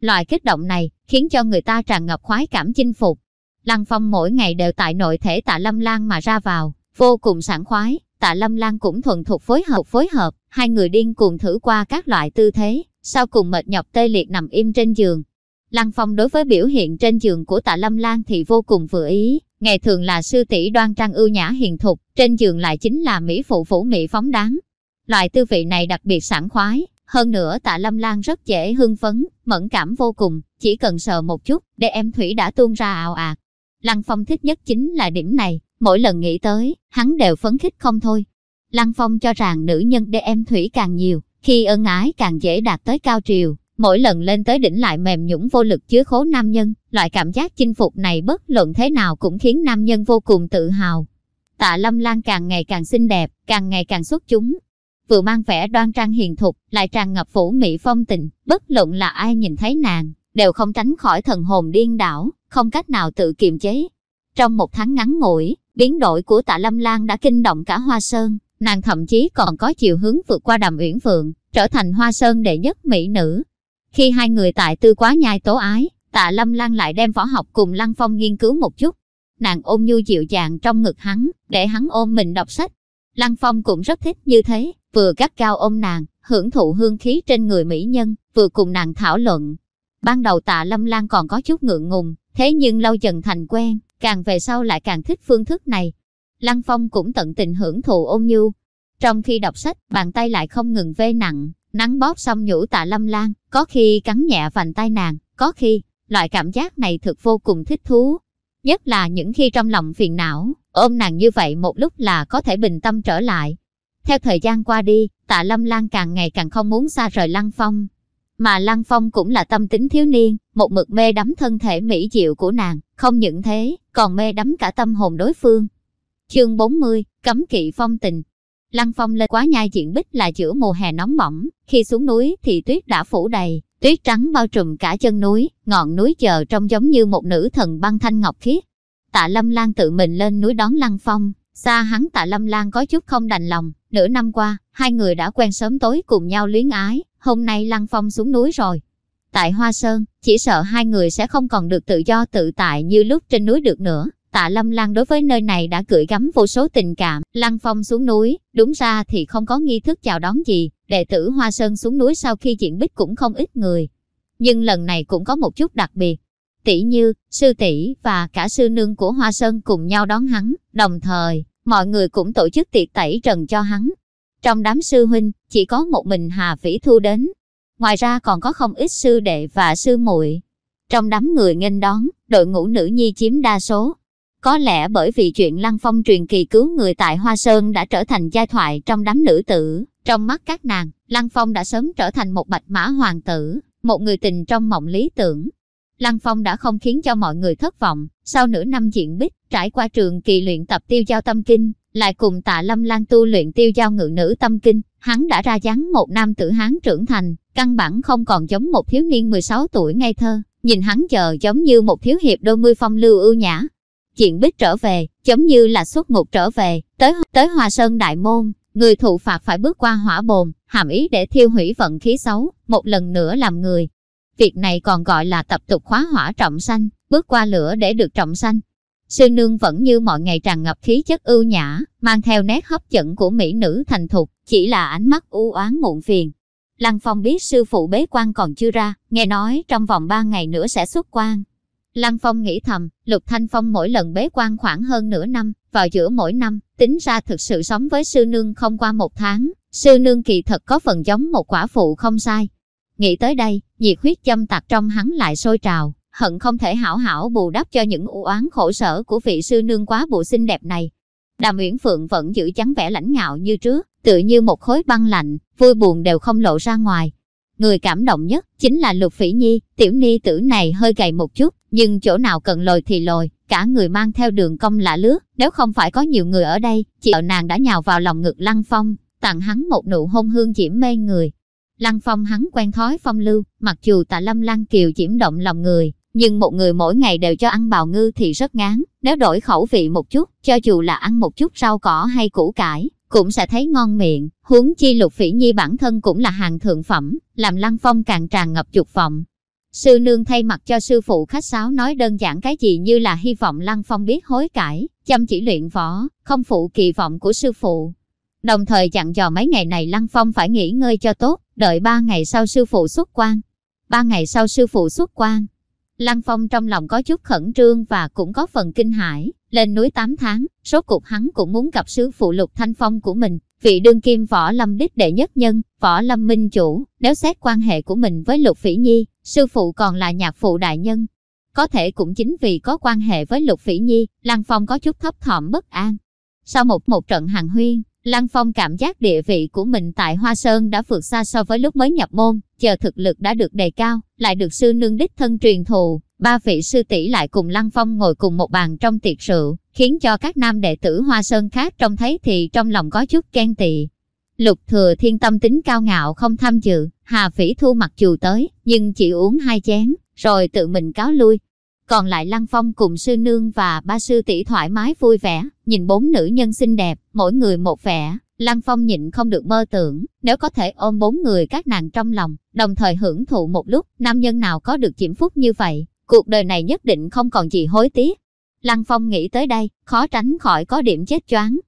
Loại kích động này khiến cho người ta tràn ngập khoái cảm chinh phục. Lăng Phong mỗi ngày đều tại nội thể tạ lâm lan mà ra vào, vô cùng sảng khoái, Tạ Lâm Lan cũng thuần thục phối hợp phối hợp, hai người điên cuồng thử qua các loại tư thế, sau cùng mệt nhọc tê liệt nằm im trên giường. Lăng Phong đối với biểu hiện trên giường của Tạ Lâm Lan thì vô cùng vừa ý, ngày thường là sư tỷ đoan trang ưu nhã hiền thục, trên giường lại chính là mỹ phụ phủ mỹ phóng đáng. Loại tư vị này đặc biệt sảng khoái, hơn nữa Tạ Lâm Lan rất dễ hưng phấn, mẫn cảm vô cùng, chỉ cần sờ một chút, để em thủy đã tuôn ra ào ạt. Lăng Phong thích nhất chính là điểm này, Mỗi lần nghĩ tới, hắn đều phấn khích không thôi. Lăng Phong cho rằng nữ nhân để em thủy càng nhiều, khi ân ái càng dễ đạt tới cao triều. Mỗi lần lên tới đỉnh lại mềm nhũng vô lực chứa khố nam nhân, loại cảm giác chinh phục này bất luận thế nào cũng khiến nam nhân vô cùng tự hào. Tạ Lâm Lan càng ngày càng xinh đẹp, càng ngày càng xuất chúng. Vừa mang vẻ đoan trang hiền thục, lại tràn ngập phủ mỹ phong tình, bất luận là ai nhìn thấy nàng, đều không tránh khỏi thần hồn điên đảo, không cách nào tự kiềm chế. Trong một tháng ngắn ngủi, Biến đổi của tạ Lâm Lan đã kinh động cả Hoa Sơn, nàng thậm chí còn có chiều hướng vượt qua đàm uyển phượng, trở thành Hoa Sơn đệ nhất mỹ nữ. Khi hai người tại tư quá nhai tố ái, tạ Lâm Lan lại đem võ học cùng Lăng Phong nghiên cứu một chút. Nàng ôm nhu dịu dàng trong ngực hắn, để hắn ôm mình đọc sách. Lăng Phong cũng rất thích như thế, vừa gắt cao ôm nàng, hưởng thụ hương khí trên người mỹ nhân, vừa cùng nàng thảo luận. Ban đầu tạ Lâm Lan còn có chút ngượng ngùng, thế nhưng lâu dần thành quen, càng về sau lại càng thích phương thức này. Lăng Phong cũng tận tình hưởng thụ ôn nhu. Trong khi đọc sách, bàn tay lại không ngừng vê nặng, nắng bóp xong nhũ tạ lâm lan, có khi cắn nhẹ vành tay nàng, có khi, loại cảm giác này thực vô cùng thích thú. Nhất là những khi trong lòng phiền não, ôm nàng như vậy một lúc là có thể bình tâm trở lại. Theo thời gian qua đi, tạ lâm lan càng ngày càng không muốn xa rời Lăng Phong, mà Lăng Phong cũng là tâm tính thiếu niên, một mực mê đắm thân thể mỹ diệu của nàng, không những thế, còn mê đắm cả tâm hồn đối phương. Chương 40, Cấm kỵ phong tình Lăng Phong lên quá nhai diện bích là giữa mùa hè nóng bỏng, khi xuống núi thì tuyết đã phủ đầy, tuyết trắng bao trùm cả chân núi, ngọn núi chờ trông giống như một nữ thần băng thanh ngọc khiết. Tạ Lâm Lan tự mình lên núi đón Lăng Phong, xa hắn Tạ Lâm Lan có chút không đành lòng, nửa năm qua, hai người đã quen sớm tối cùng nhau luyến ái, hôm nay Lăng Phong xuống núi rồi. Tại Hoa Sơn, chỉ sợ hai người sẽ không còn được tự do tự tại như lúc trên núi được nữa. Tạ Lâm Lan đối với nơi này đã gửi gắm vô số tình cảm. Lăng Phong xuống núi, đúng ra thì không có nghi thức chào đón gì. Đệ tử Hoa Sơn xuống núi sau khi diện bích cũng không ít người. Nhưng lần này cũng có một chút đặc biệt. Tỷ như, sư tỷ và cả sư nương của Hoa Sơn cùng nhau đón hắn. Đồng thời, mọi người cũng tổ chức tiệc tẩy trần cho hắn. Trong đám sư huynh, chỉ có một mình Hà Vĩ Thu đến. Ngoài ra còn có không ít sư đệ và sư muội. Trong đám người nghênh đón, đội ngũ nữ nhi chiếm đa số. Có lẽ bởi vì chuyện Lăng Phong truyền kỳ cứu người tại Hoa Sơn đã trở thành giai thoại trong đám nữ tử. Trong mắt các nàng, Lăng Phong đã sớm trở thành một bạch mã hoàng tử, một người tình trong mộng lý tưởng. Lăng Phong đã không khiến cho mọi người thất vọng, sau nửa năm diện bích, trải qua trường kỳ luyện tập tiêu giao tâm kinh, lại cùng tạ lâm lan tu luyện tiêu giao ngự nữ tâm kinh, hắn đã ra dáng một nam tử hán trưởng thành, căn bản không còn giống một thiếu niên 16 tuổi ngây thơ, nhìn hắn chờ giống như một thiếu hiệp đôi mươi phong lưu ưu nhã. Chuyện bích trở về, giống như là xuất ngục trở về, tới tới Hoa Sơn Đại Môn, người thụ phạt phải bước qua hỏa bồn, hàm ý để thiêu hủy vận khí xấu, một lần nữa làm người. Việc này còn gọi là tập tục khóa hỏa trọng sanh, bước qua lửa để được trọng sanh. Sư nương vẫn như mọi ngày tràn ngập khí chất ưu nhã, mang theo nét hấp dẫn của mỹ nữ thành thục, chỉ là ánh mắt u oán muộn phiền. Lăng Phong biết sư phụ bế quan còn chưa ra, nghe nói trong vòng ba ngày nữa sẽ xuất quan. Lăng Phong nghĩ thầm, Lục Thanh Phong mỗi lần bế quan khoảng hơn nửa năm, vào giữa mỗi năm, tính ra thực sự sống với sư nương không qua một tháng, sư nương kỳ thật có phần giống một quả phụ không sai. Nghĩ tới đây, nhiệt huyết châm tạc trong hắn lại sôi trào, hận không thể hảo hảo bù đắp cho những u oán khổ sở của vị sư nương quá bộ xinh đẹp này. Đàm Uyển Phượng vẫn giữ chắn vẻ lãnh ngạo như trước, tự như một khối băng lạnh, vui buồn đều không lộ ra ngoài. Người cảm động nhất chính là Lục Phỉ Nhi, tiểu ni tử này hơi gầy một chút, nhưng chỗ nào cần lồi thì lồi, cả người mang theo đường cong lạ lướt, nếu không phải có nhiều người ở đây, chị ở nàng đã nhào vào lòng ngực Lăng Phong, tặng hắn một nụ hôn hương diễm mê người. Lăng Phong hắn quen thói phong lưu, mặc dù tạ lâm lăng kiều diễm động lòng người, nhưng một người mỗi ngày đều cho ăn bào ngư thì rất ngán, nếu đổi khẩu vị một chút, cho dù là ăn một chút rau cỏ hay củ cải, cũng sẽ thấy ngon miệng, huống chi lục phỉ nhi bản thân cũng là hàng thượng phẩm, làm lăng phong càng tràn ngập dục vọng. Sư nương thay mặt cho sư phụ khách sáo nói đơn giản cái gì như là hy vọng lăng phong biết hối cải, chăm chỉ luyện võ, không phụ kỳ vọng của sư phụ. Đồng thời dặn dò mấy ngày này lăng phong phải nghỉ ngơi cho tốt, đợi ba ngày sau sư phụ xuất quan. Ba ngày sau sư phụ xuất quan, Lăng Phong trong lòng có chút khẩn trương và cũng có phần kinh hãi. Lên núi 8 tháng, số cục hắn cũng muốn gặp sứ phụ lục thanh phong của mình, vị đương kim võ lâm đích đệ nhất nhân, võ lâm minh chủ, nếu xét quan hệ của mình với lục phỉ nhi, sư phụ còn là nhạc phụ đại nhân. Có thể cũng chính vì có quan hệ với lục phỉ nhi, Lăng Phong có chút thấp thỏm bất an. Sau một một trận hàng huyên, Lăng Phong cảm giác địa vị của mình tại Hoa Sơn đã vượt xa so với lúc mới nhập môn, chờ thực lực đã được đề cao, lại được sư nương đích thân truyền thụ, ba vị sư tỷ lại cùng Lăng Phong ngồi cùng một bàn trong tiệc rượu, khiến cho các nam đệ tử Hoa Sơn khác trông thấy thì trong lòng có chút ghen tị. Lục thừa thiên tâm tính cao ngạo không tham dự, Hà Phỉ Thu mặc dù tới, nhưng chỉ uống hai chén, rồi tự mình cáo lui. Còn lại Lăng Phong cùng sư nương và ba sư tỷ thoải mái vui vẻ, nhìn bốn nữ nhân xinh đẹp, mỗi người một vẻ. Lăng Phong nhịn không được mơ tưởng, nếu có thể ôm bốn người các nàng trong lòng, đồng thời hưởng thụ một lúc, nam nhân nào có được diễm phúc như vậy, cuộc đời này nhất định không còn gì hối tiếc. Lăng Phong nghĩ tới đây, khó tránh khỏi có điểm chết choáng.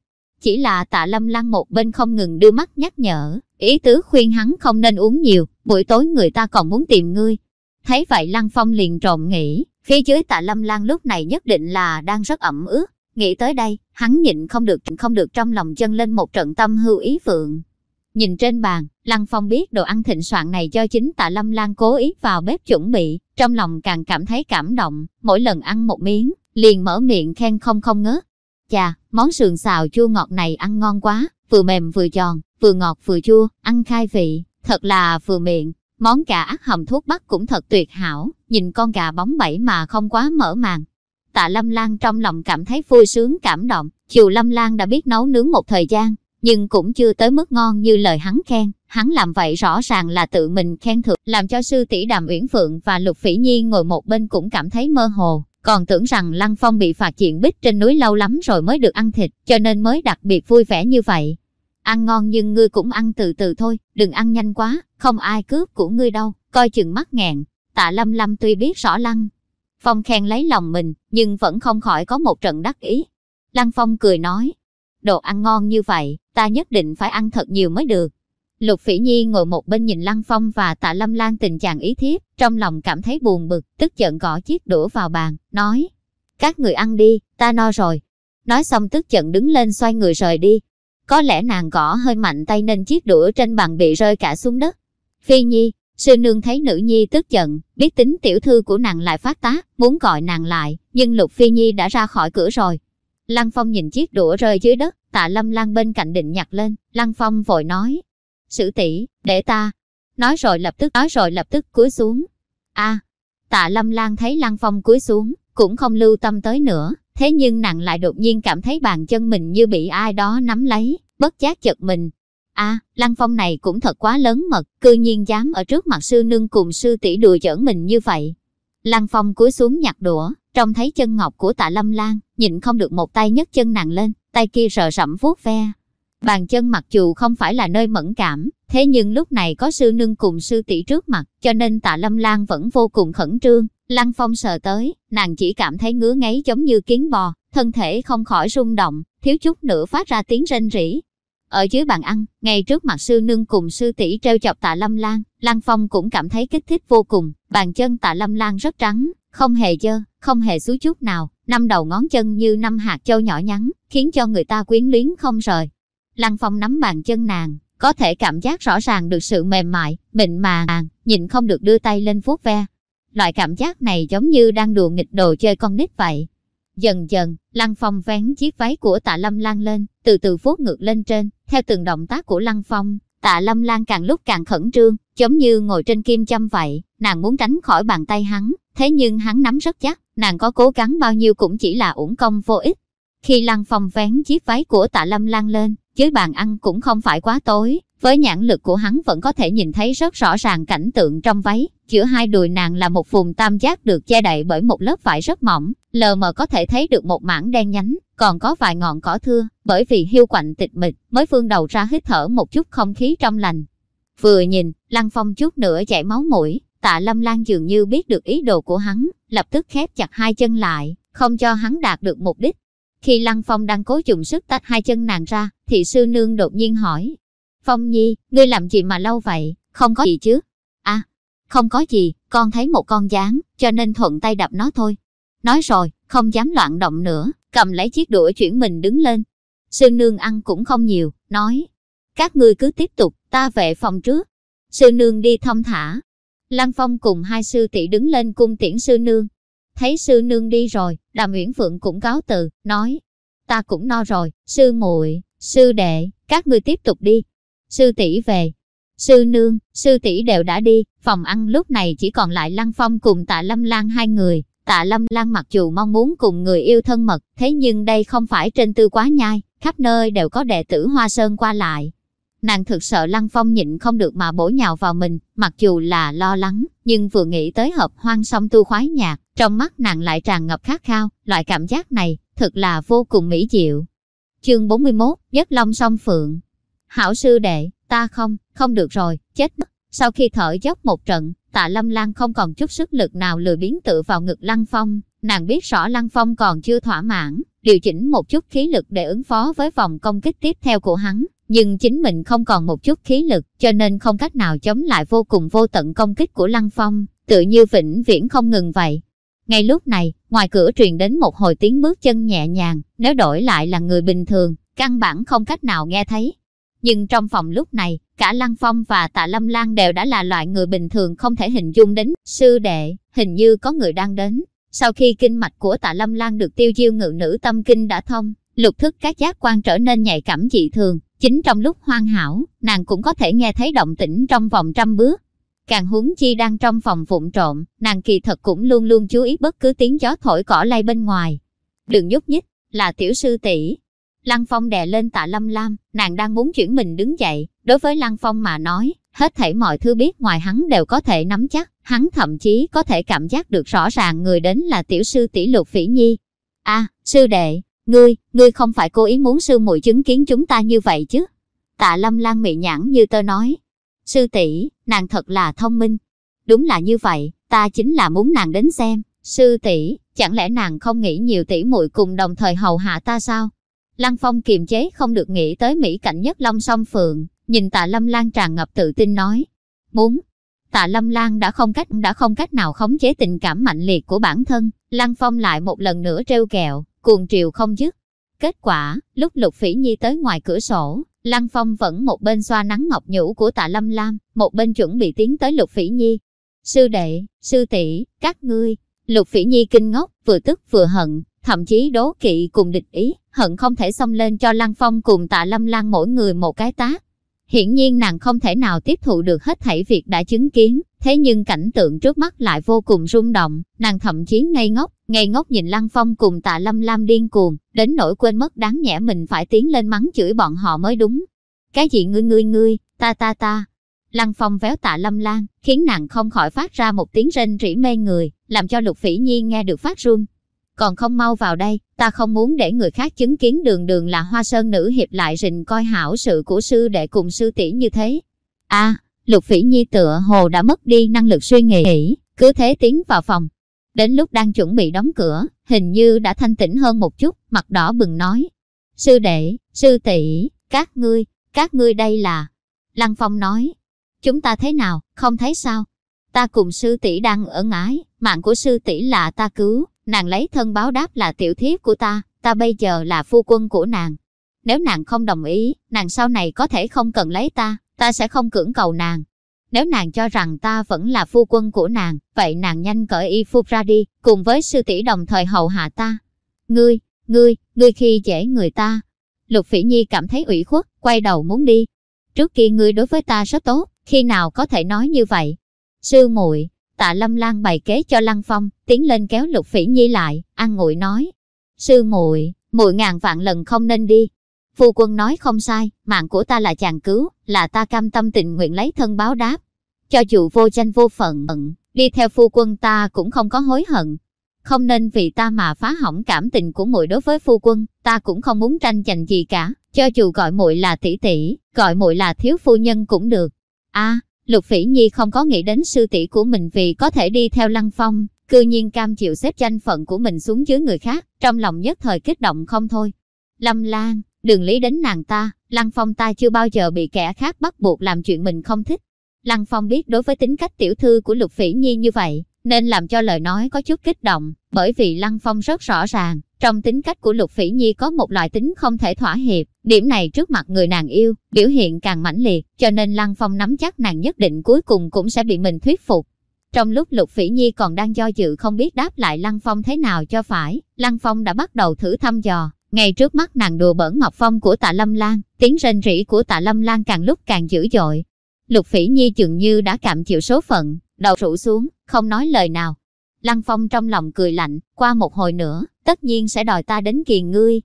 Chỉ là tạ lâm lăng một bên không ngừng đưa mắt nhắc nhở, ý tứ khuyên hắn không nên uống nhiều, buổi tối người ta còn muốn tìm ngươi. Thấy vậy Lăng Phong liền trộm nghĩ, phía dưới tạ lâm Lan lúc này nhất định là đang rất ẩm ướt. Nghĩ tới đây, hắn nhịn không được không được trong lòng chân lên một trận tâm hưu ý phượng. Nhìn trên bàn, Lăng Phong biết đồ ăn thịnh soạn này do chính tạ Lâm Lan cố ý vào bếp chuẩn bị, trong lòng càng cảm thấy cảm động, mỗi lần ăn một miếng, liền mở miệng khen không không ngớt. Chà, món sườn xào chua ngọt này ăn ngon quá, vừa mềm vừa giòn, vừa ngọt vừa chua, ăn khai vị, thật là vừa miệng. Món gà ác hầm thuốc bắc cũng thật tuyệt hảo, nhìn con gà bóng bẩy mà không quá mở màng. Tạ Lâm Lan trong lòng cảm thấy vui sướng cảm động, dù Lâm Lan đã biết nấu nướng một thời gian, nhưng cũng chưa tới mức ngon như lời hắn khen. Hắn làm vậy rõ ràng là tự mình khen thưởng, làm cho sư tỷ Đàm Uyển Phượng và Lục Phỉ Nhi ngồi một bên cũng cảm thấy mơ hồ, còn tưởng rằng Lăng Phong bị phạt chuyện bích trên núi lâu lắm rồi mới được ăn thịt, cho nên mới đặc biệt vui vẻ như vậy. Ăn ngon nhưng ngươi cũng ăn từ từ thôi, đừng ăn nhanh quá, không ai cướp của ngươi đâu, coi chừng mắt nghẹn. Tạ Lâm Lâm tuy biết rõ Lăng Phong khen lấy lòng mình, nhưng vẫn không khỏi có một trận đắc ý. Lăng Phong cười nói, đồ ăn ngon như vậy, ta nhất định phải ăn thật nhiều mới được. Lục Phỉ Nhi ngồi một bên nhìn Lăng Phong và Tạ Lâm Lan tình trạng ý thiếp, trong lòng cảm thấy buồn bực, tức giận gõ chiếc đũa vào bàn, nói: "Các người ăn đi, ta no rồi." Nói xong tức giận đứng lên xoay người rời đi. Có lẽ nàng gõ hơi mạnh tay nên chiếc đũa trên bàn bị rơi cả xuống đất. Phi Nhi, sư nương thấy nữ nhi tức giận, biết tính tiểu thư của nàng lại phát tác, muốn gọi nàng lại, nhưng Lục Phi Nhi đã ra khỏi cửa rồi. Lăng Phong nhìn chiếc đũa rơi dưới đất, Tạ Lâm Lan bên cạnh định nhặt lên, Lăng Phong vội nói, sử tỷ để ta. Nói rồi lập tức nói rồi lập tức cúi xuống. a tạ lâm lan thấy lăng phong cúi xuống, cũng không lưu tâm tới nữa. Thế nhưng nàng lại đột nhiên cảm thấy bàn chân mình như bị ai đó nắm lấy, bất giác chật mình. a lăng phong này cũng thật quá lớn mật, cư nhiên dám ở trước mặt sư nương cùng sư tỷ đùa giỡn mình như vậy. Lăng Phong cúi xuống nhặt đũa, trông thấy chân ngọc của tạ Lâm Lan, nhịn không được một tay nhấc chân nàng lên, tay kia rờ rậm vuốt ve. Bàn chân mặc dù không phải là nơi mẫn cảm, thế nhưng lúc này có sư nương cùng sư tỷ trước mặt, cho nên tạ Lâm Lan vẫn vô cùng khẩn trương. Lăng Phong sờ tới, nàng chỉ cảm thấy ngứa ngáy giống như kiến bò, thân thể không khỏi rung động, thiếu chút nữa phát ra tiếng rên rỉ. Ở dưới bàn ăn, ngay trước mặt sư nương cùng sư tỷ treo chọc tạ Lâm Lan, Lăng Phong cũng cảm thấy kích thích vô cùng, bàn chân tạ Lâm Lan rất trắng, không hề dơ, không hề xúi chút nào, năm đầu ngón chân như năm hạt châu nhỏ nhắn, khiến cho người ta quyến luyến không rời. Lăng Phong nắm bàn chân nàng, có thể cảm giác rõ ràng được sự mềm mại, mịn màng, nhìn không được đưa tay lên vuốt ve. Loại cảm giác này giống như đang đùa nghịch đồ chơi con nít vậy. Dần dần, Lăng Phong vén chiếc váy của tạ Lâm Lan lên, từ từ vuốt ngược lên trên, theo từng động tác của Lăng Phong, tạ Lâm Lan càng lúc càng khẩn trương, giống như ngồi trên kim châm vậy, nàng muốn tránh khỏi bàn tay hắn, thế nhưng hắn nắm rất chắc, nàng có cố gắng bao nhiêu cũng chỉ là uổng công vô ích. Khi Lăng Phong vén chiếc váy của tạ Lâm Lan lên, dưới bàn ăn cũng không phải quá tối, với nhãn lực của hắn vẫn có thể nhìn thấy rất rõ ràng cảnh tượng trong váy, giữa hai đùi nàng là một vùng tam giác được che đậy bởi một lớp vải rất mỏng, lờ mờ có thể thấy được một mảng đen nhánh, còn có vài ngọn cỏ thưa, bởi vì hiu quạnh tịch mịch, mới phương đầu ra hít thở một chút không khí trong lành. Vừa nhìn, Lăng Phong chút nữa chảy máu mũi, tạ Lâm Lan dường như biết được ý đồ của hắn, lập tức khép chặt hai chân lại, không cho hắn đạt được mục đích. Khi Lăng Phong đang cố dùng sức tách hai chân nàng ra, thì sư nương đột nhiên hỏi. Phong Nhi, ngươi làm gì mà lâu vậy, không có gì chứ? À, không có gì, con thấy một con gián, cho nên thuận tay đập nó thôi. Nói rồi, không dám loạn động nữa, cầm lấy chiếc đũa chuyển mình đứng lên. Sư nương ăn cũng không nhiều, nói. Các ngươi cứ tiếp tục, ta về phòng trước. Sư nương đi thông thả. Lăng Phong cùng hai sư tỷ đứng lên cung tiễn sư nương. Thấy sư nương đi rồi, Đàm Uyển Phượng cũng cáo từ, nói. Ta cũng no rồi, sư muội, sư đệ, các ngươi tiếp tục đi. Sư tỷ về. Sư nương, sư tỷ đều đã đi, phòng ăn lúc này chỉ còn lại Lăng Phong cùng tạ Lâm Lan hai người. Tạ Lâm Lan mặc dù mong muốn cùng người yêu thân mật, thế nhưng đây không phải trên tư quá nhai, khắp nơi đều có đệ tử Hoa Sơn qua lại. Nàng thực sợ Lăng Phong nhịn không được mà bổ nhào vào mình, mặc dù là lo lắng, nhưng vừa nghĩ tới hợp hoang song tu khoái nhạc, trong mắt nàng lại tràn ngập khát khao, loại cảm giác này, thật là vô cùng mỹ diệu. Chương 41, Nhất Long song Phượng Hảo sư đệ, ta không, không được rồi, chết mất. Sau khi thở dốc một trận, tạ Lâm Lan không còn chút sức lực nào lười biến tự vào ngực Lăng Phong. Nàng biết rõ Lăng Phong còn chưa thỏa mãn, điều chỉnh một chút khí lực để ứng phó với vòng công kích tiếp theo của hắn. Nhưng chính mình không còn một chút khí lực, cho nên không cách nào chống lại vô cùng vô tận công kích của Lăng Phong, tự như vĩnh viễn không ngừng vậy. Ngay lúc này, ngoài cửa truyền đến một hồi tiếng bước chân nhẹ nhàng, nếu đổi lại là người bình thường, căn bản không cách nào nghe thấy. Nhưng trong phòng lúc này, cả Lăng Phong và Tạ Lâm Lan đều đã là loại người bình thường không thể hình dung đến. Sư đệ, hình như có người đang đến. Sau khi kinh mạch của Tạ Lâm Lan được tiêu diêu ngự nữ tâm kinh đã thông, lục thức các giác quan trở nên nhạy cảm dị thường. Chính trong lúc hoang hảo, nàng cũng có thể nghe thấy động tĩnh trong vòng trăm bước. Càng huống chi đang trong phòng vụn trộm, nàng kỳ thật cũng luôn luôn chú ý bất cứ tiếng gió thổi cỏ lay bên ngoài. Đừng nhúc nhích, là tiểu sư tỷ Lăng Phong đè lên tạ Lâm Lam, nàng đang muốn chuyển mình đứng dậy. Đối với Lăng Phong mà nói, hết thảy mọi thứ biết ngoài hắn đều có thể nắm chắc. Hắn thậm chí có thể cảm giác được rõ ràng người đến là tiểu sư tỷ lục phỉ nhi. a sư đệ, ngươi, ngươi không phải cố ý muốn sư muội chứng kiến chúng ta như vậy chứ? Tạ Lâm Lan mị nhãn như tơ nói. Sư tỷ, nàng thật là thông minh. Đúng là như vậy, ta chính là muốn nàng đến xem. Sư tỷ, chẳng lẽ nàng không nghĩ nhiều tỷ muội cùng đồng thời hầu hạ ta sao? Lăng Phong kiềm chế không được nghĩ tới mỹ cảnh nhất Long song phượng, nhìn Tạ Lâm Lan tràn ngập tự tin nói, muốn. Tạ Lâm Lan đã không cách đã không cách nào khống chế tình cảm mạnh liệt của bản thân, Lăng Phong lại một lần nữa trêu kẹo, cuồng triều không dứt. Kết quả, lúc Lục Phỉ Nhi tới ngoài cửa sổ, Lăng Phong vẫn một bên xoa nắng ngọc nhũ của Tạ Lâm Lam, một bên chuẩn bị tiến tới Lục Phỉ Nhi. Sư đệ, sư tỷ, các ngươi. Lục Phỉ Nhi kinh ngốc, vừa tức vừa hận, thậm chí đố kỵ cùng địch ý, hận không thể xông lên cho Lăng Phong cùng tạ Lâm Lan mỗi người một cái tác. Hiển nhiên nàng không thể nào tiếp thụ được hết thảy việc đã chứng kiến, thế nhưng cảnh tượng trước mắt lại vô cùng rung động, nàng thậm chí ngây ngốc, ngây ngốc nhìn Lăng Phong cùng tạ Lâm Lam điên cuồng, đến nỗi quên mất đáng nhẽ mình phải tiến lên mắng chửi bọn họ mới đúng. Cái gì ngươi ngươi ngươi, ta ta ta. Lăng Phong véo tạ Lâm Lan, khiến nàng không khỏi phát ra một tiếng rên rỉ mê người, làm cho Lục Phỉ Nhi nghe được phát run. Còn không mau vào đây, ta không muốn để người khác chứng kiến đường đường là hoa sơn nữ hiệp lại rình coi hảo sự của sư đệ cùng sư tỷ như thế. a Lục Phỉ Nhi tựa hồ đã mất đi năng lực suy nghĩ, cứ thế tiến vào phòng. Đến lúc đang chuẩn bị đóng cửa, hình như đã thanh tĩnh hơn một chút, mặt đỏ bừng nói. Sư đệ, sư tỷ, các ngươi, các ngươi đây là... Lăng Phong nói, chúng ta thế nào, không thấy sao? Ta cùng sư tỷ đang ở ngái, mạng của sư tỷ là ta cứu, nàng lấy thân báo đáp là tiểu thiếp của ta, ta bây giờ là phu quân của nàng. Nếu nàng không đồng ý, nàng sau này có thể không cần lấy ta, ta sẽ không cưỡng cầu nàng. Nếu nàng cho rằng ta vẫn là phu quân của nàng, vậy nàng nhanh cởi y phục ra đi, cùng với sư tỷ đồng thời hầu hạ ta. Ngươi, ngươi, ngươi khi dễ người ta. Lục Phỉ Nhi cảm thấy ủy khuất, quay đầu muốn đi. Trước kia ngươi đối với ta rất tốt, khi nào có thể nói như vậy? Sư muội, tạ lâm lan bày kế cho Lăng Phong, tiến lên kéo Lục Phỉ Nhi lại, ăn nguội nói. Sư muội, muội ngàn vạn lần không nên đi, Phu quân nói không sai, mạng của ta là chàng cứu, là ta cam tâm tình nguyện lấy thân báo đáp. Cho dù vô danh vô phận, đi theo phu quân ta cũng không có hối hận. Không nên vì ta mà phá hỏng cảm tình của muội đối với phu quân, ta cũng không muốn tranh giành gì cả, cho dù gọi muội là tỷ tỷ, gọi muội là thiếu phu nhân cũng được. A, Lục Phỉ Nhi không có nghĩ đến sư tỷ của mình vì có thể đi theo Lăng Phong, cư nhiên cam chịu xếp danh phận của mình xuống dưới người khác, trong lòng nhất thời kích động không thôi. Lâm Lan, Đừng lý đến nàng ta, Lăng Phong ta chưa bao giờ bị kẻ khác bắt buộc làm chuyện mình không thích. Lăng Phong biết đối với tính cách tiểu thư của Lục Phỉ Nhi như vậy, nên làm cho lời nói có chút kích động, bởi vì Lăng Phong rất rõ ràng, trong tính cách của Lục Phỉ Nhi có một loại tính không thể thỏa hiệp, điểm này trước mặt người nàng yêu, biểu hiện càng mãnh liệt, cho nên Lăng Phong nắm chắc nàng nhất định cuối cùng cũng sẽ bị mình thuyết phục. Trong lúc Lục Phỉ Nhi còn đang do dự không biết đáp lại Lăng Phong thế nào cho phải, Lăng Phong đã bắt đầu thử thăm dò, ngay trước mắt nàng đùa bỡn ngọc phong của tạ lâm lan, tiếng rên rỉ của tạ lâm lan càng lúc càng dữ dội. Lục phỉ nhi dường như đã cảm chịu số phận, đầu rũ xuống, không nói lời nào. Lăng phong trong lòng cười lạnh, qua một hồi nữa, tất nhiên sẽ đòi ta đến kiền ngươi.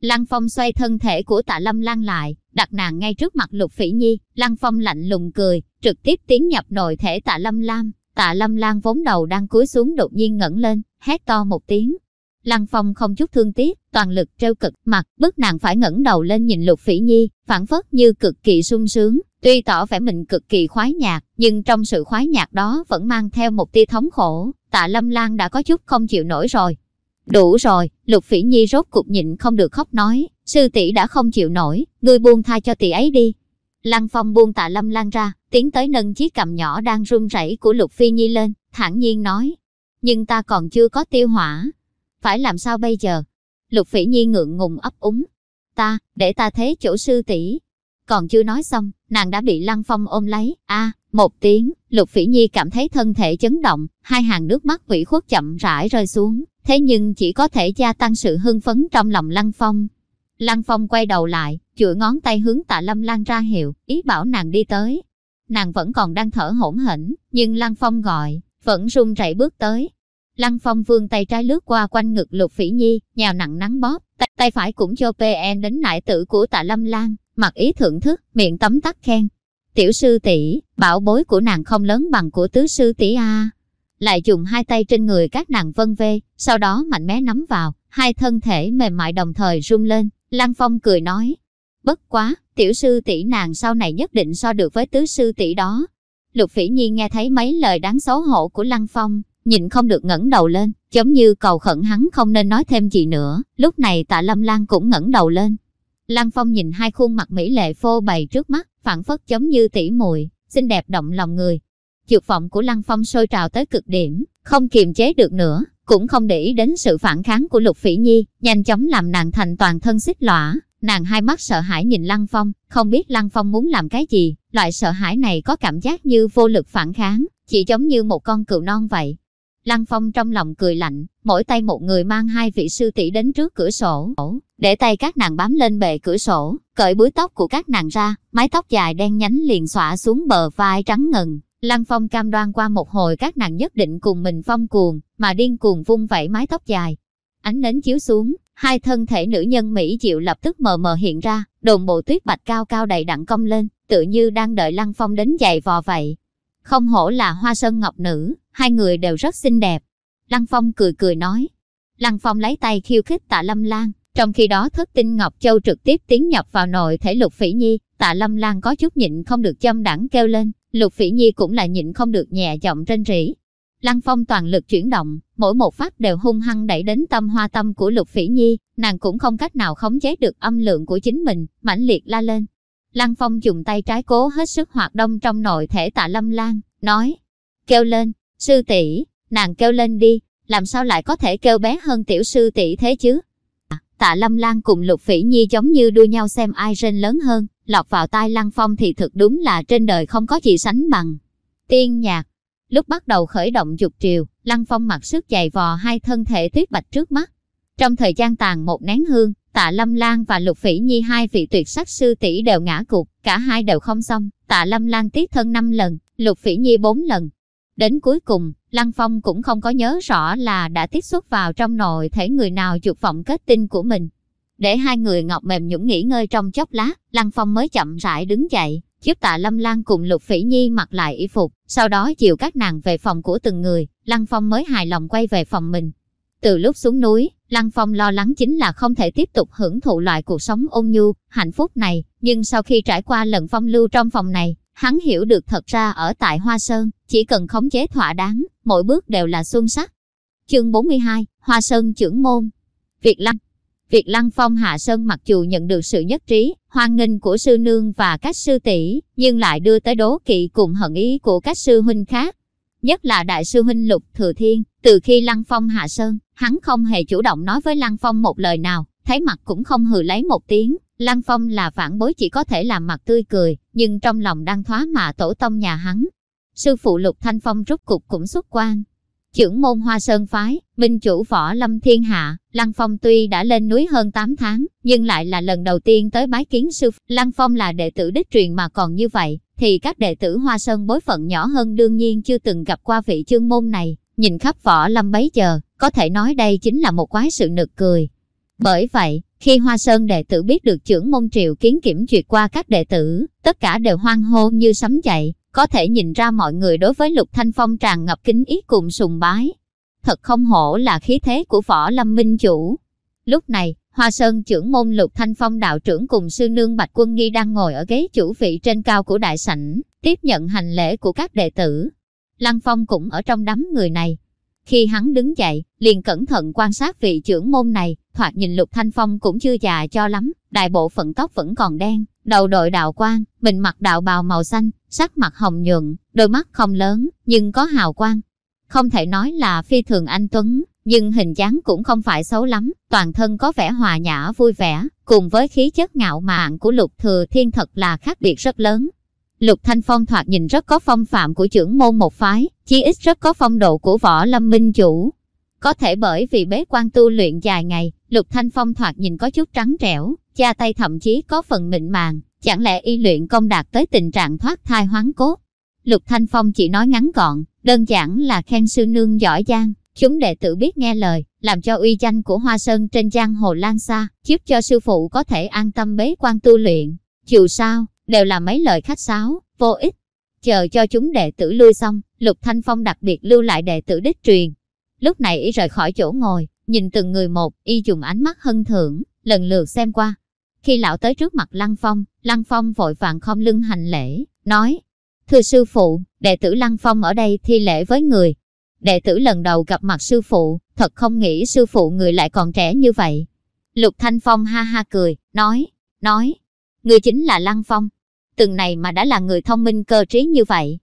Lăng phong xoay thân thể của tạ lâm lan lại, đặt nàng ngay trước mặt lục phỉ nhi, lăng phong lạnh lùng cười, trực tiếp tiến nhập nội thể tạ lâm lam. Tạ lâm lan vốn đầu đang cúi xuống đột nhiên ngẩng lên, hét to một tiếng, Lăng Phong không chút thương tiếc, toàn lực trêu cực mặt, bức nàng phải ngẩng đầu lên nhìn Lục Phỉ Nhi, phản phất như cực kỳ sung sướng, tuy tỏ vẻ mình cực kỳ khoái nhạc, nhưng trong sự khoái nhạc đó vẫn mang theo một tia thống khổ, tạ Lâm Lan đã có chút không chịu nổi rồi. Đủ rồi, Lục Phỉ Nhi rốt cục nhịn không được khóc nói, sư tỷ đã không chịu nổi, ngươi buông tha cho tỷ ấy đi. Lăng Phong buông tạ Lâm Lan ra, tiến tới nâng chiếc cầm nhỏ đang run rẩy của Lục Phi Nhi lên, thản nhiên nói, nhưng ta còn chưa có tiêu hỏa, phải làm sao bây giờ? Lục phỉ nhi ngượng ngùng ấp úng. Ta, để ta thế chỗ sư tỷ. Còn chưa nói xong, nàng đã bị lăng phong ôm lấy. a một tiếng, lục phỉ nhi cảm thấy thân thể chấn động, hai hàng nước mắt ủy khuất chậm rãi rơi xuống. Thế nhưng chỉ có thể gia tăng sự hưng phấn trong lòng lăng phong. Lăng phong quay đầu lại, chuỗi ngón tay hướng tạ lâm lan ra hiệu, ý bảo nàng đi tới. Nàng vẫn còn đang thở hổn hển, nhưng lăng phong gọi, vẫn run rẩy bước tới, Lăng Phong vương tay trái lướt qua quanh ngực Lục Phỉ Nhi, nhào nặng nắng bóp, tay, tay phải cũng cho PN đến nại tử của Tạ Lâm Lan, mặt ý thưởng thức, miệng tấm tắc khen. Tiểu sư tỷ, bảo bối của nàng không lớn bằng của tứ sư tỷ a. Lại dùng hai tay trên người các nàng vân vê, sau đó mạnh mẽ nắm vào, hai thân thể mềm mại đồng thời rung lên. Lăng Phong cười nói, bất quá, tiểu sư tỷ nàng sau này nhất định so được với tứ sư tỷ đó. Lục Phỉ Nhi nghe thấy mấy lời đáng xấu hổ của Lăng Phong, nhìn không được ngẩng đầu lên, giống như cầu khẩn hắn không nên nói thêm gì nữa. Lúc này tạ Lâm Lan cũng ngẩng đầu lên. Lăng Phong nhìn hai khuôn mặt mỹ lệ phô bày trước mắt, phản phất giống như tỉ muội, xinh đẹp động lòng người. Dược vọng của Lăng Phong sôi trào tới cực điểm, không kiềm chế được nữa, cũng không để ý đến sự phản kháng của Lục Phỉ Nhi, nhanh chóng làm nàng thành toàn thân xích lõa. Nàng hai mắt sợ hãi nhìn Lăng Phong, không biết Lăng Phong muốn làm cái gì, loại sợ hãi này có cảm giác như vô lực phản kháng, chỉ giống như một con cừu non vậy. Lăng Phong trong lòng cười lạnh, mỗi tay một người mang hai vị sư tỷ đến trước cửa sổ, để tay các nàng bám lên bề cửa sổ, cởi búi tóc của các nàng ra, mái tóc dài đen nhánh liền xõa xuống bờ vai trắng ngần. Lăng Phong cam đoan qua một hồi các nàng nhất định cùng mình phong cuồng, mà điên cuồng vung vẩy mái tóc dài. Ánh nến chiếu xuống, Hai thân thể nữ nhân Mỹ Diệu lập tức mờ mờ hiện ra, đồn bộ tuyết bạch cao cao đầy đặn cong lên, tự như đang đợi Lăng Phong đến giày vò vậy. Không hổ là hoa sơn ngọc nữ, hai người đều rất xinh đẹp. Lăng Phong cười cười nói. Lăng Phong lấy tay khiêu khích tạ Lâm Lan, trong khi đó thất tinh Ngọc Châu trực tiếp tiến nhập vào nội thể Lục Phỉ Nhi, tạ Lâm Lan có chút nhịn không được châm đẳng kêu lên, Lục Phỉ Nhi cũng là nhịn không được nhẹ giọng trên rỉ. Lăng Phong toàn lực chuyển động, mỗi một phát đều hung hăng đẩy đến tâm hoa tâm của Lục Phỉ Nhi, nàng cũng không cách nào khống chế được âm lượng của chính mình, mãnh liệt la lên. Lăng Phong dùng tay trái cố hết sức hoạt động trong nội thể tạ Lâm Lan, nói, kêu lên, sư tỷ, nàng kêu lên đi, làm sao lại có thể kêu bé hơn tiểu sư tỷ thế chứ? À, tạ Lâm Lan cùng Lục Phỉ Nhi giống như đua nhau xem ai rên lớn hơn, lọt vào tai Lăng Phong thì thực đúng là trên đời không có gì sánh bằng. Tiên nhạc Lúc bắt đầu khởi động dục triều, Lăng Phong mặc sức dày vò hai thân thể tuyết bạch trước mắt. Trong thời gian tàn một nén hương, Tạ Lâm Lan và Lục Phỉ Nhi hai vị tuyệt sắc sư tỷ đều ngã cục, cả hai đều không xong. Tạ Lâm Lan tiết thân năm lần, Lục Phỉ Nhi bốn lần. Đến cuối cùng, Lăng Phong cũng không có nhớ rõ là đã tiết xuất vào trong nội thể người nào dục vọng kết tinh của mình. Để hai người ngọc mềm nhũng nghỉ ngơi trong chốc lát, Lăng Phong mới chậm rãi đứng dậy, giúp tạ Lâm Lan cùng Lục Phỉ Nhi mặc lại y phục, sau đó chiều các nàng về phòng của từng người, Lăng Phong mới hài lòng quay về phòng mình. Từ lúc xuống núi, Lăng Phong lo lắng chính là không thể tiếp tục hưởng thụ loại cuộc sống ôn nhu, hạnh phúc này, nhưng sau khi trải qua lần phong lưu trong phòng này, hắn hiểu được thật ra ở tại Hoa Sơn, chỉ cần khống chế thỏa đáng, mỗi bước đều là xuân sắc. Chương 42, Hoa Sơn trưởng môn Việt Lăng Việc Lăng Phong hạ sơn mặc dù nhận được sự nhất trí, hoan nghênh của sư nương và các sư tỷ, nhưng lại đưa tới đố kỵ cùng hận ý của các sư huynh khác. Nhất là đại sư huynh Lục Thừa Thiên, từ khi Lăng Phong hạ sơn, hắn không hề chủ động nói với Lăng Phong một lời nào, thấy mặt cũng không hừ lấy một tiếng. Lăng Phong là phản bối chỉ có thể làm mặt tươi cười, nhưng trong lòng đang thoá mạ tổ tông nhà hắn. Sư phụ Lục Thanh Phong rút cục cũng xuất quan, Trưởng môn Hoa Sơn Phái, minh chủ võ lâm thiên hạ, Lăng Phong tuy đã lên núi hơn 8 tháng, nhưng lại là lần đầu tiên tới bái kiến sư. Lăng Phong là đệ tử đích truyền mà còn như vậy, thì các đệ tử Hoa Sơn bối phận nhỏ hơn đương nhiên chưa từng gặp qua vị chương môn này. Nhìn khắp võ lâm bấy giờ, có thể nói đây chính là một quái sự nực cười. Bởi vậy, khi Hoa Sơn đệ tử biết được trưởng môn triệu kiến kiểm duyệt qua các đệ tử, tất cả đều hoang hô như sấm dậy có thể nhìn ra mọi người đối với Lục Thanh Phong tràn ngập kính ý cùng sùng bái. Thật không hổ là khí thế của võ lâm minh chủ. Lúc này, Hoa Sơn trưởng môn Lục Thanh Phong đạo trưởng cùng sư nương Bạch Quân Nghi đang ngồi ở ghế chủ vị trên cao của đại sảnh, tiếp nhận hành lễ của các đệ tử. Lăng Phong cũng ở trong đám người này. Khi hắn đứng dậy, liền cẩn thận quan sát vị trưởng môn này, thoạt nhìn Lục Thanh Phong cũng chưa già cho lắm, đại bộ phận tóc vẫn còn đen, đầu đội đạo quan, mình mặc đạo bào màu xanh, sắc mặt hồng nhuận, đôi mắt không lớn, nhưng có hào quang. Không thể nói là phi thường anh Tuấn, nhưng hình dáng cũng không phải xấu lắm, toàn thân có vẻ hòa nhã vui vẻ, cùng với khí chất ngạo mạn của Lục Thừa Thiên thật là khác biệt rất lớn. Lục Thanh Phong thoạt nhìn rất có phong phạm của trưởng môn một phái, chí ít rất có phong độ của võ lâm minh chủ. Có thể bởi vì bế quan tu luyện dài ngày, Lục Thanh Phong thoạt nhìn có chút trắng trẻo, cha tay thậm chí có phần mịn màng, chẳng lẽ y luyện công đạt tới tình trạng thoát thai hoán cốt. Lục Thanh Phong chỉ nói ngắn gọn, đơn giản là khen sư nương giỏi giang, chúng đệ tử biết nghe lời, làm cho uy danh của Hoa Sơn trên giang hồ lan xa, giúp cho sư phụ có thể an tâm bế quan tu luyện. Dù sao, đều là mấy lời khách sáo, vô ích. Chờ cho chúng đệ tử lui xong, Lục Thanh Phong đặc biệt lưu lại đệ tử đích truyền. Lúc này y rời khỏi chỗ ngồi, nhìn từng người một, y dùng ánh mắt hân thưởng, lần lượt xem qua. Khi lão tới trước mặt Lăng Phong, Lăng Phong vội vàng không lưng hành lễ, nói, Thưa sư phụ, đệ tử Lăng Phong ở đây thi lễ với người. Đệ tử lần đầu gặp mặt sư phụ, thật không nghĩ sư phụ người lại còn trẻ như vậy. Lục Thanh Phong ha ha cười, nói, nói, người chính là Lăng Phong. Từng này mà đã là người thông minh cơ trí như vậy.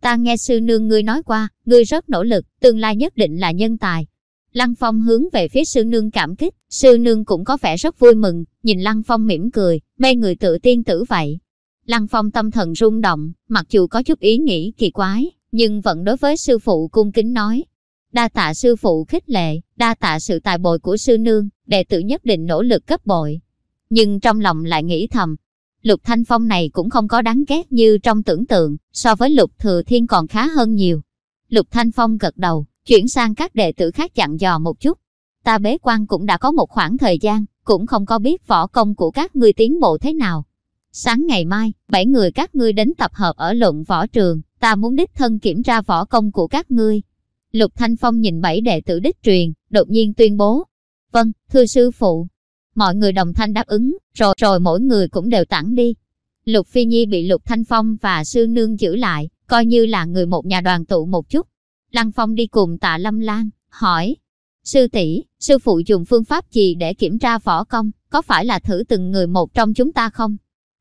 Ta nghe sư nương ngươi nói qua, ngươi rất nỗ lực, tương lai nhất định là nhân tài. Lăng Phong hướng về phía sư nương cảm kích, sư nương cũng có vẻ rất vui mừng, nhìn Lăng Phong mỉm cười, mê người tự tiên tử vậy. Lăng Phong tâm thần rung động, mặc dù có chút ý nghĩ kỳ quái, nhưng vẫn đối với sư phụ cung kính nói. Đa tạ sư phụ khích lệ, đa tạ sự tài bồi của sư nương, đệ tử nhất định nỗ lực cấp bội. Nhưng trong lòng lại nghĩ thầm, Lục Thanh Phong này cũng không có đáng ghét như trong tưởng tượng, so với Lục Thừa Thiên còn khá hơn nhiều. Lục Thanh Phong gật đầu, chuyển sang các đệ tử khác chặn dò một chút. ta bế quan cũng đã có một khoảng thời gian, cũng không có biết võ công của các ngươi tiến bộ thế nào. Sáng ngày mai, bảy người các ngươi đến tập hợp ở luận võ trường, ta muốn đích thân kiểm tra võ công của các ngươi. Lục Thanh Phong nhìn bảy đệ tử đích truyền, đột nhiên tuyên bố. Vâng, thưa sư phụ. Mọi người đồng thanh đáp ứng, rồi rồi mỗi người cũng đều tản đi. Lục Phi Nhi bị Lục Thanh Phong và Sư Nương giữ lại, coi như là người một nhà đoàn tụ một chút. Lăng Phong đi cùng tạ Lâm Lan, hỏi. Sư tỷ, sư phụ dùng phương pháp gì để kiểm tra võ công, có phải là thử từng người một trong chúng ta không?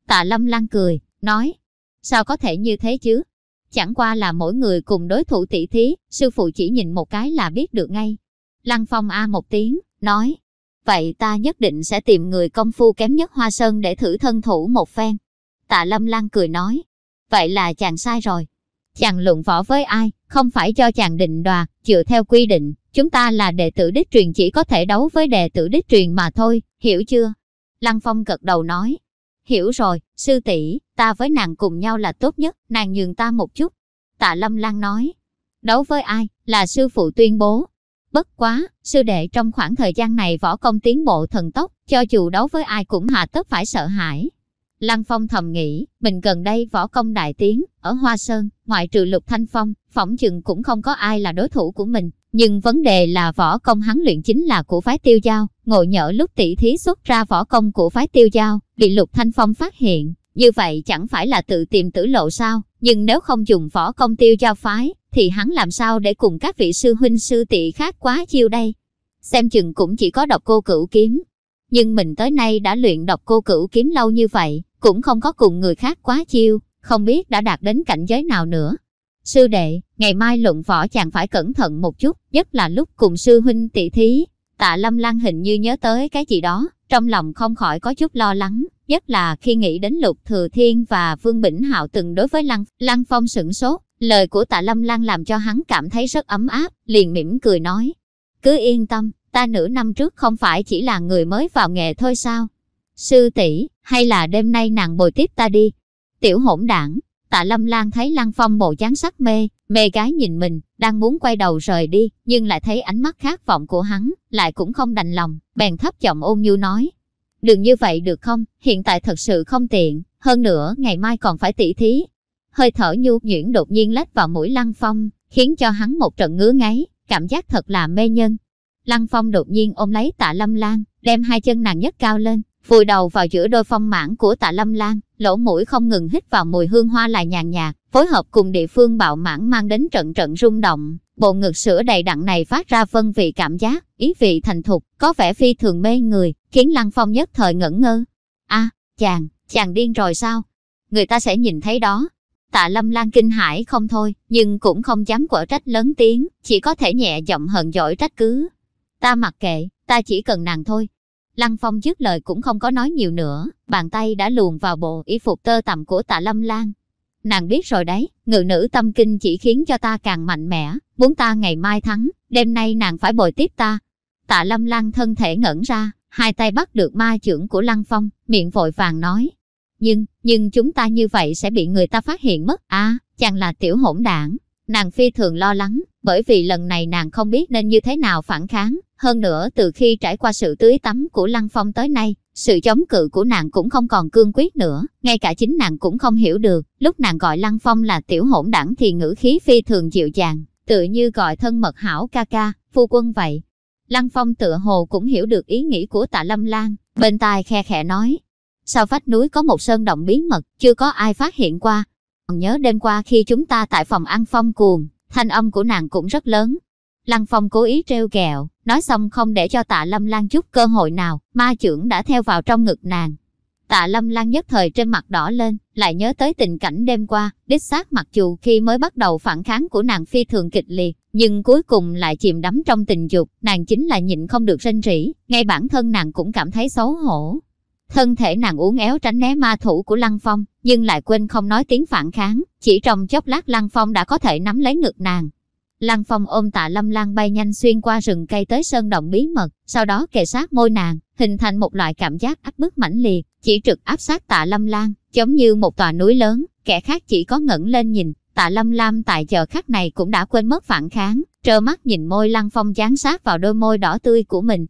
Tạ Lâm Lan cười, nói. Sao có thể như thế chứ? Chẳng qua là mỗi người cùng đối thủ tỷ thí, sư phụ chỉ nhìn một cái là biết được ngay. Lăng Phong A một tiếng, nói. Vậy ta nhất định sẽ tìm người công phu kém nhất Hoa Sơn để thử thân thủ một phen. Tạ Lâm Lan cười nói. Vậy là chàng sai rồi. Chàng luận võ với ai, không phải cho chàng định đoạt, dựa theo quy định, chúng ta là đệ tử đích truyền chỉ có thể đấu với đệ tử đích truyền mà thôi, hiểu chưa? Lăng Phong gật đầu nói, hiểu rồi, sư tỷ, ta với nàng cùng nhau là tốt nhất, nàng nhường ta một chút. Tạ Lâm Lan nói, đấu với ai, là sư phụ tuyên bố. Bất quá, sư đệ trong khoảng thời gian này võ công tiến bộ thần tốc, cho dù đấu với ai cũng hạ tất phải sợ hãi. Lăng Phong thầm nghĩ, mình gần đây võ công đại tiến, ở Hoa Sơn, ngoại trừ Lục Thanh Phong, phỏng chừng cũng không có ai là đối thủ của mình. Nhưng vấn đề là võ công hắn luyện chính là của phái tiêu giao, ngộ nhỡ lúc tỷ thí xuất ra võ công của phái tiêu giao, bị Lục Thanh Phong phát hiện. Như vậy chẳng phải là tự tìm tử lộ sao, nhưng nếu không dùng võ công tiêu giao phái, thì hắn làm sao để cùng các vị sư huynh sư tỷ khác quá chiêu đây. Xem chừng cũng chỉ có độc cô cửu kiếm. Nhưng mình tới nay đã luyện độc cô cửu kiếm lâu như vậy, cũng không có cùng người khác quá chiêu, không biết đã đạt đến cảnh giới nào nữa. Sư đệ, ngày mai luận võ chàng phải cẩn thận một chút, nhất là lúc cùng sư huynh tỷ thí. Tạ Lâm Lan hình như nhớ tới cái gì đó, trong lòng không khỏi có chút lo lắng, nhất là khi nghĩ đến Lục Thừa Thiên và Vương Bỉnh Hạo từng đối với Lăng, Lăng Phong sửng sốt. Lời của Tạ Lâm Lan làm cho hắn cảm thấy rất ấm áp, liền mỉm cười nói. Cứ yên tâm, ta nửa năm trước không phải chỉ là người mới vào nghề thôi sao? Sư tỷ hay là đêm nay nàng bồi tiếp ta đi? Tiểu hỗn đảng, tạ lâm lan thấy lăng phong bộ dáng sắc mê, mê gái nhìn mình, đang muốn quay đầu rời đi, nhưng lại thấy ánh mắt khát vọng của hắn, lại cũng không đành lòng, bèn thấp giọng ôn nhu nói. Đừng như vậy được không, hiện tại thật sự không tiện, hơn nữa ngày mai còn phải tỉ thí. Hơi thở nhu nhuyễn đột nhiên lách vào mũi lăng phong, khiến cho hắn một trận ngứa ngáy, cảm giác thật là mê nhân. Lăng phong đột nhiên ôm lấy tạ lâm lan, đem hai chân nàng nhất cao lên, vùi đầu vào giữa đôi phong mãn của tạ lâm lan, lỗ mũi không ngừng hít vào mùi hương hoa lại nhàn nhạt, phối hợp cùng địa phương bạo mãn mang đến trận trận rung động. Bộ ngực sữa đầy đặn này phát ra phân vị cảm giác, ý vị thành thục, có vẻ phi thường mê người, khiến Lăng Phong nhất thời ngẩn ngơ. a chàng, chàng điên rồi sao? Người ta sẽ nhìn thấy đó. Tạ Lâm Lan kinh hãi không thôi, nhưng cũng không dám quở trách lớn tiếng, chỉ có thể nhẹ giọng hờn dỗi trách cứ. Ta mặc kệ, ta chỉ cần nàng thôi, Lăng Phong dứt lời cũng không có nói nhiều nữa, bàn tay đã luồn vào bộ y phục tơ tằm của tạ Lâm Lan. Nàng biết rồi đấy, ngự nữ tâm kinh chỉ khiến cho ta càng mạnh mẽ, muốn ta ngày mai thắng, đêm nay nàng phải bồi tiếp ta. Tạ Lâm Lan thân thể ngẩn ra, hai tay bắt được ma trưởng của Lăng Phong, miệng vội vàng nói. Nhưng, nhưng chúng ta như vậy sẽ bị người ta phát hiện mất. À, chàng là tiểu hỗn đảng. Nàng phi thường lo lắng, bởi vì lần này nàng không biết nên như thế nào phản kháng, hơn nữa từ khi trải qua sự tưới tắm của Lăng Phong tới nay, sự chống cự của nàng cũng không còn cương quyết nữa, ngay cả chính nàng cũng không hiểu được, lúc nàng gọi Lăng Phong là tiểu hỗn đẳng thì ngữ khí phi thường dịu dàng, tự như gọi thân mật hảo ca ca, phu quân vậy. Lăng Phong tựa hồ cũng hiểu được ý nghĩ của tạ Lâm Lan, bên tai khe khẽ nói. Sau vách núi có một sơn động bí mật, chưa có ai phát hiện qua. Còn nhớ đêm qua khi chúng ta tại phòng ăn phong cuồng, thanh âm của nàng cũng rất lớn. Lăng Phong cố ý treo kẹo, nói xong không để cho tạ Lâm Lan chút cơ hội nào, ma trưởng đã theo vào trong ngực nàng. Tạ Lâm Lan nhất thời trên mặt đỏ lên, lại nhớ tới tình cảnh đêm qua, đích xác mặc dù khi mới bắt đầu phản kháng của nàng phi thường kịch liệt, nhưng cuối cùng lại chìm đắm trong tình dục, nàng chính là nhịn không được rên rỉ, ngay bản thân nàng cũng cảm thấy xấu hổ. Thân thể nàng uốn éo tránh né ma thủ của Lăng Phong, nhưng lại quên không nói tiếng phản kháng, chỉ trong chốc lát Lăng Phong đã có thể nắm lấy ngực nàng. Lăng Phong ôm tạ Lâm Lan bay nhanh xuyên qua rừng cây tới sơn động bí mật, sau đó kề sát môi nàng, hình thành một loại cảm giác áp bức mãnh liệt, chỉ trực áp sát tạ Lâm Lan, giống như một tòa núi lớn, kẻ khác chỉ có ngẩng lên nhìn, tạ Lâm Lam tại giờ khắc này cũng đã quên mất phản kháng, trơ mắt nhìn môi Lăng Phong dán sát vào đôi môi đỏ tươi của mình.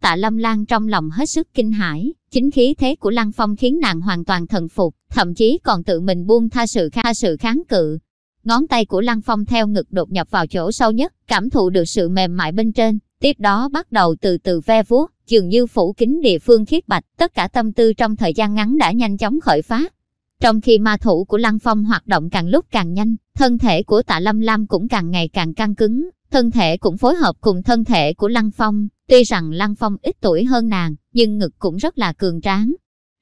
Tạ Lâm Lan trong lòng hết sức kinh hãi, chính khí thế của Lăng Phong khiến nàng hoàn toàn thần phục, thậm chí còn tự mình buông tha sự kha sự kháng cự. Ngón tay của Lăng Phong theo ngực đột nhập vào chỗ sâu nhất, cảm thụ được sự mềm mại bên trên, tiếp đó bắt đầu từ từ ve vuốt, dường như phủ kính địa phương khiết bạch, tất cả tâm tư trong thời gian ngắn đã nhanh chóng khởi phát. Trong khi ma thủ của Lăng Phong hoạt động càng lúc càng nhanh, thân thể của tạ Lâm Lam cũng càng ngày càng căng cứng, thân thể cũng phối hợp cùng thân thể của Lăng Phong. Tuy rằng Lăng Phong ít tuổi hơn nàng, nhưng ngực cũng rất là cường tráng.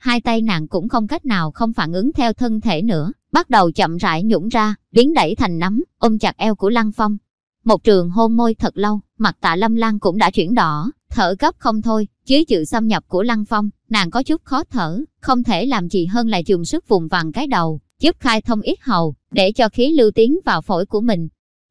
Hai tay nàng cũng không cách nào không phản ứng theo thân thể nữa, bắt đầu chậm rãi nhũng ra, biến đẩy thành nắm, ôm chặt eo của Lăng Phong. Một trường hôn môi thật lâu, mặt tạ Lâm Lan cũng đã chuyển đỏ, thở gấp không thôi, dưới sự xâm nhập của Lăng Phong, nàng có chút khó thở, không thể làm gì hơn là dùng sức vùng vằng cái đầu, giúp khai thông ít hầu, để cho khí lưu tiến vào phổi của mình.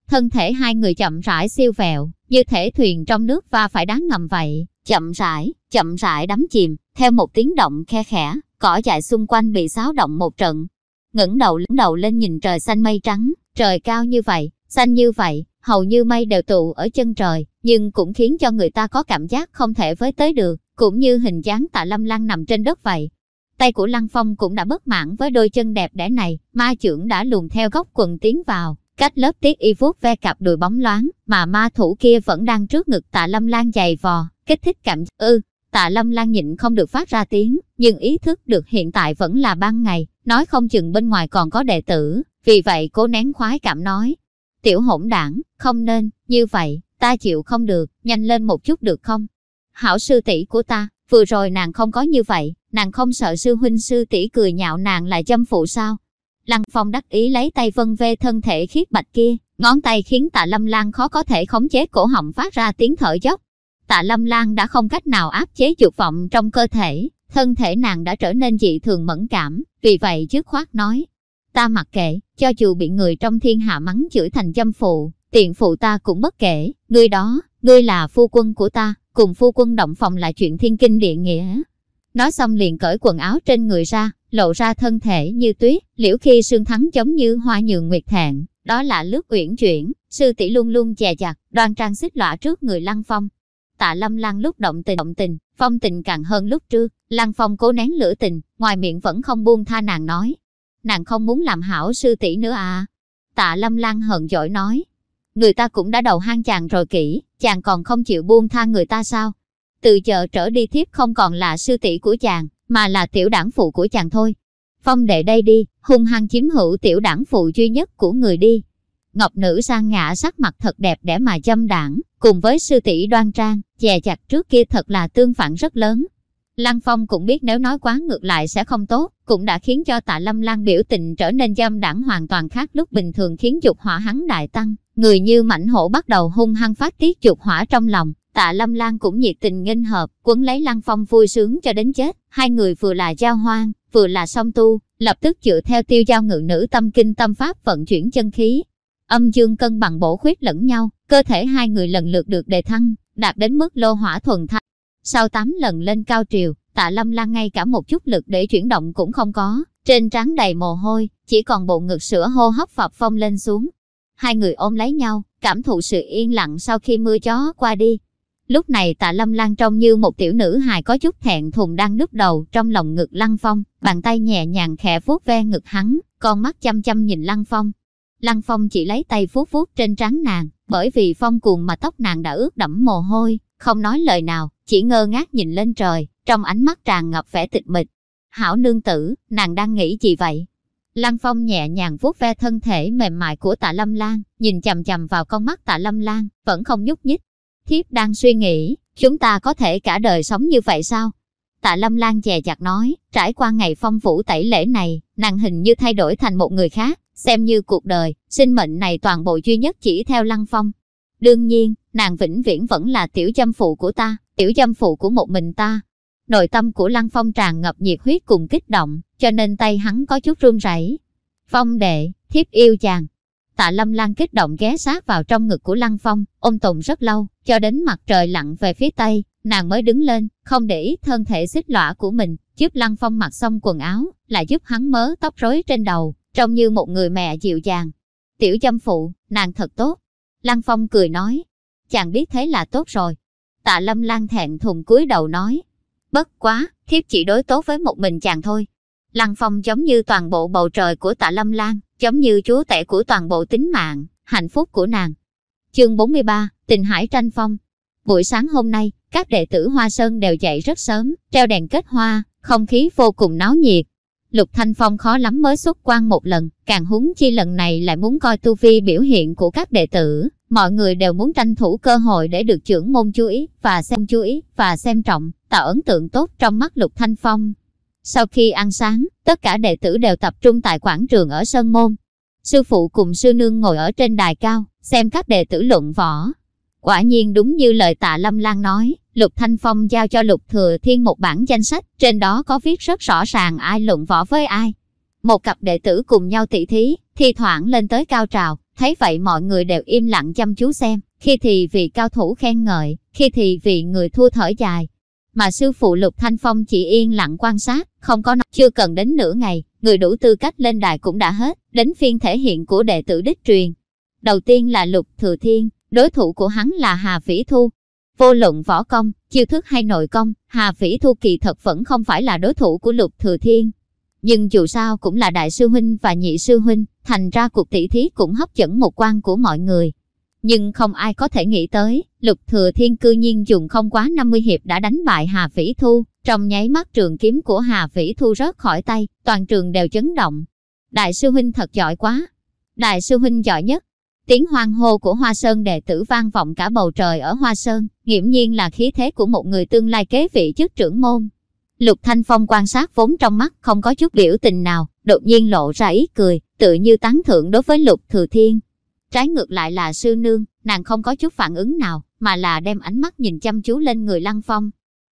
Thân thể hai người chậm rãi siêu vẹo, như thể thuyền trong nước va phải đáng ngầm vậy, chậm rãi, chậm rãi đắm chìm, theo một tiếng động khe khẽ, cỏ dại xung quanh bị xáo động một trận. ngẩng đầu lững đầu lên nhìn trời xanh mây trắng, trời cao như vậy, xanh như vậy, hầu như mây đều tụ ở chân trời, nhưng cũng khiến cho người ta có cảm giác không thể với tới được, cũng như hình dáng tạ lâm lăng nằm trên đất vậy. Tay của Lăng Phong cũng đã bất mãn với đôi chân đẹp đẽ này, ma trưởng đã luồn theo góc quần tiến vào, cách lớp tiết y vuốt ve cặp đùi bóng loáng, mà ma thủ kia vẫn đang trước ngực tạ lâm lan dày vò, kích thích cảm ư. Ừ, tạ Lâm Lan nhịn không được phát ra tiếng, nhưng ý thức được hiện tại vẫn là ban ngày, nói không chừng bên ngoài còn có đệ tử, vì vậy cố nén khoái cảm nói. Tiểu hỗn đảng, không nên, như vậy, ta chịu không được, nhanh lên một chút được không? Hảo sư tỷ của ta, vừa rồi nàng không có như vậy, nàng không sợ sư huynh sư tỷ cười nhạo nàng là châm phụ sao? Lăng Phong đắc ý lấy tay vân vê thân thể khiết bạch kia, ngón tay khiến tạ Lâm Lan khó có thể khống chế cổ họng phát ra tiếng thở dốc. Tạ Lâm Lan đã không cách nào áp chế dục vọng trong cơ thể, thân thể nàng đã trở nên dị thường mẫn cảm, vì vậy trước khoát nói. Ta mặc kệ, cho dù bị người trong thiên hạ mắng chửi thành châm phụ, tiện phụ ta cũng bất kể, ngươi đó, ngươi là phu quân của ta, cùng phu quân động phòng là chuyện thiên kinh địa nghĩa. Nói xong liền cởi quần áo trên người ra, lộ ra thân thể như tuyết, liễu khi sương thắng giống như hoa nhường nguyệt thẹn, đó là lướt uyển chuyển, sư tỷ luôn luôn chè chặt, đoan trang xích lọa trước người lăng phong. Tạ lâm lăng lúc động tình động tình, phong tình càng hơn lúc trước, lăng phong cố nén lửa tình, ngoài miệng vẫn không buông tha nàng nói. Nàng không muốn làm hảo sư tỷ nữa à? Tạ lâm lăng hận dỗi nói. Người ta cũng đã đầu hang chàng rồi kỹ, chàng còn không chịu buông tha người ta sao? Từ giờ trở đi thiếp không còn là sư tỷ của chàng, mà là tiểu đảng phụ của chàng thôi. Phong đệ đây đi, hung hăng chiếm hữu tiểu đảng phụ duy nhất của người đi. Ngọc nữ sang ngã sắc mặt thật đẹp để mà châm đảng, cùng với sư tỷ đoan trang, chè chặt trước kia thật là tương phản rất lớn. Lăng Phong cũng biết nếu nói quá ngược lại sẽ không tốt, cũng đã khiến cho tạ lâm lan biểu tình trở nên dâm đảng hoàn toàn khác lúc bình thường khiến dục hỏa hắn đại tăng. Người như mảnh hổ bắt đầu hung hăng phát tiết dục hỏa trong lòng, tạ lâm lan cũng nhiệt tình nghênh hợp, quấn lấy Lăng Phong vui sướng cho đến chết. Hai người vừa là giao hoang, vừa là song tu, lập tức dựa theo tiêu giao ngự nữ tâm kinh tâm pháp vận chuyển chân khí. Âm dương cân bằng bổ khuyết lẫn nhau, cơ thể hai người lần lượt được đề thăng, đạt đến mức lô hỏa thuần thanh. Sau 8 lần lên cao triều, tạ lâm lan ngay cả một chút lực để chuyển động cũng không có, trên trán đầy mồ hôi, chỉ còn bộ ngực sữa hô hấp phập phong lên xuống. Hai người ôm lấy nhau, cảm thụ sự yên lặng sau khi mưa chó qua đi. Lúc này tạ lâm lan trông như một tiểu nữ hài có chút thẹn thùng đang núp đầu trong lòng ngực lăng phong, bàn tay nhẹ nhàng khẽ vuốt ve ngực hắn, con mắt chăm chăm nhìn lăng phong. Lăng phong chỉ lấy tay vuốt vuốt trên trán nàng, bởi vì phong cuồng mà tóc nàng đã ướt đẫm mồ hôi, không nói lời nào, chỉ ngơ ngác nhìn lên trời, trong ánh mắt tràn ngập vẻ tịch mịch. Hảo nương tử, nàng đang nghĩ gì vậy? Lăng Phong nhẹ nhàng vuốt ve thân thể mềm mại của tạ Lâm Lan, nhìn chầm chầm vào con mắt tạ Lâm Lan, vẫn không nhúc nhích. Thiếp đang suy nghĩ, chúng ta có thể cả đời sống như vậy sao? Tạ Lâm Lan chè chặt nói, trải qua ngày phong phủ tẩy lễ này, nàng hình như thay đổi thành một người khác, xem như cuộc đời, sinh mệnh này toàn bộ duy nhất chỉ theo Lăng Phong. Đương nhiên, nàng vĩnh viễn vẫn là tiểu châm phụ của ta, tiểu châm phụ của một mình ta. Nội tâm của Lăng Phong tràn ngập nhiệt huyết cùng kích động, cho nên tay hắn có chút run rẩy. Phong đệ, thiếp yêu chàng. Tạ Lâm Lan kích động ghé sát vào trong ngực của Lăng Phong, ôm tùng rất lâu, cho đến mặt trời lặn về phía tây, nàng mới đứng lên, không để ý thân thể xích lõa của mình, giúp Lăng Phong mặc xong quần áo, lại giúp hắn mớ tóc rối trên đầu, trông như một người mẹ dịu dàng. Tiểu châm phụ, nàng thật tốt. Lăng Phong cười nói, chàng biết thế là tốt rồi. Tạ Lâm Lan thẹn thùng cúi đầu nói, bất quá, thiếp chỉ đối tốt với một mình chàng thôi. Lăng Phong giống như toàn bộ bầu trời của Tạ Lâm Lan, giống như chúa tể của toàn bộ tính mạng, hạnh phúc của nàng. Chương 43, Tình Hải Tranh Phong Buổi sáng hôm nay, các đệ tử Hoa Sơn đều dậy rất sớm, treo đèn kết hoa, không khí vô cùng náo nhiệt. Lục Thanh Phong khó lắm mới xuất quan một lần, càng húng chi lần này lại muốn coi tu vi biểu hiện của các đệ tử. Mọi người đều muốn tranh thủ cơ hội để được trưởng môn chú ý và xem chú ý và xem trọng, tạo ấn tượng tốt trong mắt Lục Thanh Phong. Sau khi ăn sáng, tất cả đệ tử đều tập trung tại quảng trường ở Sơn Môn. Sư phụ cùng sư nương ngồi ở trên đài cao, xem các đệ tử luận võ. Quả nhiên đúng như lời tạ Lâm Lan nói, Lục Thanh Phong giao cho Lục Thừa Thiên một bản danh sách, trên đó có viết rất rõ ràng ai luận võ với ai. Một cặp đệ tử cùng nhau tỉ thí, thi thoảng lên tới cao trào, thấy vậy mọi người đều im lặng chăm chú xem, khi thì vì cao thủ khen ngợi, khi thì vì người thua thở dài. Mà sư phụ Lục Thanh Phong chỉ yên lặng quan sát, không có nói, chưa cần đến nửa ngày, người đủ tư cách lên đài cũng đã hết, đến phiên thể hiện của đệ tử đích truyền. Đầu tiên là Lục Thừa Thiên, đối thủ của hắn là Hà Vĩ Thu, Vô luận võ công, chiêu thức hay nội công, Hà vĩ Thu kỳ thật vẫn không phải là đối thủ của Lục Thừa Thiên. Nhưng dù sao cũng là đại sư huynh và nhị sư huynh, thành ra cuộc tỷ thí cũng hấp dẫn một quan của mọi người. Nhưng không ai có thể nghĩ tới, Lục Thừa Thiên cư nhiên dùng không quá 50 hiệp đã đánh bại Hà vĩ Thu. Trong nháy mắt trường kiếm của Hà vĩ Thu rớt khỏi tay, toàn trường đều chấn động. Đại sư huynh thật giỏi quá. Đại sư huynh giỏi nhất. Tiếng hoang hô của Hoa Sơn đệ tử vang vọng cả bầu trời ở Hoa Sơn, nghiễm nhiên là khí thế của một người tương lai kế vị chức trưởng môn. Lục Thanh Phong quan sát vốn trong mắt không có chút biểu tình nào, đột nhiên lộ ra ý cười, tự như tán thưởng đối với Lục Thừa Thiên. Trái ngược lại là sư nương, nàng không có chút phản ứng nào, mà là đem ánh mắt nhìn chăm chú lên người Lăng Phong.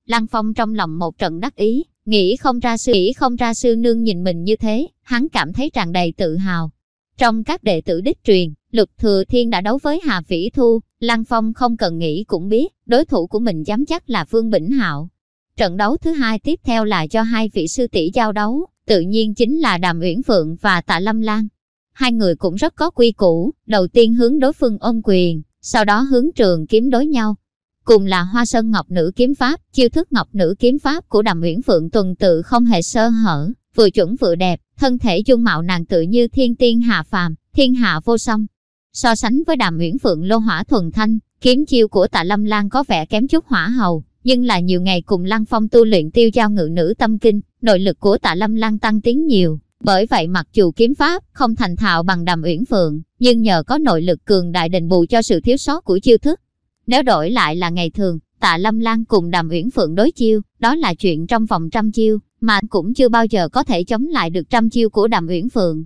Lăng Phong trong lòng một trận đắc ý, nghĩ không ra sư nghĩ không ra sư nương nhìn mình như thế, hắn cảm thấy tràn đầy tự hào. Trong các đệ tử đích truyền, Lục Thừa Thiên đã đấu với Hà Vĩ Thu, Lăng Phong không cần nghĩ cũng biết, đối thủ của mình dám chắc là Phương Bỉnh Hạo. Trận đấu thứ hai tiếp theo là cho hai vị sư tỷ giao đấu, tự nhiên chính là Đàm Uyển Phượng và Tạ Lâm Lan. Hai người cũng rất có quy củ, đầu tiên hướng đối phương ôm quyền, sau đó hướng trường kiếm đối nhau. Cùng là Hoa Sơn Ngọc Nữ Kiếm Pháp, chiêu thức Ngọc Nữ Kiếm Pháp của Đàm Uyển Phượng tuần tự không hề sơ hở, vừa chuẩn vừa đẹp, thân thể dung mạo nàng tự như thiên tiên hạ phàm, thiên hạ vô song, So sánh với đàm uyển Phượng lô hỏa thuần thanh, kiếm chiêu của tạ Lâm Lan có vẻ kém chút hỏa hầu, nhưng là nhiều ngày cùng Lăng Phong tu luyện tiêu giao ngự nữ tâm kinh, nội lực của tạ Lâm Lan tăng tiến nhiều. Bởi vậy mặc dù kiếm pháp không thành thạo bằng đàm uyển phượng, nhưng nhờ có nội lực cường đại đền bù cho sự thiếu sót của chiêu thức. Nếu đổi lại là ngày thường, tạ Lâm Lan cùng đàm uyển phượng đối chiêu, đó là chuyện trong vòng trăm chiêu, mà cũng chưa bao giờ có thể chống lại được trăm chiêu của đàm uyển phượng.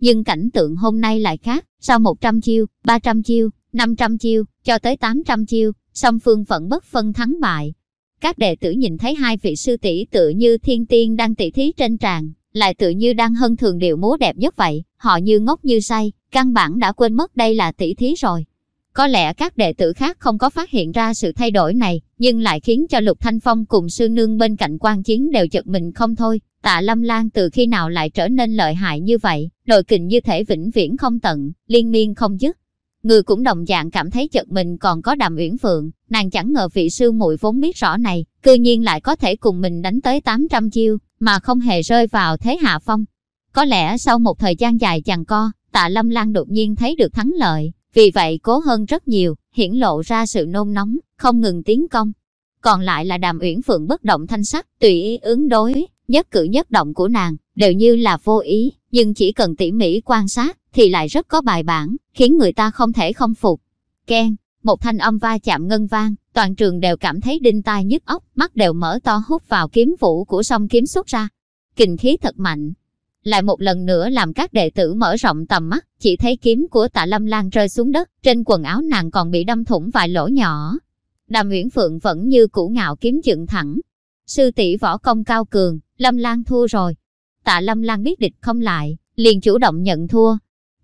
Nhưng cảnh tượng hôm nay lại khác, sau 100 chiêu, 300 chiêu, 500 chiêu, cho tới 800 chiêu, song phương vẫn bất phân thắng bại. Các đệ tử nhìn thấy hai vị sư tỷ tự như thiên tiên đang tỷ thí trên tràng, lại tự như đang hân thường điệu múa đẹp nhất vậy, họ như ngốc như say, căn bản đã quên mất đây là tỷ thí rồi. Có lẽ các đệ tử khác không có phát hiện ra sự thay đổi này, nhưng lại khiến cho Lục Thanh Phong cùng sư nương bên cạnh quan chiến đều chật mình không thôi. Tạ Lâm Lan từ khi nào lại trở nên lợi hại như vậy, nội kình như thể vĩnh viễn không tận, liên miên không dứt. Người cũng đồng dạng cảm thấy chật mình còn có đàm uyển phượng, nàng chẳng ngờ vị sư muội vốn biết rõ này, cư nhiên lại có thể cùng mình đánh tới 800 chiêu, mà không hề rơi vào thế hạ phong. Có lẽ sau một thời gian dài chằng co, tạ Lâm Lan đột nhiên thấy được thắng lợi, vì vậy cố hơn rất nhiều, hiển lộ ra sự nôn nóng, không ngừng tiến công. Còn lại là đàm uyển phượng bất động thanh sắc, tùy ý ứng đối, nhất cử nhất động của nàng, đều như là vô ý, nhưng chỉ cần tỉ mỉ quan sát, thì lại rất có bài bản, khiến người ta không thể không phục. Ken, một thanh âm va chạm ngân vang, toàn trường đều cảm thấy đinh tai nhức óc, mắt đều mở to hút vào kiếm vũ của song kiếm xuất ra. Kình khí thật mạnh, lại một lần nữa làm các đệ tử mở rộng tầm mắt, chỉ thấy kiếm của tạ lâm lan rơi xuống đất, trên quần áo nàng còn bị đâm thủng vài lỗ nhỏ. Đàm Nguyễn Phượng vẫn như cũ ngạo kiếm dựng thẳng. Sư tỷ võ công cao cường, Lâm Lan thua rồi. Tạ Lâm Lan biết địch không lại, liền chủ động nhận thua.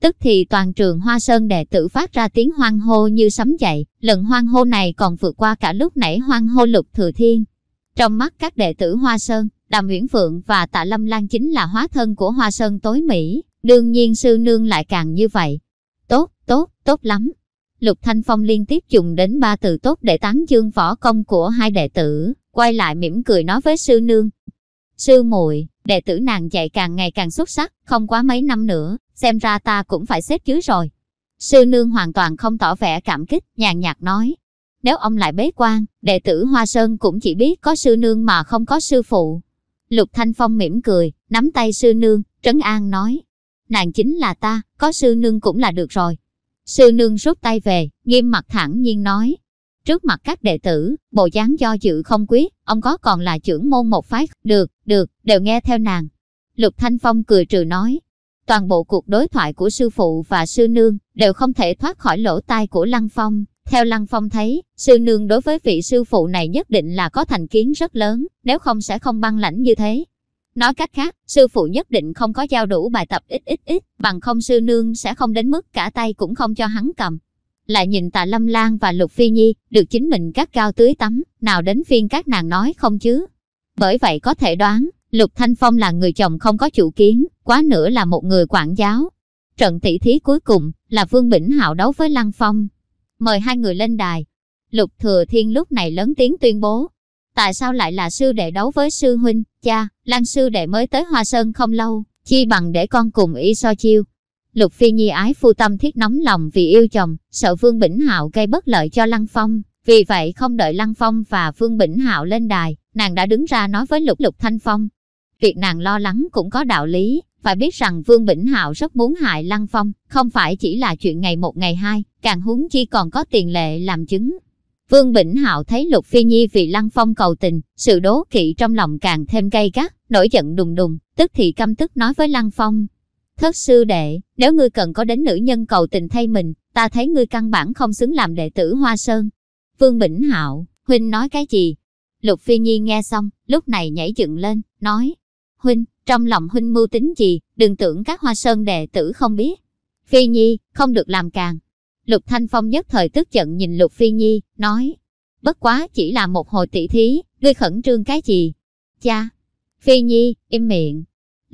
Tức thì toàn trường Hoa Sơn đệ tử phát ra tiếng hoang hô như sấm dậy, lần hoang hô này còn vượt qua cả lúc nãy hoang hô lục thừa thiên. Trong mắt các đệ tử Hoa Sơn, Đàm Uyển Phượng và Tạ Lâm Lan chính là hóa thân của Hoa Sơn tối Mỹ, đương nhiên sư nương lại càng như vậy. Tốt, tốt, tốt lắm. Lục Thanh Phong liên tiếp dùng đến ba từ tốt để tán dương võ công của hai đệ tử, quay lại mỉm cười nói với sư nương. Sư muội, đệ tử nàng dạy càng ngày càng xuất sắc, không quá mấy năm nữa, xem ra ta cũng phải xếp chứ rồi. Sư nương hoàn toàn không tỏ vẻ cảm kích, nhàn nhạt nói. Nếu ông lại bế quan, đệ tử Hoa Sơn cũng chỉ biết có sư nương mà không có sư phụ. Lục Thanh Phong mỉm cười, nắm tay sư nương, trấn an nói. Nàng chính là ta, có sư nương cũng là được rồi. Sư nương rút tay về, nghiêm mặt thẳng nhiên nói. Trước mặt các đệ tử, bộ dáng do dự không quyết, ông có còn là trưởng môn một phái, được, được, đều nghe theo nàng. Lục Thanh Phong cười trừ nói. Toàn bộ cuộc đối thoại của sư phụ và sư nương đều không thể thoát khỏi lỗ tai của Lăng Phong. Theo Lăng Phong thấy, sư nương đối với vị sư phụ này nhất định là có thành kiến rất lớn, nếu không sẽ không băng lãnh như thế. Nói cách khác, sư phụ nhất định không có giao đủ bài tập ít ít ít, bằng không sư nương sẽ không đến mức cả tay cũng không cho hắn cầm. Lại nhìn tạ Lâm Lan và Lục Phi Nhi, được chính mình cắt cao tưới tắm, nào đến phiên các nàng nói không chứ. Bởi vậy có thể đoán, Lục Thanh Phong là người chồng không có chủ kiến, quá nữa là một người quản giáo. Trận tỷ thí cuối cùng là Vương Bỉnh Hạo đấu với Lăng Phong. Mời hai người lên đài. Lục Thừa Thiên lúc này lớn tiếng tuyên bố. Tại sao lại là sư đệ đấu với sư huynh? Cha, Lăng sư đệ mới tới Hoa Sơn không lâu, chi bằng để con cùng y so chiêu. Lục Phi Nhi ái phu tâm thiết nóng lòng vì yêu chồng, sợ Vương Bỉnh Hạo gây bất lợi cho Lăng Phong. Vì vậy không đợi Lăng Phong và Vương Bỉnh Hạo lên đài, nàng đã đứng ra nói với Lục Lục Thanh Phong. Việc nàng lo lắng cũng có đạo lý, phải biết rằng Vương Bỉnh Hạo rất muốn hại Lăng Phong, không phải chỉ là chuyện ngày một ngày hai, càng huống chi còn có tiền lệ làm chứng. Vương Bỉnh Hạo thấy Lục Phi Nhi vì Lăng Phong cầu tình, sự đố kỵ trong lòng càng thêm gay gắt, nổi giận đùng đùng, tức thì căm tức nói với Lăng Phong. Thất sư đệ, nếu ngươi cần có đến nữ nhân cầu tình thay mình, ta thấy ngươi căn bản không xứng làm đệ tử Hoa Sơn. Vương Bỉnh Hạo, huynh nói cái gì? Lục Phi Nhi nghe xong, lúc này nhảy dựng lên, nói, huynh, trong lòng huynh mưu tính gì, đừng tưởng các hoa sơn đệ tử không biết. Phi Nhi, không được làm càng. Lục Thanh Phong nhất thời tức giận nhìn Lục Phi Nhi, nói, bất quá chỉ là một hồi tỷ thí, ngươi khẩn trương cái gì? Cha! Phi Nhi, im miệng.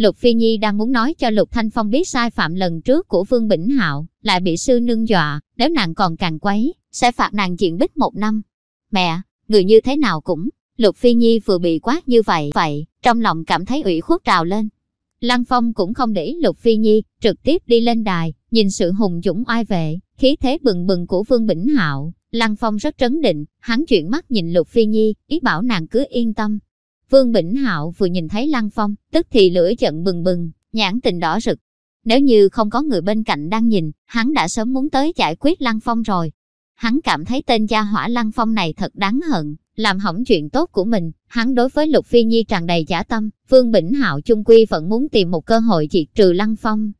Lục Phi Nhi đang muốn nói cho Lục Thanh Phong biết sai phạm lần trước của Vương Bỉnh Hạo, lại bị sư nương dọa, nếu nàng còn càng quấy, sẽ phạt nàng diện bích một năm. Mẹ, người như thế nào cũng, Lục Phi Nhi vừa bị quát như vậy, vậy, trong lòng cảm thấy ủy khuất trào lên. Lăng Phong cũng không để Lục Phi Nhi, trực tiếp đi lên đài, nhìn sự hùng dũng oai vệ, khí thế bừng bừng của Vương Bỉnh Hạo. Lăng Phong rất trấn định, hắn chuyển mắt nhìn Lục Phi Nhi, ý bảo nàng cứ yên tâm. Vương Bỉnh Hạo vừa nhìn thấy Lăng Phong, tức thì lửa giận bừng bừng, nhãn tình đỏ rực. Nếu như không có người bên cạnh đang nhìn, hắn đã sớm muốn tới giải quyết Lăng Phong rồi. Hắn cảm thấy tên gia hỏa Lăng Phong này thật đáng hận, làm hỏng chuyện tốt của mình, hắn đối với Lục Phi Nhi tràn đầy giả tâm, Vương Bỉnh Hạo chung quy vẫn muốn tìm một cơ hội diệt trừ Lăng Phong.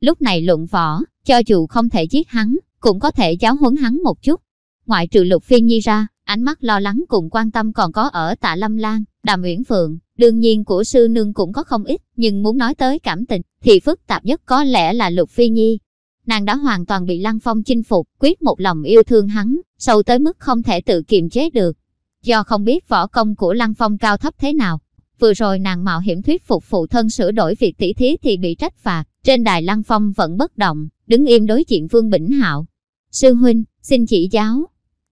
Lúc này luận võ, cho dù không thể giết hắn, cũng có thể giáo huấn hắn một chút. Ngoại trừ Lục Phi Nhi ra, ánh mắt lo lắng cùng quan tâm còn có ở Tạ Lâm Lan, Đàm Uyển Phượng, đương nhiên của sư nương cũng có không ít, nhưng muốn nói tới cảm tình, thì phức tạp nhất có lẽ là Lục Phi Nhi. Nàng đã hoàn toàn bị Lăng Phong chinh phục, quyết một lòng yêu thương hắn, sâu tới mức không thể tự kiềm chế được. Do không biết võ công của Lăng Phong cao thấp thế nào, vừa rồi nàng mạo hiểm thuyết phục phụ thân sửa đổi việc tỷ thí thì bị trách phạt. Trên đài Lăng Phong vẫn bất động, đứng im đối diện Vương Bỉnh Hạo. Sư huynh, xin chỉ giáo.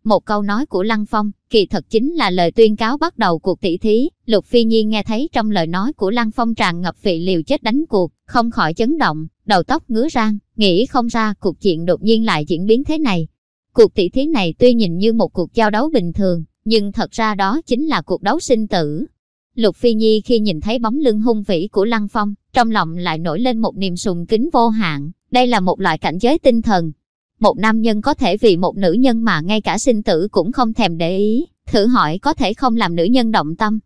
Một câu nói của Lăng Phong, kỳ thật chính là lời tuyên cáo bắt đầu cuộc tỷ thí. Lục Phi Nhi nghe thấy trong lời nói của Lăng Phong tràn ngập vị liều chết đánh cuộc, không khỏi chấn động, đầu tóc ngứa rang, nghĩ không ra cuộc chuyện đột nhiên lại diễn biến thế này. Cuộc tỷ thí này tuy nhìn như một cuộc giao đấu bình thường, nhưng thật ra đó chính là cuộc đấu sinh tử. Lục Phi Nhi khi nhìn thấy bóng lưng hung vĩ của Lăng Phong, trong lòng lại nổi lên một niềm sùng kính vô hạn. Đây là một loại cảnh giới tinh thần. Một nam nhân có thể vì một nữ nhân mà ngay cả sinh tử cũng không thèm để ý, thử hỏi có thể không làm nữ nhân động tâm.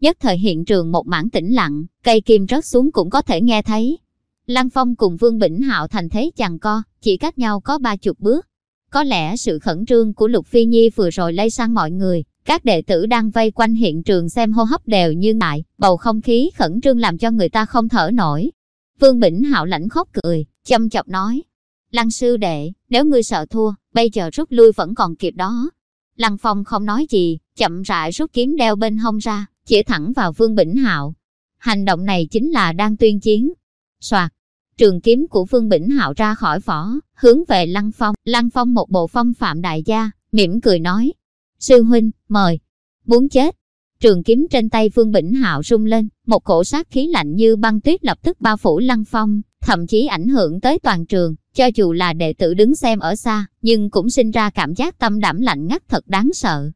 Nhất thời hiện trường một mảng tĩnh lặng, cây kim rớt xuống cũng có thể nghe thấy. Lăng Phong cùng Vương Bỉnh Hạo thành thế chằng co, chỉ cách nhau có ba chục bước. Có lẽ sự khẩn trương của Lục Phi Nhi vừa rồi lây sang mọi người, các đệ tử đang vây quanh hiện trường xem hô hấp đều như ngại, bầu không khí khẩn trương làm cho người ta không thở nổi. Vương Bỉnh Hạo lãnh khóc cười, châm chọc nói. Lăng sư đệ, nếu ngươi sợ thua, bây giờ rút lui vẫn còn kịp đó. Lăng Phong không nói gì, chậm rãi rút kiếm đeo bên hông ra, chỉ thẳng vào Vương Bỉnh Hạo. Hành động này chính là đang tuyên chiến. Soạt, trường kiếm của Vương Bỉnh Hạo ra khỏi vỏ, hướng về Lăng Phong. Lăng Phong một bộ phong phạm đại gia, mỉm cười nói. Sư huynh, mời. Muốn chết. Trường kiếm trên tay Vương Bỉnh Hạo rung lên, một cổ sát khí lạnh như băng tuyết lập tức bao phủ Lăng Phong, thậm chí ảnh hưởng tới toàn trường. Cho dù là đệ tử đứng xem ở xa, nhưng cũng sinh ra cảm giác tâm đảm lạnh ngắt thật đáng sợ.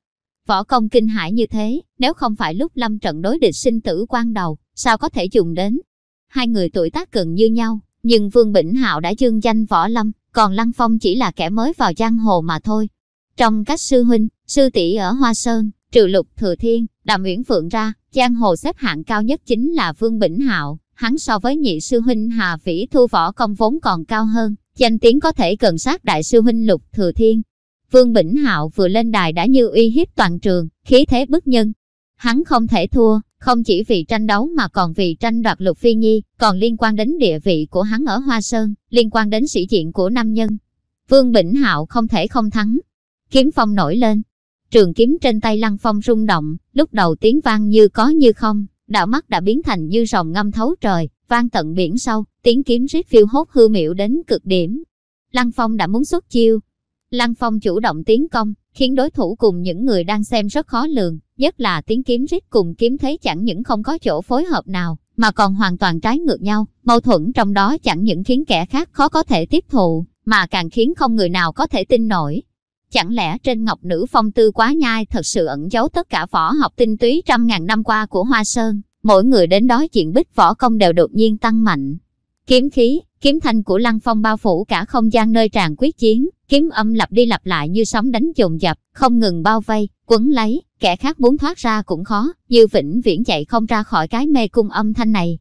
Võ công kinh hãi như thế, nếu không phải lúc lâm trận đối địch sinh tử quan đầu, sao có thể dùng đến? Hai người tuổi tác gần như nhau, nhưng Vương Bỉnh Hạo đã dương danh võ lâm, còn Lăng Phong chỉ là kẻ mới vào giang hồ mà thôi. Trong các sư huynh, sư tỷ ở Hoa Sơn, trừ lục thừa thiên, đàm uyển phượng ra, giang hồ xếp hạng cao nhất chính là Vương Bỉnh Hạo. Hắn so với nhị sư huynh Hà Vĩ Thu võ công vốn còn cao hơn, danh tiếng có thể gần sát đại sư huynh lục thừa thiên. Vương Bỉnh Hạo vừa lên đài đã như uy hiếp toàn trường, khí thế bức nhân. Hắn không thể thua, không chỉ vì tranh đấu mà còn vì tranh đoạt lục phi nhi, còn liên quan đến địa vị của hắn ở Hoa Sơn, liên quan đến sĩ diện của nam nhân. Vương Bỉnh Hạo không thể không thắng. Kiếm phong nổi lên. Trường kiếm trên tay Lăng Phong rung động, lúc đầu tiếng vang như có như không, đạo mắt đã biến thành như rồng ngâm thấu trời, vang tận biển sâu, tiếng kiếm rít phiêu hốt hư miệu đến cực điểm. Lăng Phong đã muốn xuất chiêu. Lăng Phong chủ động tiến công, khiến đối thủ cùng những người đang xem rất khó lường, nhất là tiếng kiếm rít cùng kiếm thế chẳng những không có chỗ phối hợp nào, mà còn hoàn toàn trái ngược nhau, mâu thuẫn trong đó chẳng những khiến kẻ khác khó có thể tiếp thụ, mà càng khiến không người nào có thể tin nổi. Chẳng lẽ trên ngọc nữ phong tư quá nhai thật sự ẩn giấu tất cả võ học tinh túy trăm ngàn năm qua của Hoa Sơn, mỗi người đến đó chuyện bích võ công đều đột nhiên tăng mạnh. Kiếm khí, kiếm thanh của Lăng Phong bao phủ cả không gian nơi tràn quyết chiến, kiếm âm lặp đi lặp lại như sóng đánh dồn dập, không ngừng bao vây, quấn lấy, kẻ khác muốn thoát ra cũng khó, như vĩnh viễn chạy không ra khỏi cái mê cung âm thanh này.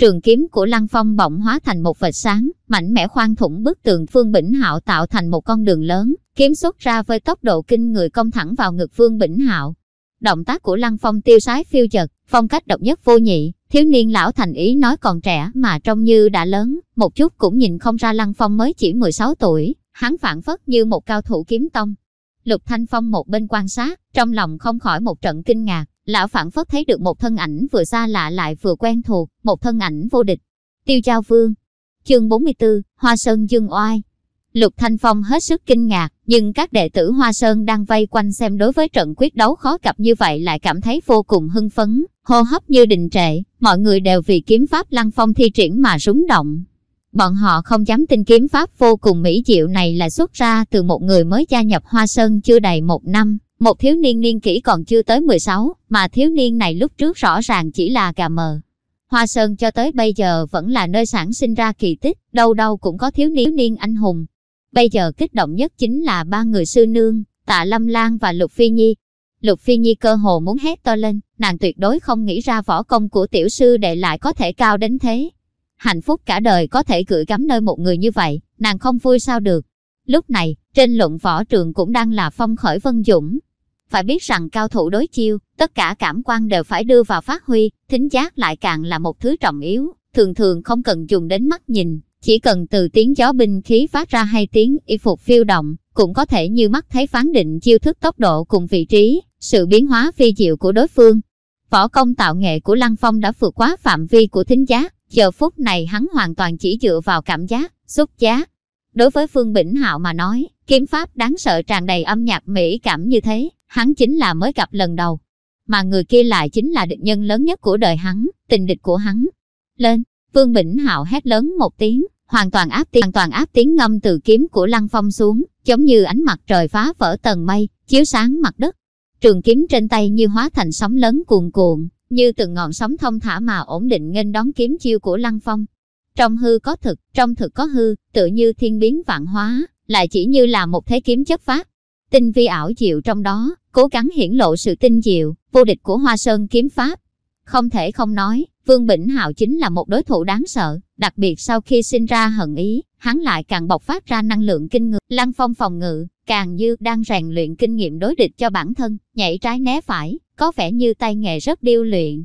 Trường kiếm của Lăng Phong bỗng hóa thành một vệt sáng, mạnh mẽ khoan thủng bức tường Phương Bỉnh Hạo tạo thành một con đường lớn, kiếm xuất ra với tốc độ kinh người công thẳng vào ngực Phương Bỉnh Hạo. Động tác của Lăng Phong tiêu sái phiêu chật, phong cách độc nhất vô nhị, thiếu niên lão thành ý nói còn trẻ mà trông như đã lớn, một chút cũng nhìn không ra Lăng Phong mới chỉ 16 tuổi, hắn phản phất như một cao thủ kiếm tông. Lục Thanh Phong một bên quan sát, trong lòng không khỏi một trận kinh ngạc, lão phản phất thấy được một thân ảnh vừa xa lạ lại vừa quen thuộc, một thân ảnh vô địch. Tiêu Giao Vương Chương 44, Hoa Sơn Dương Oai Lục Thanh Phong hết sức kinh ngạc, nhưng các đệ tử Hoa Sơn đang vây quanh xem đối với trận quyết đấu khó gặp như vậy lại cảm thấy vô cùng hưng phấn, hô hấp như đình trệ, mọi người đều vì kiếm pháp Lăng Phong thi triển mà rúng động. Bọn họ không dám tin kiếm pháp vô cùng mỹ diệu này là xuất ra từ một người mới gia nhập Hoa Sơn chưa đầy một năm, một thiếu niên niên kỷ còn chưa tới 16, mà thiếu niên này lúc trước rõ ràng chỉ là gà mờ. Hoa Sơn cho tới bây giờ vẫn là nơi sản sinh ra kỳ tích, đâu đâu cũng có thiếu niên niên anh hùng. Bây giờ kích động nhất chính là ba người sư nương, Tạ Lâm Lan và Lục Phi Nhi. Lục Phi Nhi cơ hồ muốn hét to lên, nàng tuyệt đối không nghĩ ra võ công của tiểu sư đệ lại có thể cao đến thế hạnh phúc cả đời có thể gửi gắm nơi một người như vậy, nàng không vui sao được. Lúc này, trên luận võ trường cũng đang là phong khởi vân dũng. Phải biết rằng cao thủ đối chiêu, tất cả cảm quan đều phải đưa vào phát huy, thính giác lại càng là một thứ trọng yếu, thường thường không cần dùng đến mắt nhìn, chỉ cần từ tiếng gió binh khí phát ra hay tiếng y phục phiêu động, cũng có thể như mắt thấy phán định chiêu thức tốc độ cùng vị trí, sự biến hóa phi diệu của đối phương. Võ công tạo nghệ của Lăng Phong đã vượt quá phạm vi của thính giác, Giờ phút này hắn hoàn toàn chỉ dựa vào cảm giác, xúc giác Đối với Phương Bỉnh Hạo mà nói, kiếm pháp đáng sợ tràn đầy âm nhạc mỹ cảm như thế, hắn chính là mới gặp lần đầu. Mà người kia lại chính là địch nhân lớn nhất của đời hắn, tình địch của hắn. Lên, vương Bỉnh Hạo hét lớn một tiếng, hoàn toàn áp tiếng, hoàn toàn áp tiếng ngâm từ kiếm của Lăng Phong xuống, giống như ánh mặt trời phá vỡ tầng mây, chiếu sáng mặt đất. Trường kiếm trên tay như hóa thành sóng lớn cuồn cuộn, như từng ngọn sóng thông thả mà ổn định nghênh đón kiếm chiêu của Lăng Phong. Trong hư có thực, trong thực có hư, tự như thiên biến vạn hóa, lại chỉ như là một thế kiếm chất phát. Tinh vi ảo diệu trong đó, cố gắng hiển lộ sự tinh diệu, vô địch của Hoa Sơn kiếm pháp. Không thể không nói, Vương Bỉnh Hạo chính là một đối thủ đáng sợ, đặc biệt sau khi sinh ra hận ý, hắn lại càng bộc phát ra năng lượng kinh ngự, Lăng Phong phòng ngự, càng như đang rèn luyện kinh nghiệm đối địch cho bản thân, nhảy trái né phải, có vẻ như tay nghề rất điêu luyện.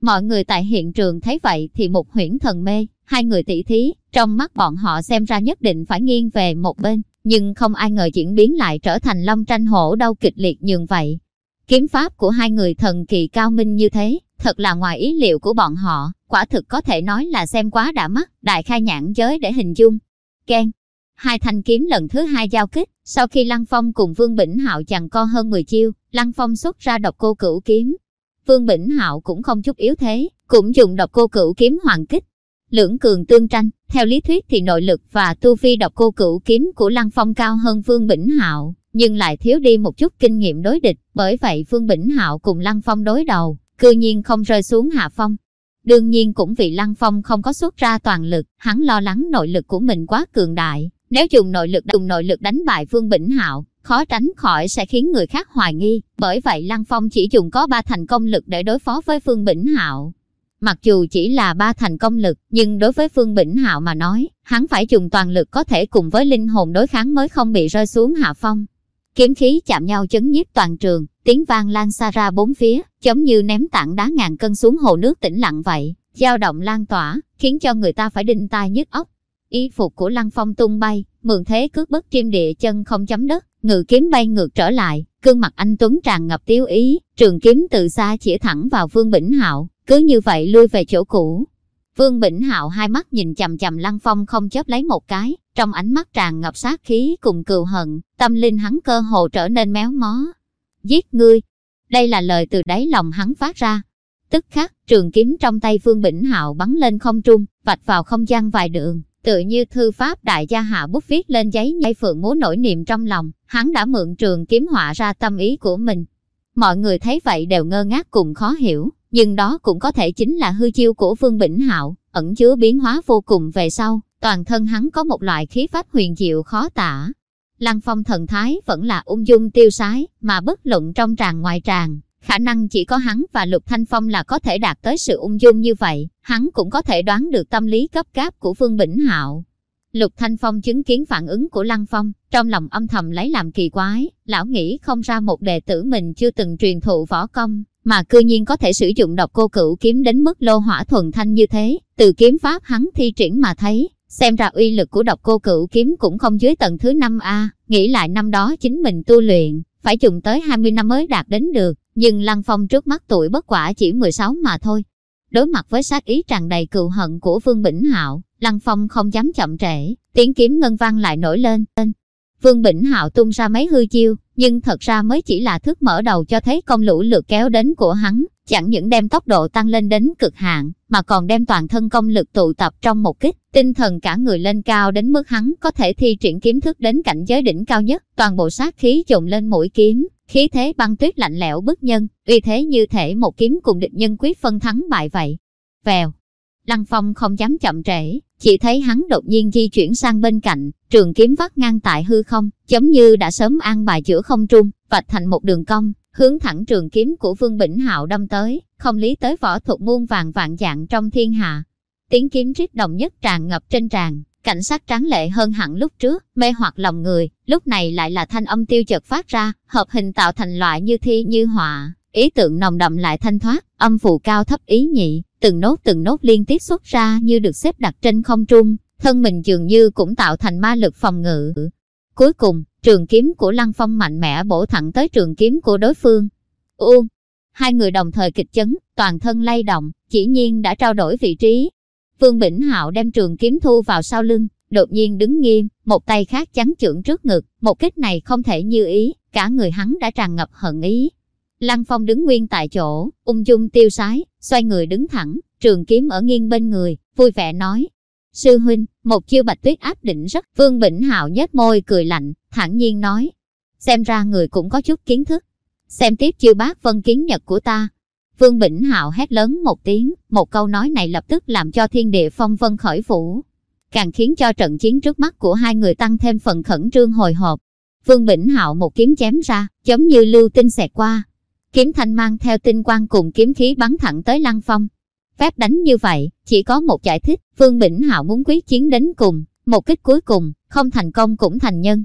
Mọi người tại hiện trường thấy vậy thì một huyễn thần mê, hai người tỷ thí, trong mắt bọn họ xem ra nhất định phải nghiêng về một bên, nhưng không ai ngờ diễn biến lại trở thành long tranh hổ đau kịch liệt nhường vậy. Kiếm pháp của hai người thần kỳ cao minh như thế, thật là ngoài ý liệu của bọn họ, quả thực có thể nói là xem quá đã mắt, đại khai nhãn giới để hình dung. Ken, hai thanh kiếm lần thứ hai giao kích, sau khi Lăng Phong cùng Vương Bỉnh Hạo chằng co hơn 10 chiêu, Lăng Phong xuất ra độc cô cửu kiếm. Vương Bỉnh Hạo cũng không chút yếu thế, cũng dùng độc cô cửu kiếm hoàn kích. Lưỡng cường tương tranh, theo lý thuyết thì nội lực và tu vi độc cô cửu kiếm của Lăng Phong cao hơn Vương Bỉnh Hạo, nhưng lại thiếu đi một chút kinh nghiệm đối địch, bởi vậy Vương Bỉnh Hạo cùng Lăng Phong đối đầu, cư nhiên không rơi xuống hạ phong. Đương nhiên cũng vì Lăng Phong không có xuất ra toàn lực, hắn lo lắng nội lực của mình quá cường đại. Nếu dùng nội lực dùng nội lực đánh bại Vương Bỉnh Hạo, khó tránh khỏi sẽ khiến người khác hoài nghi. Bởi vậy Lăng Phong chỉ dùng có ba thành công lực để đối phó với Vương Bỉnh Hạo. Mặc dù chỉ là ba thành công lực, nhưng đối với Phương Bỉnh Hạo mà nói, hắn phải dùng toàn lực có thể cùng với linh hồn đối kháng mới không bị rơi xuống hạ phong. Kiếm khí chạm nhau chấn nhiếp toàn trường, tiếng vang lan xa ra bốn phía, giống như ném tảng đá ngàn cân xuống hồ nước tĩnh lặng vậy, dao động lan tỏa, khiến cho người ta phải đinh tai nhức óc. Y phục của Lăng Phong tung bay, mượn thế cước bất chim địa chân không chấm đất, ngự kiếm bay ngược trở lại, gương mặt anh Tuấn tràn ngập tiêu ý, trường kiếm từ xa chỉ thẳng vào Vương Bỉnh Hạo, cứ như vậy lui về chỗ cũ. Vương Bỉnh Hạo hai mắt nhìn chầm chầm Lăng Phong không chớp lấy một cái, trong ánh mắt tràn ngập sát khí cùng cừu hận, tâm linh hắn cơ hồ trở nên méo mó. Giết ngươi! Đây là lời từ đáy lòng hắn phát ra. Tức khắc, trường kiếm trong tay Vương Bỉnh Hạo bắn lên không trung, vạch vào không gian vài đường, tự như thư pháp đại gia hạ bút viết lên giấy nhây phượng múa nổi niệm trong lòng, hắn đã mượn trường kiếm họa ra tâm ý của mình. Mọi người thấy vậy đều ngơ ngác cùng khó hiểu, nhưng đó cũng có thể chính là hư chiêu của Vương Bỉnh Hạo, ẩn chứa biến hóa vô cùng về sau, toàn thân hắn có một loại khí phách huyền diệu khó tả. Lăng phong thần thái vẫn là ung dung tiêu sái, mà bất luận trong tràng ngoài tràng, khả năng chỉ có hắn và Lục Thanh Phong là có thể đạt tới sự ung dung như vậy, hắn cũng có thể đoán được tâm lý cấp cáp của Vương Bỉnh Hạo. Lục Thanh Phong chứng kiến phản ứng của Lăng Phong, trong lòng âm thầm lấy làm kỳ quái, lão nghĩ không ra một đệ tử mình chưa từng truyền thụ võ công, mà cư nhiên có thể sử dụng độc cô cửu kiếm đến mức lô hỏa thuần thanh như thế, từ kiếm pháp hắn thi triển mà thấy, xem ra uy lực của độc cô cửu kiếm cũng không dưới tầng thứ 5A, nghĩ lại năm đó chính mình tu luyện, phải dùng tới 20 năm mới đạt đến được, nhưng Lăng Phong trước mắt tuổi bất quả chỉ 16 mà thôi. Đối mặt với sát ý tràn đầy cừu hận của Vương Bỉnh Hạo, Lăng Phong không dám chậm trễ, tiếng kiếm ngân vang lại nổi lên. Vương Bỉnh Hạo tung ra mấy hư chiêu, nhưng thật ra mới chỉ là thước mở đầu cho thấy công lũ lượt kéo đến của hắn, chẳng những đem tốc độ tăng lên đến cực hạn, mà còn đem toàn thân công lực tụ tập trong một kích, tinh thần cả người lên cao đến mức hắn có thể thi triển kiếm thức đến cảnh giới đỉnh cao nhất, toàn bộ sát khí dồn lên mũi kiếm, khí thế băng tuyết lạnh lẽo bức nhân, uy thế như thể một kiếm cùng địch nhân quyết phân thắng bại vậy. Vèo, Lăng Phong không dám chậm trễ, chỉ thấy hắn đột nhiên di chuyển sang bên cạnh, trường kiếm vắt ngang tại hư không, giống như đã sớm an bài chữa không trung, vạch thành một đường cong, hướng thẳng trường kiếm của Vương Bỉnh Hạo đâm tới, không lý tới võ thuật muôn vàng vạn dạng trong thiên hạ. Tiếng kiếm rít đồng nhất tràn ngập trên tràn, cảnh sát tráng lệ hơn hẳn lúc trước, mê hoặc lòng người, lúc này lại là thanh âm tiêu chợt phát ra, hợp hình tạo thành loại như thi như họa, ý tượng nồng đậm lại thanh thoát, âm phù cao thấp ý nhị, từng nốt từng nốt liên tiếp xuất ra như được xếp đặt trên không trung, thân mình dường như cũng tạo thành ma lực phòng ngự. Cuối cùng, trường kiếm của Lăng Phong mạnh mẽ bổ thẳng tới trường kiếm của đối phương. U, hai người đồng thời kịch chấn, toàn thân lay động, chỉ nhiên đã trao đổi vị trí. Vương Bỉnh Hạo đem trường kiếm thu vào sau lưng, đột nhiên đứng nghiêm, một tay khác chắn chưởng trước ngực, một kích này không thể như ý, cả người hắn đã tràn ngập hận ý. Lăng Phong đứng nguyên tại chỗ, ung dung tiêu sái, xoay người đứng thẳng, trường kiếm ở nghiêng bên người, vui vẻ nói. Sư huynh, một chiêu bạch tuyết áp định rất, Vương Bỉnh Hạo nhếch môi cười lạnh, thản nhiên nói. Xem ra người cũng có chút kiến thức. Xem tiếp chiêu bác vân kiến nhật của ta. Vương Bỉnh Hạo hét lớn một tiếng, một câu nói này lập tức làm cho thiên địa phong vân khởi phủ. Càng khiến cho trận chiến trước mắt của hai người tăng thêm phần khẩn trương hồi hộp. Vương Bỉnh Hạo một kiếm chém ra, giống như lưu tinh xẹt qua, Kiếm thanh mang theo tinh quang cùng kiếm khí bắn thẳng tới Lăng Phong. Phép đánh như vậy, chỉ có một giải thích, Vương Bỉnh Hạo muốn quyết chiến đến cùng, một kích cuối cùng, không thành công cũng thành nhân.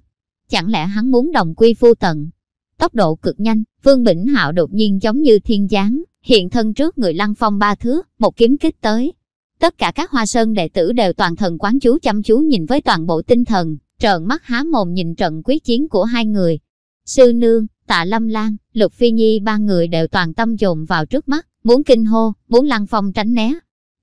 Chẳng lẽ hắn muốn đồng quy phu tận? Tốc độ cực nhanh, Vương Bỉnh Hạo đột nhiên giống như thiên giáng, hiện thân trước người Lăng Phong ba thước, một kiếm kích tới. Tất cả các hoa sơn đệ tử đều toàn thần quán chú chăm chú nhìn với toàn bộ tinh thần, trợn mắt há mồm nhìn trận quyết chiến của hai người. Sư nương, tạ lâm lan, lục phi nhi ba người đều toàn tâm dồn vào trước mắt, muốn kinh hô, muốn lăng phong tránh né.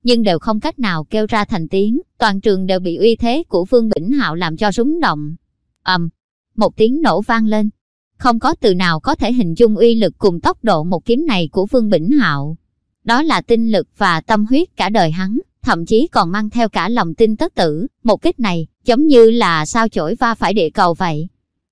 nhưng đều không cách nào kêu ra thành tiếng, toàn trường đều bị uy thế của Vương Bỉnh Hạo làm cho rúng động. ầm, một tiếng nổ vang lên. Không có từ nào có thể hình dung uy lực cùng tốc độ một kiếm này của Vương Bỉnh Hạo. Đó là tinh lực và tâm huyết cả đời hắn, thậm chí còn mang theo cả lòng tin tất tử. Một kích này, giống như là sao chổi va phải địa cầu vậy.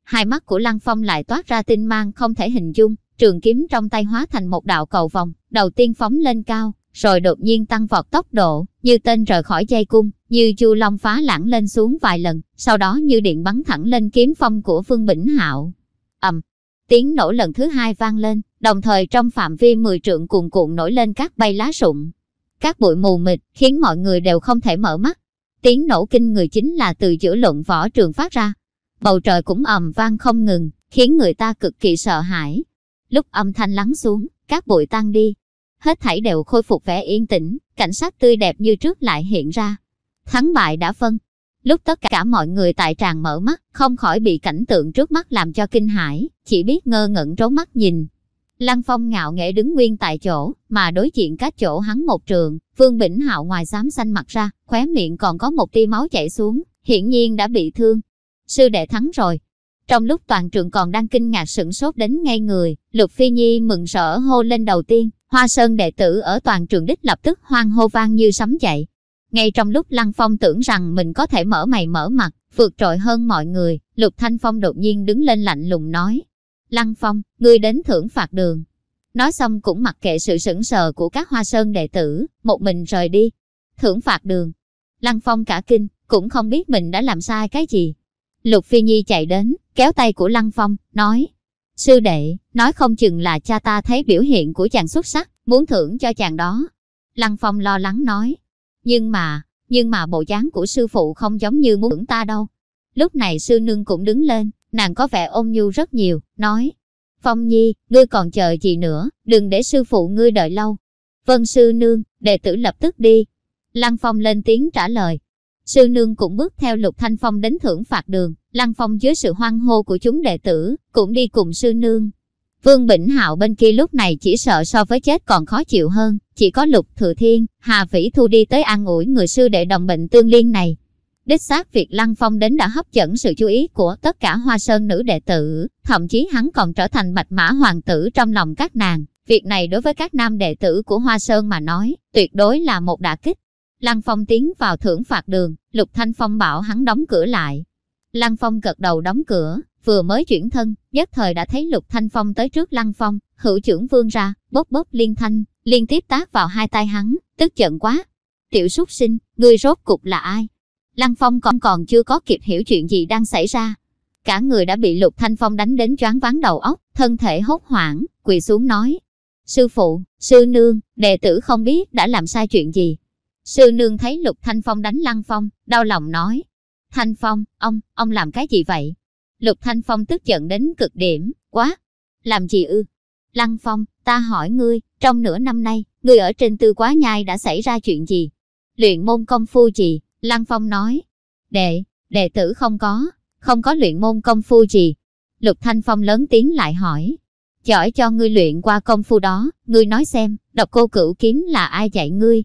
Hai mắt của Lăng Phong lại toát ra tinh mang không thể hình dung, trường kiếm trong tay hóa thành một đạo cầu vòng, đầu tiên phóng lên cao, rồi đột nhiên tăng vọt tốc độ, như tên rời khỏi dây cung, như chu long phá lãng lên xuống vài lần, sau đó như điện bắn thẳng lên kiếm phong của Vương Bỉnh Hạo. ầm, tiếng nổ lần thứ hai vang lên, đồng thời trong phạm vi 10 trượng cuồn cuộn nổi lên các bay lá sụn Các bụi mù mịt khiến mọi người đều không thể mở mắt. Tiếng nổ kinh người chính là từ giữa luận võ trường phát ra. Bầu trời cũng ầm vang không ngừng, khiến người ta cực kỳ sợ hãi. Lúc âm thanh lắng xuống, các bụi tan đi, hết thảy đều khôi phục vẻ yên tĩnh, cảnh sát tươi đẹp như trước lại hiện ra. Thắng bại đã phân. Lúc tất cả mọi người tại tràng mở mắt, không khỏi bị cảnh tượng trước mắt làm cho kinh hãi, chỉ biết ngơ ngẩn trố mắt nhìn. Lăng Phong ngạo nghễ đứng nguyên tại chỗ, mà đối diện các chỗ hắn một trường, Vương Bỉnh Hạo ngoài xám xanh mặt ra, khóe miệng còn có một tia máu chảy xuống, hiển nhiên đã bị thương. Sư đệ thắng rồi. Trong lúc toàn trường còn đang kinh ngạc sửng sốt đến ngay người, Lục Phi Nhi mừng rỡ hô lên đầu tiên, Hoa Sơn đệ tử ở toàn trường đích lập tức hoang hô vang như sấm dậy. Ngay trong lúc Lăng Phong tưởng rằng mình có thể mở mày mở mặt, vượt trội hơn mọi người, Lục Thanh Phong đột nhiên đứng lên lạnh lùng nói. Lăng Phong, ngươi đến thưởng phạt đường. Nói xong cũng mặc kệ sự sững sờ của các Hoa Sơn đệ tử, một mình rời đi. Thưởng phạt đường. Lăng Phong cả kinh, cũng không biết mình đã làm sai cái gì. Lục Phi Nhi chạy đến, kéo tay của Lăng Phong, nói, Sư đệ, nói không chừng là cha ta thấy biểu hiện của chàng xuất sắc, muốn thưởng cho chàng đó. Lăng Phong lo lắng nói. Nhưng mà, nhưng mà bộ dáng của sư phụ không giống như muốn thưởng ta đâu. Lúc này sư nương cũng đứng lên, nàng có vẻ ôn nhu rất nhiều, nói. Phong Nhi, ngươi còn chờ gì nữa, đừng để sư phụ ngươi đợi lâu. Vân sư nương, đệ tử lập tức đi. Lăng Phong lên tiếng trả lời. Sư nương cũng bước theo Lục Thanh Phong đến thưởng phạt đường, Lăng Phong dưới sự hoan hô của chúng đệ tử, cũng đi cùng sư nương. Vương Bỉnh Hạo bên kia lúc này chỉ sợ so với chết còn khó chịu hơn, chỉ có Lục Thừa Thiên, Hà Vĩ Thu đi tới an ủi người sư đệ đồng bệnh tương liên này. Đích xác việc Lăng Phong đến đã hấp dẫn sự chú ý của tất cả hoa sơn nữ đệ tử, thậm chí hắn còn trở thành bạch mã hoàng tử trong lòng các nàng. Việc này đối với các nam đệ tử của Hoa Sơn mà nói, tuyệt đối là một đả kích. Lăng Phong tiến vào thưởng phạt đường, Lục Thanh Phong bảo hắn đóng cửa lại. Lăng Phong gật đầu đóng cửa, vừa mới chuyển thân, nhất thời đã thấy Lục Thanh Phong tới trước Lăng Phong, hữu trưởng vương ra, bóp bóp liên thanh, liên tiếp tác vào hai tay hắn, tức giận quá. Tiểu súc sinh, ngươi rốt cục là ai? Lăng Phong còn còn chưa có kịp hiểu chuyện gì đang xảy ra. Cả người đã bị Lục Thanh Phong đánh đến choáng váng đầu óc, thân thể hốt hoảng, quỳ xuống nói. Sư phụ, sư nương, đệ tử không biết đã làm sai chuyện gì, Sư nương thấy Lục Thanh Phong đánh Lăng Phong, đau lòng nói. Thanh Phong, ông, ông làm cái gì vậy? Lục Thanh Phong tức giận đến cực điểm, quá. Làm gì ư? Lăng Phong, ta hỏi ngươi, trong nửa năm nay, ngươi ở trên tư quá nhai đã xảy ra chuyện gì? Luyện môn công phu gì? Lăng Phong nói. Đệ, đệ tử không có, không có luyện môn công phu gì. Lục Thanh Phong lớn tiếng lại hỏi. Giỏi cho ngươi luyện qua công phu đó, ngươi nói xem, độc cô cửu kiếm là ai dạy ngươi,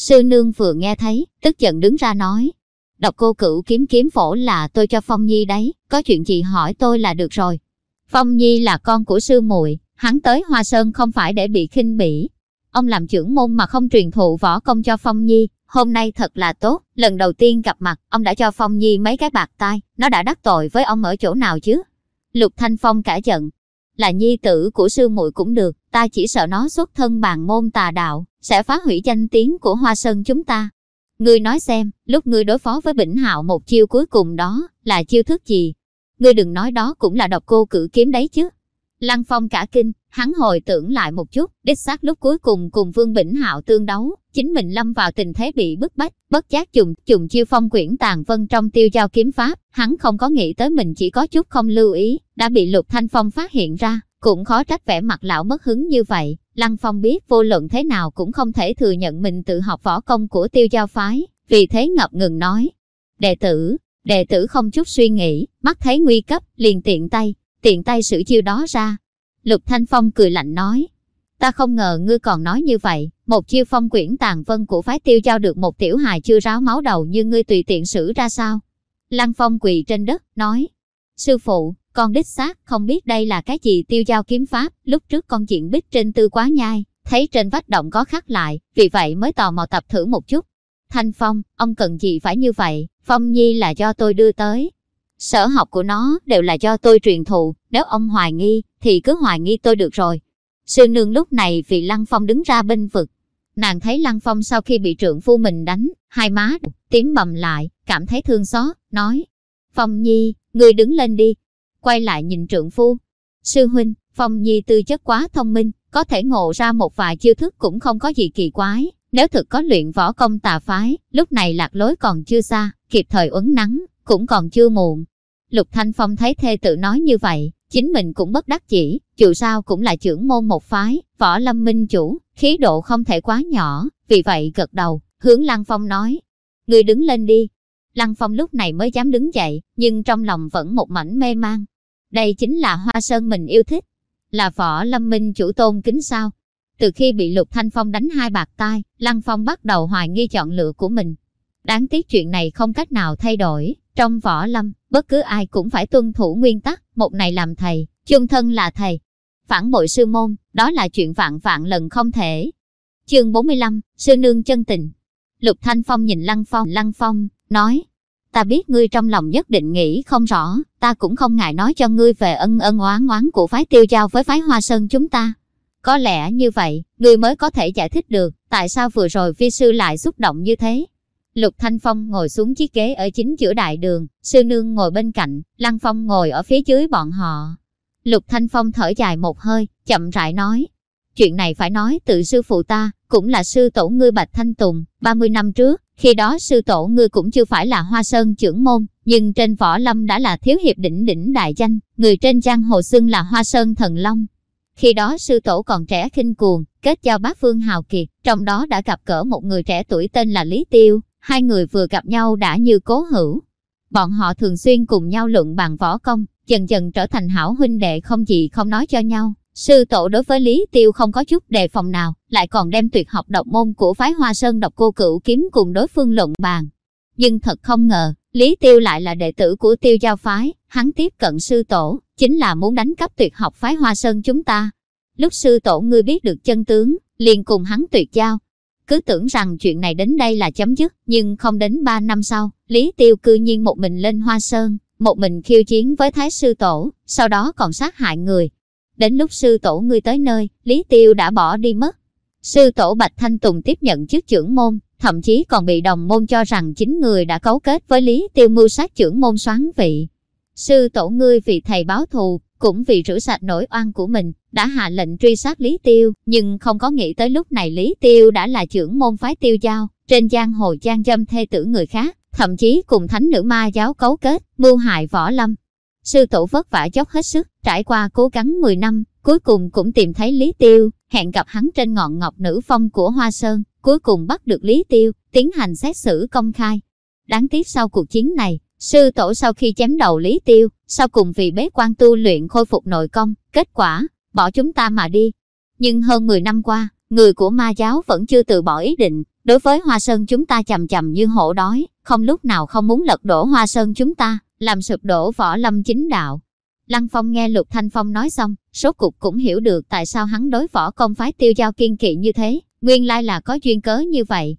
Sư nương vừa nghe thấy, tức giận đứng ra nói. Độc cô cửu kiếm kiếm phổ là tôi cho Phong Nhi đấy, có chuyện gì hỏi tôi là được rồi. Phong Nhi là con của sư muội, hắn tới Hoa Sơn không phải để bị khinh bỉ. Ông làm trưởng môn mà không truyền thụ võ công cho Phong Nhi, hôm nay thật là tốt, lần đầu tiên gặp mặt, ông đã cho Phong Nhi mấy cái bạc tai, nó đã đắc tội với ông ở chỗ nào chứ? Lục Thanh Phong cả giận, là nhi tử của sư muội cũng được, ta chỉ sợ nó xuất thân bàn môn tà đạo, sẽ phá hủy danh tiếng của Hoa Sơn chúng ta. Ngươi nói xem, lúc ngươi đối phó với Bỉnh Hạo một chiêu cuối cùng đó, là chiêu thức gì? Ngươi đừng nói đó cũng là độc cô cử kiếm đấy chứ. Lăng Phong cả kinh, hắn hồi tưởng lại một chút, đích xác lúc cuối cùng cùng Vương Bỉnh Hạo tương đấu, chính mình lâm vào tình thế bị bức bách, bất giác dùng dùng chiêu phong quyển tàn vân trong tiêu giao kiếm pháp, hắn không có nghĩ tới mình chỉ có chút không lưu ý, đã bị Lục Thanh Phong phát hiện ra, cũng khó trách vẻ mặt lão mất hứng như vậy. Lăng Phong biết vô luận thế nào cũng không thể thừa nhận mình tự học võ công của tiêu giao phái, vì thế ngập ngừng nói. Đệ tử, đệ tử không chút suy nghĩ, mắt thấy nguy cấp, liền tiện tay, tiện tay sử chiêu đó ra. Lục Thanh Phong cười lạnh nói. Ta không ngờ ngươi còn nói như vậy, một chiêu phong quyển tàn vân của phái tiêu giao được một tiểu hài chưa ráo máu đầu như ngươi tùy tiện xử ra sao? Lăng Phong quỳ trên đất, nói, sư phụ, con đích xác không biết đây là cái gì tiêu giao kiếm pháp, lúc trước con chuyện bích trên tư quá nhai, thấy trên vách động có khắc lại, vì vậy mới tò mò tập thử một chút. Thanh Phong, ông cần gì phải như vậy, Phong Nhi là do tôi đưa tới. Sở học của nó đều là do tôi truyền thụ, nếu ông hoài nghi, thì cứ hoài nghi tôi được rồi. Sư nương lúc này vì Lăng Phong đứng ra bên vực. Nàng thấy Lăng Phong sau khi bị trượng phu mình đánh, hai má tím bầm lại, cảm thấy thương xót, nói. Phong Nhi, ngươi đứng lên đi. Quay lại nhìn trượng phu. Sư huynh, Phong Nhi tư chất quá thông minh, có thể ngộ ra một vài chiêu thức cũng không có gì kỳ quái. Nếu thực có luyện võ công tà phái, lúc này lạc lối còn chưa xa, kịp thời uấn nắng, cũng còn chưa muộn. Lục Thanh Phong thấy thê tự nói như vậy, chính mình cũng bất đắc chỉ, dù sao cũng là trưởng môn một phái, võ lâm minh chủ, khí độ không thể quá nhỏ, vì vậy gật đầu, hướng Lăng Phong nói, người đứng lên đi. Lăng Phong lúc này mới dám đứng dậy, nhưng trong lòng vẫn một mảnh mê mang. Đây chính là hoa sơn mình yêu thích, là võ lâm minh chủ tôn kính sao. Từ khi bị Lục Thanh Phong đánh hai bạc tai, Lăng Phong bắt đầu hoài nghi chọn lựa của mình. Đáng tiếc chuyện này không cách nào thay đổi, trong võ lâm, bất cứ ai cũng phải tuân thủ nguyên tắc, một này làm thầy, chung thân là thầy. Phản bội sư môn, đó là chuyện vạn vạn lần không thể. Chương 45, Sư Nương chân tình. Lục Thanh Phong nhìn Lăng Phong, Lăng Phong, nói, ta biết ngươi trong lòng nhất định nghĩ không rõ, ta cũng không ngại nói cho ngươi về ân ân oán oán của phái tiêu giao với phái hoa sơn chúng ta. Có lẽ như vậy, ngươi mới có thể giải thích được, tại sao vừa rồi vi sư lại xúc động như thế. Lục Thanh Phong ngồi xuống chiếc ghế ở chính giữa đại đường, sư nương ngồi bên cạnh, Lăng Phong ngồi ở phía dưới bọn họ. Lục Thanh Phong thở dài một hơi, chậm rãi nói. Chuyện này phải nói từ sư phụ ta, cũng là sư tổ ngươi Bạch Thanh Tùng, 30 năm trước, khi đó sư tổ ngươi cũng chưa phải là hoa sơn trưởng môn, nhưng trên võ lâm đã là thiếu hiệp đỉnh đỉnh đại danh, người trên giang hồ xưng là hoa sơn thần long. Khi đó sư tổ còn trẻ khinh cuồng, kết giao bác phương hào kiệt, trong đó đã gặp cỡ một người trẻ tuổi tên là Lý Tiêu, hai người vừa gặp nhau đã như cố hữu. Bọn họ thường xuyên cùng nhau luận bàn võ công, dần dần trở thành hảo huynh đệ không gì không nói cho nhau. Sư tổ đối với Lý Tiêu không có chút đề phòng nào, lại còn đem tuyệt học độc môn của phái Hoa Sơn độc cô cửu kiếm cùng đối phương luận bàn. Nhưng thật không ngờ, Lý Tiêu lại là đệ tử của Tiêu Giao phái, hắn tiếp cận sư tổ, chính là muốn đánh cắp tuyệt học phái Hoa Sơn chúng ta. Lúc sư tổ ngươi biết được chân tướng, liền cùng hắn tuyệt giao, cứ tưởng rằng chuyện này đến đây là chấm dứt, nhưng không đến 3 năm sau, Lý Tiêu cư nhiên một mình lên Hoa Sơn, một mình khiêu chiến với Thái Sư Tổ, sau đó còn sát hại người. Đến lúc Sư Tổ ngươi tới nơi, Lý Tiêu đã bỏ đi mất. Sư Tổ Bạch Thanh Tùng tiếp nhận chức trưởng môn, thậm chí còn bị đồng môn cho rằng chính người đã cấu kết với Lý Tiêu mưu sát trưởng môn soán vị. Sư Tổ ngươi vì thầy báo thù, cũng vì rửa sạch nỗi oan của mình, đã hạ lệnh truy sát Lý Tiêu, nhưng không có nghĩ tới lúc này Lý Tiêu đã là trưởng môn phái tiêu giao, trên giang hồ gian dâm thê tử người khác, thậm chí cùng thánh nữ ma giáo cấu kết, mưu hại võ lâm. Sư tổ vất vả dốc hết sức, trải qua cố gắng 10 năm, cuối cùng cũng tìm thấy Lý Tiêu, hẹn gặp hắn trên ngọn ngọc nữ phong của Hoa Sơn, cuối cùng bắt được Lý Tiêu, tiến hành xét xử công khai. Đáng tiếc sau cuộc chiến này, Sư tổ sau khi chém đầu Lý Tiêu, sau cùng vì bế quan tu luyện khôi phục nội công, kết quả, bỏ chúng ta mà đi. Nhưng hơn 10 năm qua, người của ma giáo vẫn chưa từ bỏ ý định, đối với Hoa Sơn chúng ta chầm chầm như hổ đói, không lúc nào không muốn lật đổ Hoa Sơn chúng ta, làm sụp đổ võ lâm chính đạo. Lăng Phong nghe Lục Thanh Phong nói xong, số cục cũng hiểu được tại sao hắn đối võ công phái tiêu giao kiên kỵ như thế, nguyên lai là có duyên cớ như vậy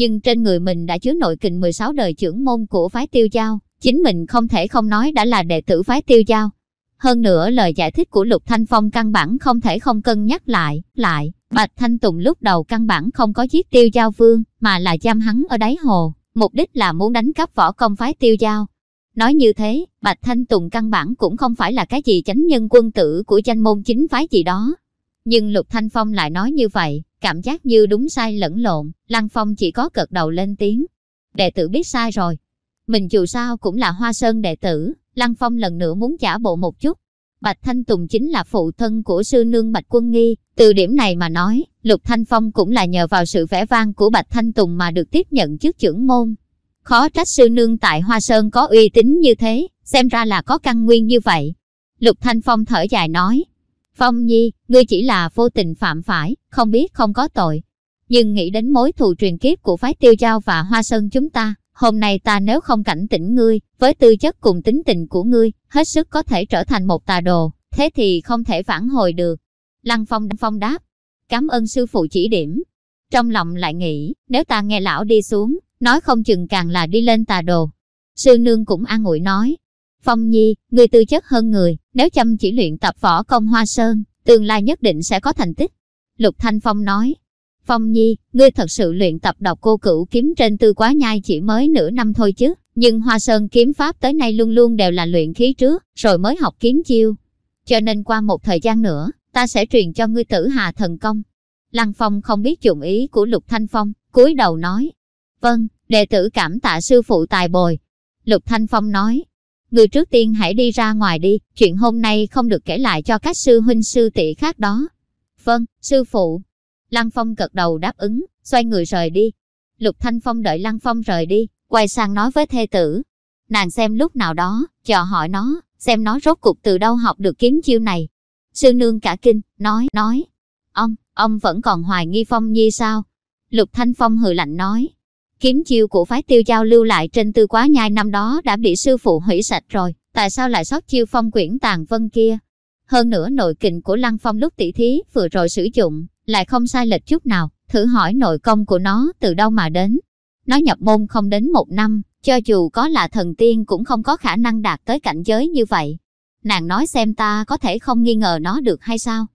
nhưng trên người mình đã chứa nội kình 16 đời trưởng môn của phái tiêu giao, chính mình không thể không nói đã là đệ tử phái tiêu giao. Hơn nữa lời giải thích của Lục Thanh Phong căn bản không thể không cân nhắc lại, lại, Bạch Thanh Tùng lúc đầu căn bản không có giết tiêu giao vương, mà là giam hắn ở đáy hồ, mục đích là muốn đánh cắp võ công phái tiêu giao. Nói như thế, Bạch Thanh Tùng căn bản cũng không phải là cái gì chánh nhân quân tử của danh môn chính phái gì đó. Nhưng Lục Thanh Phong lại nói như vậy, cảm giác như đúng sai lẫn lộn, Lăng Phong chỉ có cật đầu lên tiếng. Đệ tử biết sai rồi. Mình dù sao cũng là hoa sơn đệ tử, Lăng Phong lần nữa muốn trả bộ một chút. Bạch Thanh Tùng chính là phụ thân của sư nương Bạch Quân Nghi, từ điểm này mà nói, Lục Thanh Phong cũng là nhờ vào sự vẻ vang của Bạch Thanh Tùng mà được tiếp nhận chức trưởng môn. Khó trách sư nương tại Hoa Sơn có uy tín như thế, xem ra là có căn nguyên như vậy. Lục Thanh Phong thở dài nói, Phong Nhi, ngươi chỉ là vô tình phạm phải, không biết không có tội. Nhưng nghĩ đến mối thù truyền kiếp của phái tiêu giao và hoa sơn chúng ta, hôm nay ta nếu không cảnh tỉnh ngươi, với tư chất cùng tính tình của ngươi, hết sức có thể trở thành một tà đồ, thế thì không thể phản hồi được. Lăng Phong Phong đáp, cảm ơn sư phụ chỉ điểm. Trong lòng lại nghĩ, nếu ta nghe lão đi xuống, nói không chừng càng là đi lên tà đồ. Sư nương cũng an ủi nói, Phong Nhi, người tư chất hơn người, nếu chăm chỉ luyện tập võ công hoa sơn, tương lai nhất định sẽ có thành tích. Lục Thanh Phong nói, Phong Nhi, ngươi thật sự luyện tập đọc cô cửu kiếm trên tư quá nhai chỉ mới nửa năm thôi chứ, nhưng Hoa Sơn kiếm pháp tới nay luôn luôn đều là luyện khí trước, rồi mới học kiếm chiêu. Cho nên qua một thời gian nữa, ta sẽ truyền cho ngươi tử hà thần công. Lăng Phong không biết dụng ý của Lục Thanh Phong, cúi đầu nói. Vâng, đệ tử cảm tạ sư phụ tài bồi. Lục Thanh Phong nói, Người trước tiên hãy đi ra ngoài đi, chuyện hôm nay không được kể lại cho các sư huynh sư tỷ khác đó. Vâng, sư phụ. Lăng Phong gật đầu đáp ứng, xoay người rời đi. Lục Thanh Phong đợi Lăng Phong rời đi, quay sang nói với thê tử. Nàng xem lúc nào đó, chờ hỏi nó, xem nó rốt cuộc từ đâu học được kiếm chiêu này. Sư nương cả kinh, nói, nói. Ông, ông vẫn còn hoài nghi Phong Nhi sao? Lục Thanh Phong hừ lạnh nói, Kiếm chiêu của phái tiêu giao lưu lại trên tư quá nhai năm đó đã bị sư phụ hủy sạch rồi, tại sao lại sót chiêu phong quyển tàn vân kia? Hơn nữa nội kình của Lăng Phong lúc tỷ thí vừa rồi sử dụng, lại không sai lệch chút nào, thử hỏi nội công của nó từ đâu mà đến. Nó nhập môn không đến một năm, cho dù có là thần tiên cũng không có khả năng đạt tới cảnh giới như vậy. Nàng nói xem ta có thể không nghi ngờ nó được hay sao?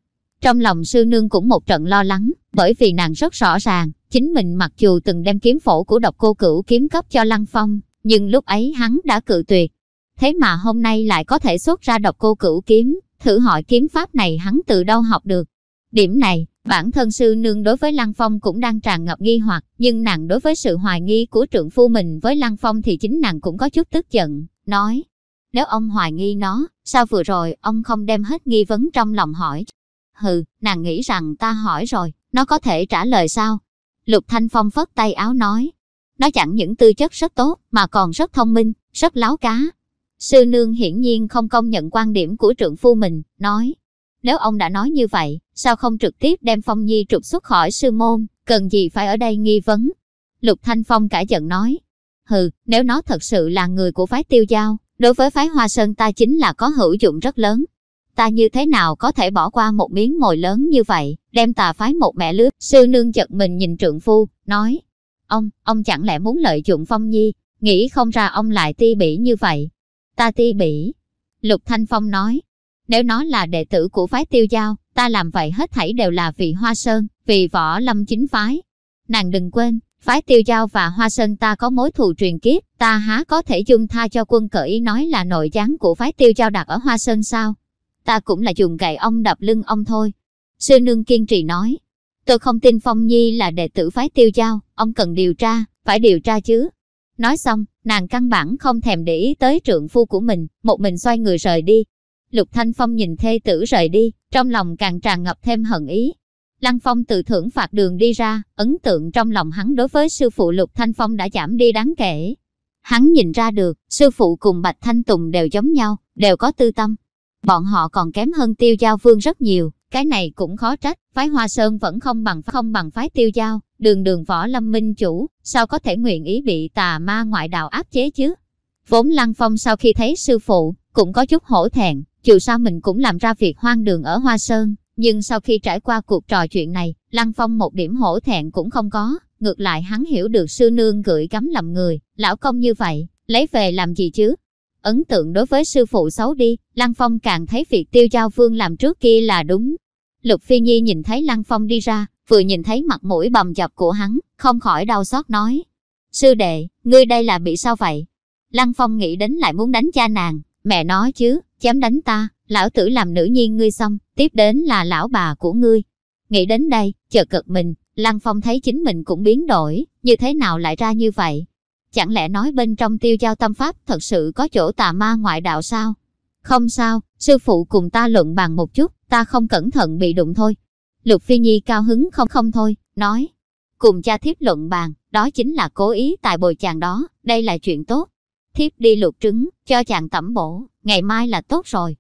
Trong lòng sư nương cũng một trận lo lắng, bởi vì nàng rất rõ ràng, chính mình mặc dù từng đem kiếm phổ của độc cô cửu kiếm cấp cho Lăng Phong, nhưng lúc ấy hắn đã cự tuyệt. Thế mà hôm nay lại có thể xuất ra độc cô cửu kiếm, thử hỏi kiếm pháp này hắn từ đâu học được. Điểm này, bản thân sư nương đối với Lăng Phong cũng đang tràn ngập nghi hoặc, nhưng nàng đối với sự hoài nghi của trượng phu mình với Lăng Phong thì chính nàng cũng có chút tức giận, nói. Nếu ông hoài nghi nó, sao vừa rồi ông không đem hết nghi vấn trong lòng hỏi Hừ, nàng nghĩ rằng ta hỏi rồi, nó có thể trả lời sao? Lục Thanh Phong phất tay áo nói. Nó chẳng những tư chất rất tốt, mà còn rất thông minh, rất láo cá. Sư nương hiển nhiên không công nhận quan điểm của trượng phu mình, nói. Nếu ông đã nói như vậy, sao không trực tiếp đem Phong Nhi trục xuất khỏi sư môn, cần gì phải ở đây nghi vấn? Lục Thanh Phong cả giận nói. Hừ, nếu nó thật sự là người của phái tiêu giao, đối với phái Hoa Sơn ta chính là có hữu dụng rất lớn ta như thế nào có thể bỏ qua một miếng mồi lớn như vậy, đem tà phái một mẹ lướt. Sư nương chật mình nhìn trượng phu, nói, ông, ông chẳng lẽ muốn lợi dụng Phong Nhi, nghĩ không ra ông lại ti bỉ như vậy. Ta ti bỉ. Lục Thanh Phong nói, nếu nó là đệ tử của phái tiêu giao, ta làm vậy hết thảy đều là vì Hoa Sơn, vì võ lâm chính phái. Nàng đừng quên, phái tiêu giao và Hoa Sơn ta có mối thù truyền kiếp, ta há có thể dung tha cho quân cởi nói là nội gián của phái tiêu giao đặt ở Hoa Sơn sao? Ta cũng là dùng gậy ông đập lưng ông thôi. Sư nương kiên trì nói, tôi không tin Phong Nhi là đệ tử phái tiêu giao, ông cần điều tra, phải điều tra chứ. Nói xong, nàng căn bản không thèm để ý tới trượng phu của mình, một mình xoay người rời đi. Lục Thanh Phong nhìn thê tử rời đi, trong lòng càng tràn ngập thêm hận ý. Lăng Phong tự thưởng phạt đường đi ra, ấn tượng trong lòng hắn đối với sư phụ Lục Thanh Phong đã giảm đi đáng kể. Hắn nhìn ra được, sư phụ cùng Bạch Thanh Tùng đều giống nhau, đều có tư tâm, bọn họ còn kém hơn tiêu giao vương rất nhiều, cái này cũng khó trách, phái Hoa Sơn vẫn không bằng không bằng phái tiêu giao, đường đường võ lâm minh chủ, sao có thể nguyện ý bị tà ma ngoại đạo áp chế chứ? Vốn Lăng Phong sau khi thấy sư phụ, cũng có chút hổ thẹn, dù sao mình cũng làm ra việc hoang đường ở Hoa Sơn, nhưng sau khi trải qua cuộc trò chuyện này, Lăng Phong một điểm hổ thẹn cũng không có, ngược lại hắn hiểu được sư nương gửi gắm lầm người, lão công như vậy, lấy về làm gì chứ? Ấn tượng đối với sư phụ xấu đi, Lăng Phong càng thấy việc tiêu giao vương làm trước kia là đúng. Lục Phi Nhi nhìn thấy Lăng Phong đi ra, vừa nhìn thấy mặt mũi bầm dập của hắn, không khỏi đau xót nói. Sư đệ, ngươi đây là bị sao vậy? Lăng Phong nghĩ đến lại muốn đánh cha nàng, mẹ nói chứ, chém đánh ta, lão tử làm nữ nhi ngươi xong, tiếp đến là lão bà của ngươi. Nghĩ đến đây, chợt cực mình, Lăng Phong thấy chính mình cũng biến đổi, như thế nào lại ra như vậy? Chẳng lẽ nói bên trong tiêu giao tâm pháp thật sự có chỗ tà ma ngoại đạo sao? Không sao, sư phụ cùng ta luận bàn một chút, ta không cẩn thận bị đụng thôi. Lục Phi Nhi cao hứng không không thôi, nói. Cùng cha thiếp luận bàn, đó chính là cố ý tại bồi chàng đó, đây là chuyện tốt. Thiếp đi luộc trứng, cho chàng tẩm bổ, ngày mai là tốt rồi.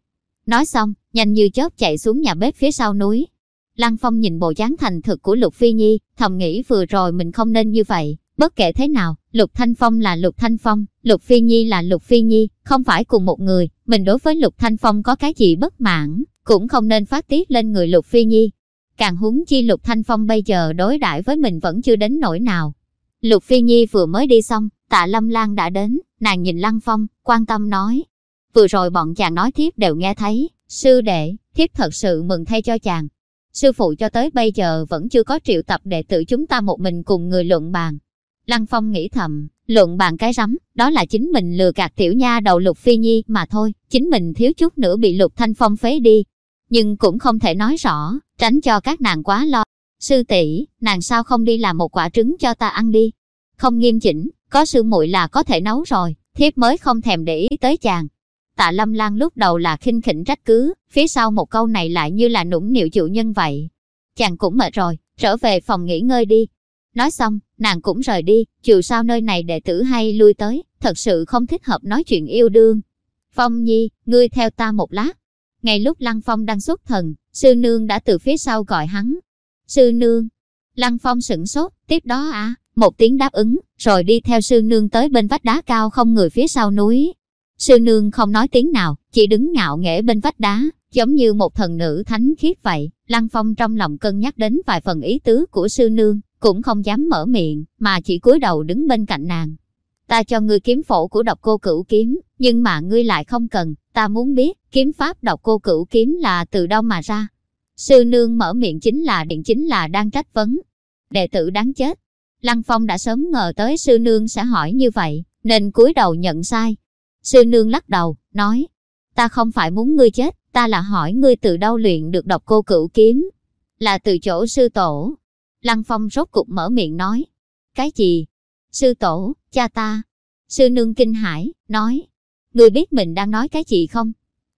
Nói xong, nhanh như chớp chạy xuống nhà bếp phía sau núi. Lăng Phong nhìn bộ dáng thành thực của Lục Phi Nhi, thầm nghĩ vừa rồi mình không nên như vậy. Bất kể thế nào, Lục Thanh Phong là Lục Thanh Phong, Lục Phi Nhi là Lục Phi Nhi, không phải cùng một người. Mình đối với Lục Thanh Phong có cái gì bất mãn, cũng không nên phát tiết lên người Lục Phi Nhi. Càng huống chi Lục Thanh Phong bây giờ đối đãi với mình vẫn chưa đến nỗi nào. Lục Phi Nhi vừa mới đi xong, tạ Lâm Lan đã đến, nàng nhìn Lăng Phong, quan tâm nói. Vừa rồi bọn chàng nói thiếp đều nghe thấy, sư đệ, thiếp thật sự mừng thay cho chàng. Sư phụ cho tới bây giờ vẫn chưa có triệu tập đệ tử chúng ta một mình cùng người luận bàn. Lăng Phong nghĩ thầm, luận bàn cái rắm, đó là chính mình lừa gạt tiểu nha đầu Lục Phi Nhi mà thôi, chính mình thiếu chút nữa bị Lục Thanh Phong phế đi. Nhưng cũng không thể nói rõ, tránh cho các nàng quá lo. Sư tỷ, nàng sao không đi làm một quả trứng cho ta ăn đi? Không nghiêm chỉnh, có sư muội là có thể nấu rồi, thiếp mới không thèm để ý tới chàng. Tạ Lâm Lan lúc đầu là khinh khỉnh trách cứ, phía sau một câu này lại như là nũng nịu chịu nhân vậy. Chàng cũng mệt rồi, trở về phòng nghỉ ngơi đi. Nói xong, nàng cũng rời đi, dù sao nơi này đệ tử hay lui tới, thật sự không thích hợp nói chuyện yêu đương. Phong Nhi, ngươi theo ta một lát. Ngay lúc Lăng Phong đang xuất thần, sư nương đã từ phía sau gọi hắn. Sư nương. Lăng Phong sửng sốt, tiếp đó à, một tiếng đáp ứng, rồi đi theo sư nương tới bên vách đá cao không người phía sau núi. Sư nương không nói tiếng nào, chỉ đứng ngạo nghễ bên vách đá, giống như một thần nữ thánh khiết vậy. Lăng Phong trong lòng cân nhắc đến vài phần ý tứ của sư nương, cũng không dám mở miệng, mà chỉ cúi đầu đứng bên cạnh nàng. Ta cho ngươi kiếm phổ của độc cô cửu kiếm, nhưng mà ngươi lại không cần, ta muốn biết, kiếm pháp độc cô cửu kiếm là từ đâu mà ra. Sư nương mở miệng chính là điện chính là đang trách vấn. Đệ tử đáng chết. Lăng Phong đã sớm ngờ tới sư nương sẽ hỏi như vậy, nên cúi đầu nhận sai. Sư nương lắc đầu, nói, ta không phải muốn ngươi chết, ta là hỏi ngươi từ đâu luyện được độc cô cửu kiếm. Là từ chỗ sư tổ. Lăng Phong rốt cục mở miệng nói, cái gì? Sư tổ, cha ta. Sư nương kinh hải nói, người biết mình đang nói cái gì không?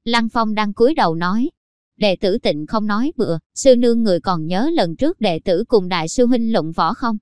Lăng Phong đang cúi đầu nói, đệ tử tịnh không nói bừa, sư nương người còn nhớ lần trước đệ tử cùng đại sư huynh luận võ không?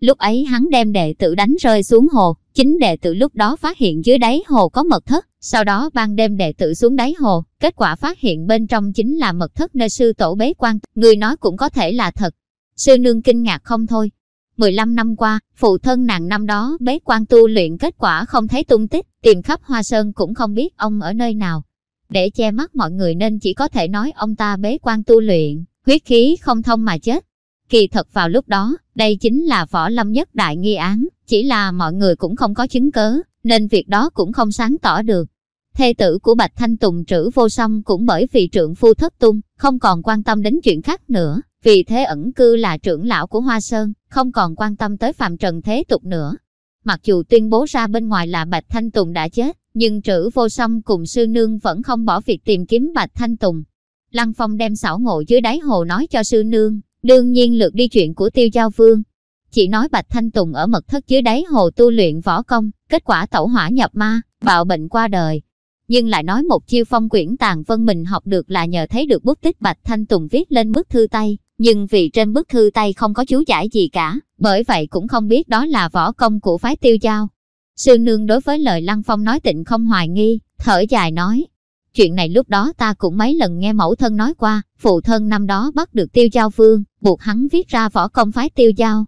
Lúc ấy hắn đem đệ tử đánh rơi xuống hồ, chính đệ tử lúc đó phát hiện dưới đáy hồ có mật thất, sau đó ban đêm đệ tử xuống đáy hồ, kết quả phát hiện bên trong chính là mật thất nơi sư tổ bế quan, người nói cũng có thể là thật. Sư nương kinh ngạc không thôi. 15 năm qua, phụ thân nàng năm đó bế quan tu luyện kết quả không thấy tung tích, tìm khắp Hoa Sơn cũng không biết ông ở nơi nào. Để che mắt mọi người nên chỉ có thể nói ông ta bế quan tu luyện, huyết khí không thông mà chết. Kỳ thật vào lúc đó, đây chính là võ lâm nhất đại nghi án, chỉ là mọi người cũng không có chứng cớ, nên việc đó cũng không sáng tỏ được. Thê tử của Bạch Thanh Tùng trữ vô song cũng bởi vì trượng phu thất tung, không còn quan tâm đến chuyện khác nữa, vì thế ẩn cư là trưởng lão của Hoa Sơn, không còn quan tâm tới phạm trần thế tục nữa. Mặc dù tuyên bố ra bên ngoài là Bạch Thanh Tùng đã chết, nhưng trữ vô song cùng sư nương vẫn không bỏ việc tìm kiếm Bạch Thanh Tùng. Lăng Phong đem xảo ngộ dưới đáy hồ nói cho sư nương, Đương nhiên lượt đi chuyện của tiêu giao vương. Chỉ nói Bạch Thanh Tùng ở mật thất dưới đáy hồ tu luyện võ công, kết quả tẩu hỏa nhập ma, bạo bệnh qua đời. Nhưng lại nói một chiêu phong quyển tàn vân mình học được là nhờ thấy được bút tích Bạch Thanh Tùng viết lên bức thư tay, nhưng vì trên bức thư tay không có chú giải gì cả, bởi vậy cũng không biết đó là võ công của phái tiêu giao. Sư nương đối với lời Lăng Phong nói tịnh không hoài nghi, thở dài nói, Chuyện này lúc đó ta cũng mấy lần nghe mẫu thân nói qua, phụ thân năm đó bắt được tiêu giao vương, buộc hắn viết ra võ công phái tiêu giao.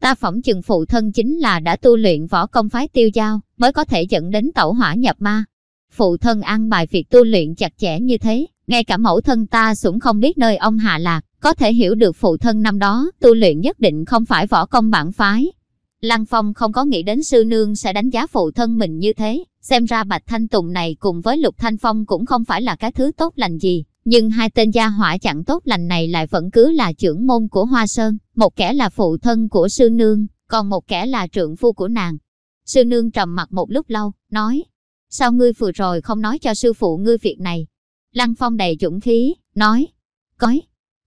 Ta phỏng chừng phụ thân chính là đã tu luyện võ công phái tiêu giao, mới có thể dẫn đến tẩu hỏa nhập ma. Phụ thân ăn bài việc tu luyện chặt chẽ như thế, ngay cả mẫu thân ta cũng không biết nơi ông hạ lạc, có thể hiểu được phụ thân năm đó tu luyện nhất định không phải võ công bản phái. Lăng Phong không có nghĩ đến sư nương sẽ đánh giá phụ thân mình như thế, Xem ra Bạch Thanh Tùng này cùng với Lục Thanh Phong cũng không phải là cái thứ tốt lành gì, nhưng hai tên gia hỏa chẳng tốt lành này lại vẫn cứ là trưởng môn của Hoa Sơn, một kẻ là phụ thân của sư nương, còn một kẻ là trượng phu của nàng. Sư nương trầm mặt một lúc lâu, nói, sao ngươi vừa rồi không nói cho sư phụ ngươi việc này? Lăng Phong đầy dũng khí, nói, cói,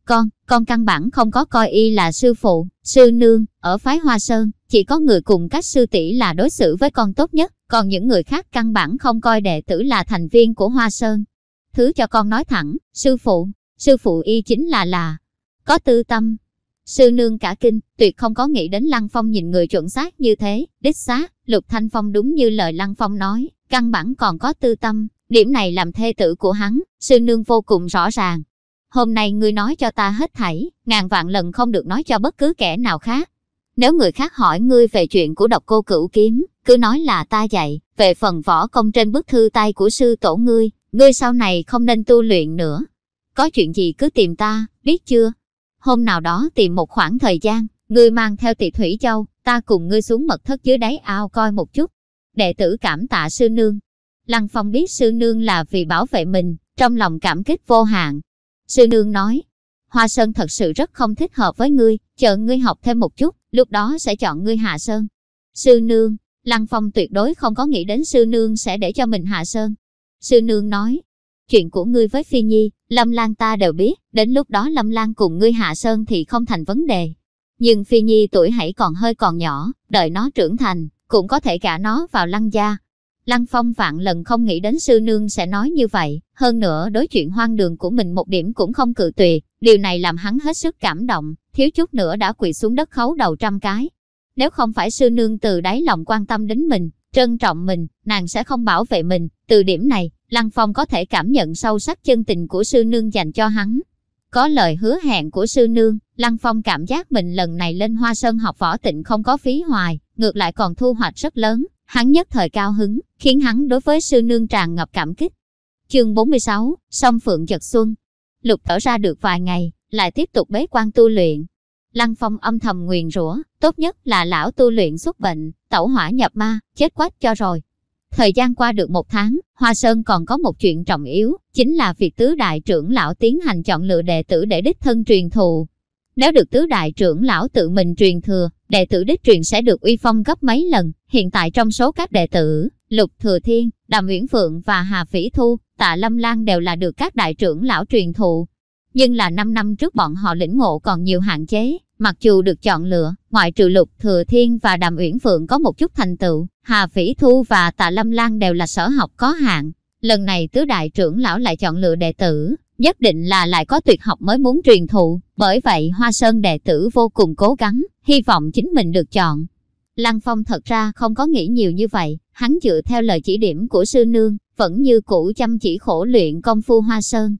con, con căn bản không có coi y là sư phụ, sư nương, ở phái Hoa Sơn, chỉ có người cùng các sư tỷ là đối xử với con tốt nhất, còn những người khác căn bản không coi đệ tử là thành viên của Hoa Sơn. Thứ cho con nói thẳng, sư phụ, sư phụ y chính là là, có tư tâm. Sư nương cả kinh, tuyệt không có nghĩ đến Lăng Phong nhìn người chuẩn xác như thế, đích xác, Lục Thanh Phong đúng như lời Lăng Phong nói, căn bản còn có tư tâm, Điểm này làm thê tử của hắn, sư nương vô cùng rõ ràng. Hôm nay ngươi nói cho ta hết thảy, ngàn vạn lần không được nói cho bất cứ kẻ nào khác. Nếu người khác hỏi ngươi về chuyện của độc cô cửu kiếm, cứ nói là ta dạy, về phần võ công trên bức thư tay của sư tổ ngươi, ngươi sau này không nên tu luyện nữa. Có chuyện gì cứ tìm ta, biết chưa? Hôm nào đó tìm một khoảng thời gian, ngươi mang theo tỷ thủy châu, ta cùng ngươi xuống mật thất dưới đáy ao coi một chút. Đệ tử cảm tạ sư nương. Lăng Phong biết sư nương là vì bảo vệ mình, trong lòng cảm kích vô hạn. Sư nương nói, Hoa Sơn thật sự rất không thích hợp với ngươi, chờ ngươi học thêm một chút, lúc đó sẽ chọn ngươi hạ Sơn. Sư nương, Lăng Phong tuyệt đối không có nghĩ đến sư nương sẽ để cho mình hạ Sơn. Sư nương nói, chuyện của ngươi với Phi Nhi, Lâm Lan ta đều biết, đến lúc đó Lâm Lan cùng ngươi hạ Sơn thì không thành vấn đề. Nhưng Phi Nhi tuổi hãy còn hơi còn nhỏ, đợi nó trưởng thành, cũng có thể gả nó vào lăng gia. Lăng Phong vạn lần không nghĩ đến sư nương sẽ nói như vậy, hơn nữa đối chuyện hoang đường của mình một điểm cũng không cự tuyệt, điều này làm hắn hết sức cảm động, thiếu chút nữa đã quỳ xuống đất khấu đầu trăm cái. Nếu không phải sư nương từ đáy lòng quan tâm đến mình, trân trọng mình, nàng sẽ không bảo vệ mình, từ điểm này, Lăng Phong có thể cảm nhận sâu sắc chân tình của sư nương dành cho hắn. Có lời hứa hẹn của sư nương, Lăng Phong cảm giác mình lần này lên Hoa Sơn học võ tịnh không có phí hoài, ngược lại còn thu hoạch rất lớn, hắn nhất thời cao hứng, khiến hắn đối với sư nương tràn ngập cảm kích. Chương 46, Song Phượng Giật Xuân Lục thở ra được vài ngày, lại tiếp tục bế quan tu luyện. Lăng Phong âm thầm nguyền rủa, tốt nhất là lão tu luyện xuất bệnh, tẩu hỏa nhập ma, chết quách cho rồi. Thời gian qua được một tháng, Hoa Sơn còn có một chuyện trọng yếu, chính là việc tứ đại trưởng lão tiến hành chọn lựa đệ tử để đích thân truyền thụ. Nếu được tứ đại trưởng lão tự mình truyền thừa, đệ tử đích truyền sẽ được uy phong gấp mấy lần. Hiện tại trong số các đệ tử, Lục Thừa Thiên, Đàm Uyển Phượng và Hà Phỉ Thu, Tạ Lâm Lan đều là được các đại trưởng lão truyền thụ. Nhưng là 5 năm trước bọn họ lĩnh ngộ còn nhiều hạn chế, mặc dù được chọn lựa, ngoại trừ Lục Thừa Thiên và Đàm Uyển Phượng có một chút thành tựu, Hà Phỉ Thu và Tạ Lâm Lan đều là sở học có hạn. Lần này tứ đại trưởng lão lại chọn lựa đệ tử, nhất định là lại có tuyệt học mới muốn truyền thụ, bởi vậy Hoa Sơn đệ tử vô cùng cố gắng, hy vọng chính mình được chọn. Lăng Phong thật ra không có nghĩ nhiều như vậy, hắn dựa theo lời chỉ điểm của sư nương, vẫn như cũ chăm chỉ khổ luyện công phu Hoa Sơn.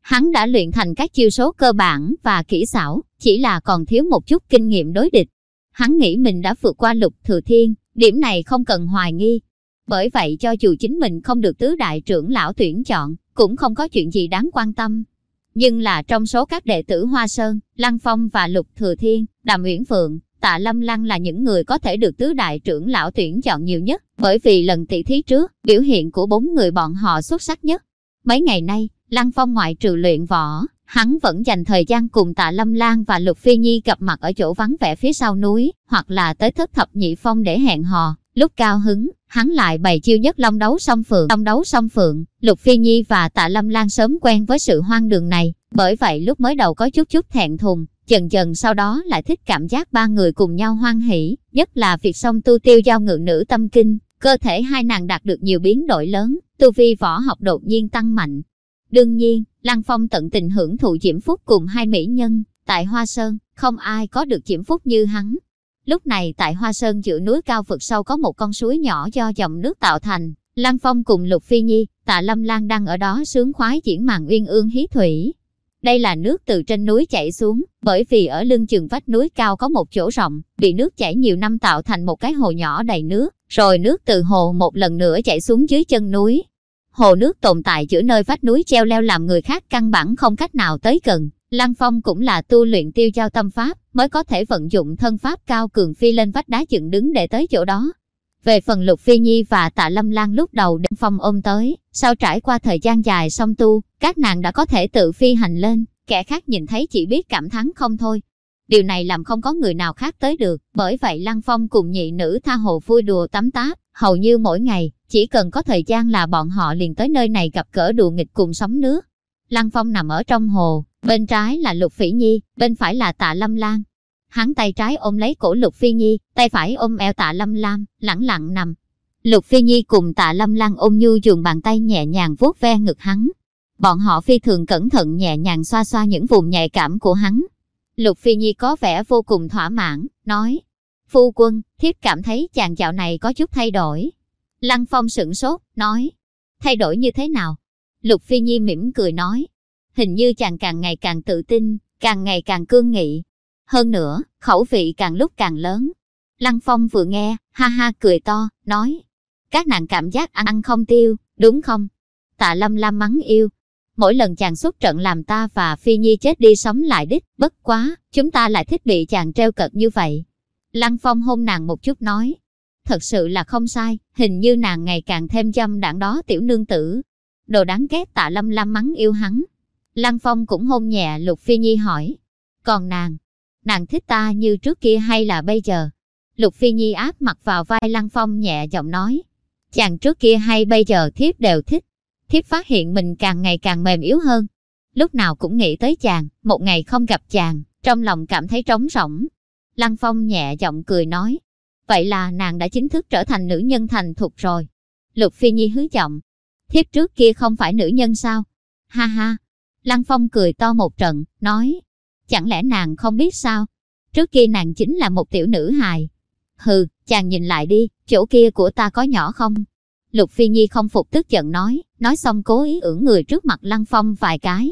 Hắn đã luyện thành các chiêu số cơ bản và kỹ xảo, chỉ là còn thiếu một chút kinh nghiệm đối địch. Hắn nghĩ mình đã vượt qua lục thừa thiên, điểm này không cần hoài nghi. Bởi vậy cho dù chính mình không được tứ đại trưởng lão tuyển chọn, cũng không có chuyện gì đáng quan tâm. Nhưng là trong số các đệ tử Hoa Sơn, Lăng Phong và Lục Thừa Thiên, Đàm Uyển Phượng, Tạ Lâm Lăng là những người có thể được tứ đại trưởng lão tuyển chọn nhiều nhất, bởi vì lần tỷ thí trước, biểu hiện của bốn người bọn họ xuất sắc nhất. Mấy ngày nay, Lăng Phong ngoại trừ luyện võ, hắn vẫn dành thời gian cùng Tạ Lâm Lan và Lục Phi Nhi gặp mặt ở chỗ vắng vẻ phía sau núi, hoặc là tới thất thập nhị phong để hẹn hò. Lúc cao hứng, hắn lại bày chiêu nhất long đấu song phượng. Long đấu song phượng, Lục Phi Nhi và Tạ Lâm Lan sớm quen với sự hoang đường này, bởi vậy lúc mới đầu có chút chút thẹn thùng, dần dần sau đó lại thích cảm giác ba người cùng nhau hoan hỷ, nhất là việc song tu tiêu giao ngự nữ tâm kinh, cơ thể hai nàng đạt được nhiều biến đổi lớn, tu vi võ học đột nhiên tăng mạnh. Đương nhiên, Lăng Phong tận tình hưởng thụ diễm phúc cùng hai mỹ nhân, tại Hoa Sơn, không ai có được diễm phúc như hắn. Lúc này tại Hoa Sơn giữa núi cao vực sâu có một con suối nhỏ do dòng nước tạo thành, Lăng Phong cùng Lục Phi Nhi, Tạ Lâm Lan đang ở đó sướng khoái diễn màn uyên ương hí thủy. Đây là nước từ trên núi chảy xuống, bởi vì ở lưng chừng vách núi cao có một chỗ rộng, bị nước chảy nhiều năm tạo thành một cái hồ nhỏ đầy nước, rồi nước từ hồ một lần nữa chảy xuống dưới chân núi. Hồ nước tồn tại giữa nơi vách núi treo leo làm người khác căn bản không cách nào tới gần. Lăng Phong cũng là tu luyện tiêu giao tâm pháp, mới có thể vận dụng thân pháp cao cường phi lên vách đá dựng đứng để tới chỗ đó. Về phần Lục Phi Nhi và Tạ Lâm Lan lúc đầu đem Phong ôm tới, sau trải qua thời gian dài song tu, các nàng đã có thể tự phi hành lên, kẻ khác nhìn thấy chỉ biết cảm thán không thôi. Điều này làm không có người nào khác tới được, bởi vậy Lăng Phong cùng nhị nữ tha hồ vui đùa tắm táp, hầu như mỗi ngày, chỉ cần có thời gian là bọn họ liền tới nơi này gặp cỡ đùa nghịch cùng sóng nước. Lăng Phong nằm ở trong hồ, bên trái là Lục Phỉ Nhi, bên phải là Tạ Lâm Lan. Hắn tay trái ôm lấy cổ Lục Phi Nhi, tay phải ôm eo Tạ Lâm Lam, lẳng lặng nằm. Lục Phi Nhi cùng Tạ Lâm Lan ôm nhu dùng bàn tay nhẹ nhàng vuốt ve ngực hắn. Bọn họ phi thường cẩn thận nhẹ nhàng xoa xoa những vùng nhạy cảm của hắn. Lục Phi Nhi có vẻ vô cùng thỏa mãn, nói, Phu quân, thiếp cảm thấy chàng dạo này có chút thay đổi. Lăng Phong sửng sốt, nói, thay đổi như thế nào? Lục Phi Nhi mỉm cười nói, hình như chàng càng ngày càng tự tin, càng ngày càng cương nghị. Hơn nữa, khẩu vị càng lúc càng lớn. Lăng Phong vừa nghe, ha ha cười to, nói, các nàng cảm giác ăn ăn không tiêu, đúng không? Tạ Lâm Lam mắng yêu. Mỗi lần chàng xuất trận làm ta và Phi Nhi chết đi sống lại đích, bất quá, chúng ta lại thích bị chàng treo cợt như vậy. Lăng Phong hôn nàng một chút nói, thật sự là không sai, hình như nàng ngày càng thêm dâm đảng đó tiểu nương tử. Đồ đáng ghét tạ lâm lâm mắng yêu hắn. Lăng Phong cũng hôn nhẹ Lục Phi Nhi hỏi, còn nàng, nàng thích ta như trước kia hay là bây giờ? Lục Phi Nhi áp mặt vào vai Lăng Phong nhẹ giọng nói, chàng trước kia hay bây giờ thiếp đều thích. Thiếp phát hiện mình càng ngày càng mềm yếu hơn. Lúc nào cũng nghĩ tới chàng, một ngày không gặp chàng, trong lòng cảm thấy trống rỗng. Lăng Phong nhẹ giọng cười nói, vậy là nàng đã chính thức trở thành nữ nhân thành thục rồi. Lục Phi Nhi hứa giọng, thiếp trước kia không phải nữ nhân sao? Ha ha! Lăng Phong cười to một trận, nói, chẳng lẽ nàng không biết sao? Trước kia nàng chính là một tiểu nữ hài. Hừ, chàng nhìn lại đi, chỗ kia của ta có nhỏ không? Lục Phi Nhi không phục tức giận nói, nói xong cố ý ưỡn người trước mặt Lăng Phong vài cái.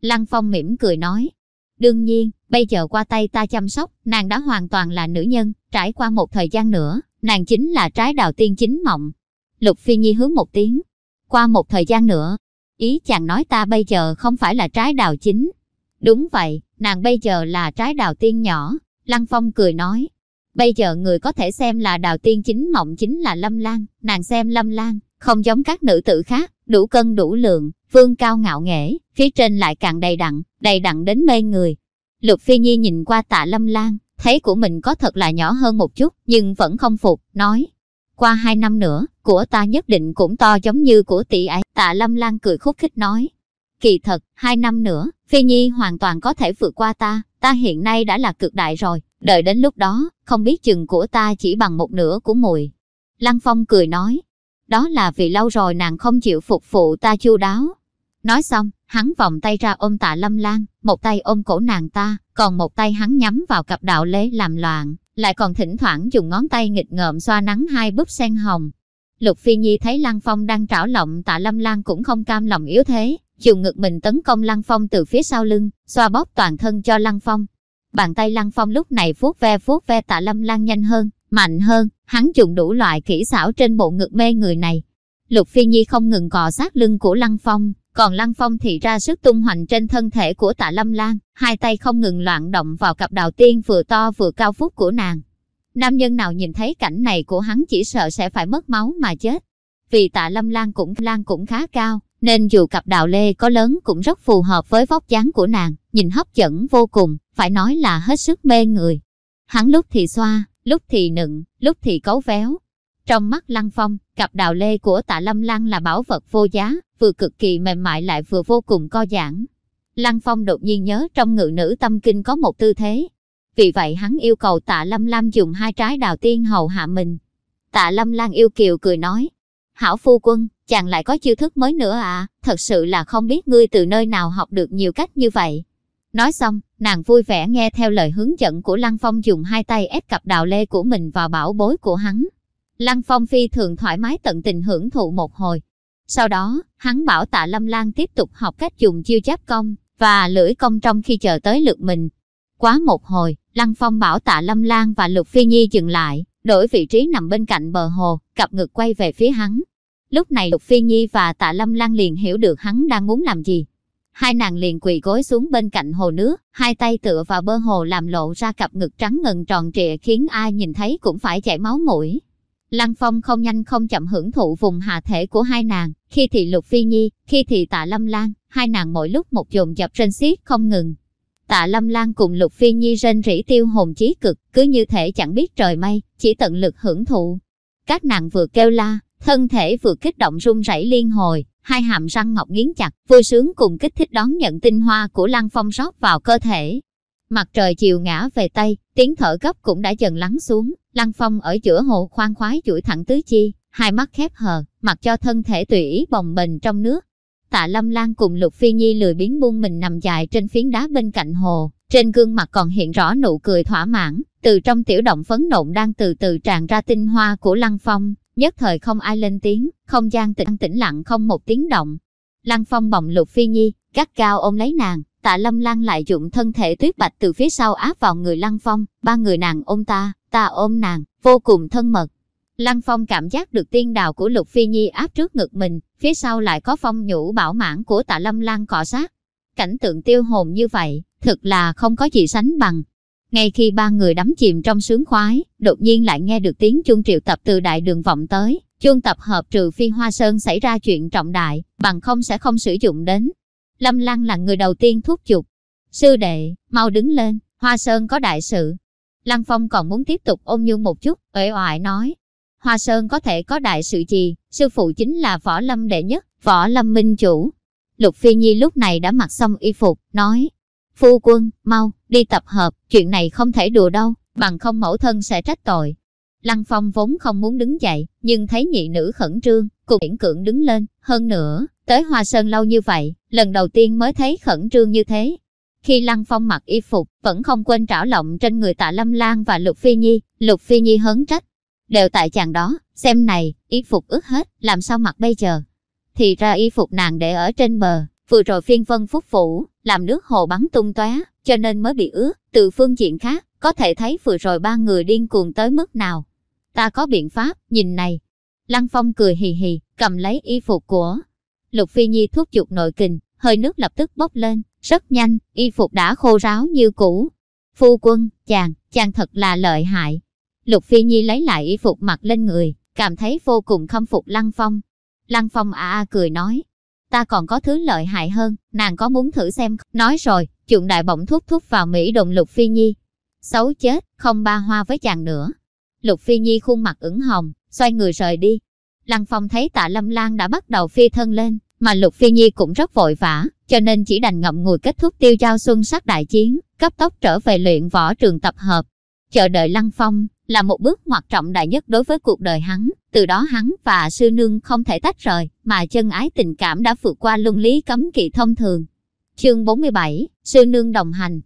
Lăng Phong mỉm cười nói, đương nhiên, bây giờ qua tay ta chăm sóc, nàng đã hoàn toàn là nữ nhân, trải qua một thời gian nữa, nàng chính là trái đào tiên chính mộng. Lục Phi Nhi hướng một tiếng, qua một thời gian nữa, ý chàng nói ta bây giờ không phải là trái đào chính. Đúng vậy, nàng bây giờ là trái đào tiên nhỏ, Lăng Phong cười nói, Bây giờ người có thể xem là đào tiên chính mộng chính là Lâm Lan, nàng xem Lâm Lan, không giống các nữ tử khác, đủ cân đủ lượng, vương cao ngạo nghễ, phía trên lại càng đầy đặn, đầy đặn đến mê người. Lục Phi Nhi nhìn qua tạ Lâm Lan, thấy của mình có thật là nhỏ hơn một chút, nhưng vẫn không phục, nói. Qua hai năm nữa, của ta nhất định cũng to giống như của tỷ ấy. Tạ Lâm Lan cười khúc khích nói. Kỳ thật, hai năm nữa, Phi Nhi hoàn toàn có thể vượt qua ta, ta hiện nay đã là cực đại rồi, đợi đến lúc đó, không biết chừng của ta chỉ bằng một nửa của mùi. Lăng Phong cười nói, đó là vì lâu rồi nàng không chịu phục vụ ta chu đáo. Nói xong, hắn vòng tay ra ôm tạ lâm lan, một tay ôm cổ nàng ta, còn một tay hắn nhắm vào cặp đạo lế làm loạn, lại còn thỉnh thoảng dùng ngón tay nghịch ngợm xoa nắng hai búp sen hồng. Lục Phi Nhi thấy Lăng Phong đang trảo lộng tạ lâm lan cũng không cam lòng yếu thế, dùng ngực mình tấn công Lăng Phong từ phía sau lưng, xoa bóp toàn thân cho Lăng Phong. Bàn tay Lăng Phong lúc này vuốt ve vuốt ve tạ lâm lan nhanh hơn, mạnh hơn, hắn dùng đủ loại kỹ xảo trên bộ ngực mê người này. Lục Phi Nhi không ngừng cọ sát lưng của Lăng Phong, còn Lăng Phong thì ra sức tung hoành trên thân thể của tạ lâm lan, hai tay không ngừng loạn động vào cặp đào tiên vừa to vừa cao phút của nàng. Nam nhân nào nhìn thấy cảnh này của hắn chỉ sợ sẽ phải mất máu mà chết. Vì tạ lâm lan cũng lan cũng khá cao, nên dù cặp đạo lê có lớn cũng rất phù hợp với vóc dáng của nàng, nhìn hấp dẫn vô cùng, phải nói là hết sức mê người. Hắn lúc thì xoa, lúc thì nựng, lúc thì cấu véo. Trong mắt Lăng Phong, cặp đào lê của tạ Lâm Lăng là bảo vật vô giá, vừa cực kỳ mềm mại lại vừa vô cùng co giãn. Lăng Phong đột nhiên nhớ trong ngự nữ tâm kinh có một tư thế. Vì vậy hắn yêu cầu tạ Lâm Lam dùng hai trái đào tiên hầu hạ mình. Tạ Lâm Lan yêu kiều cười nói, Hảo phu quân, chàng lại có chiêu thức mới nữa à, thật sự là không biết ngươi từ nơi nào học được nhiều cách như vậy. Nói xong, nàng vui vẻ nghe theo lời hướng dẫn của Lăng Phong dùng hai tay ép cặp đào lê của mình vào bảo bối của hắn. Lăng Phong phi thường thoải mái tận tình hưởng thụ một hồi. Sau đó, hắn bảo tạ Lâm Lan tiếp tục học cách dùng chiêu giáp công và lưỡi công trong khi chờ tới lượt mình. Quá một hồi, Lăng Phong bảo tạ Lâm Lan và Lục Phi Nhi dừng lại, đổi vị trí nằm bên cạnh bờ hồ, cặp ngực quay về phía hắn. Lúc này Lục Phi Nhi và tạ Lâm Lan liền hiểu được hắn đang muốn làm gì. Hai nàng liền quỳ gối xuống bên cạnh hồ nước, hai tay tựa vào bờ hồ làm lộ ra cặp ngực trắng ngần tròn trịa khiến ai nhìn thấy cũng phải chảy máu mũi. Lăng Phong không nhanh không chậm hưởng thụ vùng hạ thể của hai nàng, khi thì Lục Phi Nhi, khi thì Tạ Lâm Lan, hai nàng mỗi lúc một dồn dập trên xiết không ngừng. Tạ Lâm Lan cùng Lục Phi Nhi rên rỉ tiêu hồn chí cực, cứ như thể chẳng biết trời mây, chỉ tận lực hưởng thụ. Các nàng vừa kêu la, thân thể vừa kích động run rẩy liên hồi, hai hàm răng ngọc nghiến chặt, vui sướng cùng kích thích đón nhận tinh hoa của Lăng Phong rót vào cơ thể. Mặt trời chiều ngã về Tây, tiếng thở gấp cũng đã dần lắng xuống, Lăng Phong ở giữa hồ khoan khoái duỗi thẳng tứ chi, hai mắt khép hờ, mặc cho thân thể tùy ý bồng bềnh trong nước. Tạ Lâm Lan cùng Lục Phi Nhi lười biến buông mình nằm dài trên phiến đá bên cạnh hồ, trên gương mặt còn hiện rõ nụ cười thỏa mãn, từ trong tiểu động phấn nộn đang từ từ tràn ra tinh hoa của Lăng Phong, nhất thời không ai lên tiếng, không gian tĩnh tĩnh lặng không một tiếng động. Lăng Phong bồng Lục Phi Nhi, gắt cao ôm lấy nàng, Tạ Lâm Lan lại dụng thân thể tuyết bạch từ phía sau áp vào người Lăng Phong, ba người nàng ôm ta, ta ôm nàng, vô cùng thân mật. Lăng Phong cảm giác được tiên đào của Lục Phi Nhi áp trước ngực mình, phía sau lại có phong nhũ bảo mãn của Tạ Lâm Lan cọ sát. Cảnh tượng tiêu hồn như vậy, thực là không có gì sánh bằng. Ngay khi ba người đắm chìm trong sướng khoái, đột nhiên lại nghe được tiếng chuông triệu tập từ đại đường vọng tới. Chuông tập hợp trừ phi Hoa Sơn xảy ra chuyện trọng đại, bằng không sẽ không sử dụng đến. Lâm Lan là người đầu tiên thúc giục. Sư đệ, mau đứng lên, Hoa Sơn có đại sự. Lăng Phong còn muốn tiếp tục ôm nhu một chút, uể oải nói. Hoa Sơn có thể có đại sự gì, sư phụ chính là võ lâm đệ nhất, võ lâm minh chủ. Lục Phi Nhi lúc này đã mặc xong y phục, nói. Phu quân, mau, đi tập hợp, chuyện này không thể đùa đâu, bằng không mẫu thân sẽ trách tội. Lăng Phong vốn không muốn đứng dậy, nhưng thấy nhị nữ khẩn trương, cùng miễn cưỡng đứng lên, hơn nữa, tới Hoa Sơn lâu như vậy, lần đầu tiên mới thấy khẩn trương như thế. Khi Lăng Phong mặc y phục, vẫn không quên trảo lộng trên người tạ Lâm Lan và Lục Phi Nhi, Lục Phi Nhi hớn trách. Đều tại chàng đó, xem này, y phục ướt hết, làm sao mặc bây giờ? Thì ra y phục nàng để ở trên bờ, vừa rồi phiên vân phúc phủ, làm nước hồ bắn tung tóe, cho nên mới bị ướt. Từ phương diện khác, có thể thấy vừa rồi ba người điên cuồng tới mức nào. Ta có biện pháp, nhìn này. Lăng Phong cười hì hì, cầm lấy y phục của Lục Phi Nhi thuốc chuột nội kình, hơi nước lập tức bốc lên, rất nhanh, y phục đã khô ráo như cũ. Phu quân, chàng, chàng thật là lợi hại. Lục Phi Nhi lấy lại y phục mặc lên người, cảm thấy vô cùng khâm phục Lăng Phong. Lăng Phong à à cười nói, ta còn có thứ lợi hại hơn, nàng có muốn thử xem, nói rồi, chuộng đại bỗng thúc thúc vào Mỹ đồng Lục Phi Nhi. Xấu chết, không ba hoa với chàng nữa. Lục Phi Nhi khuôn mặt ửng hồng, xoay người rời đi. Lăng Phong thấy tạ Lâm Lan đã bắt đầu phi thân lên, mà Lục Phi Nhi cũng rất vội vã, cho nên chỉ đành ngậm ngùi kết thúc tiêu giao xuân sắc đại chiến, cấp tốc trở về luyện võ trường tập hợp. Chờ đợi Lăng Phong là một bước ngoặt trọng đại nhất đối với cuộc đời hắn, từ đó hắn và sư nương không thể tách rời, mà chân ái tình cảm đã vượt qua luân lý cấm kỵ thông thường. Chương 47, sư nương đồng hành.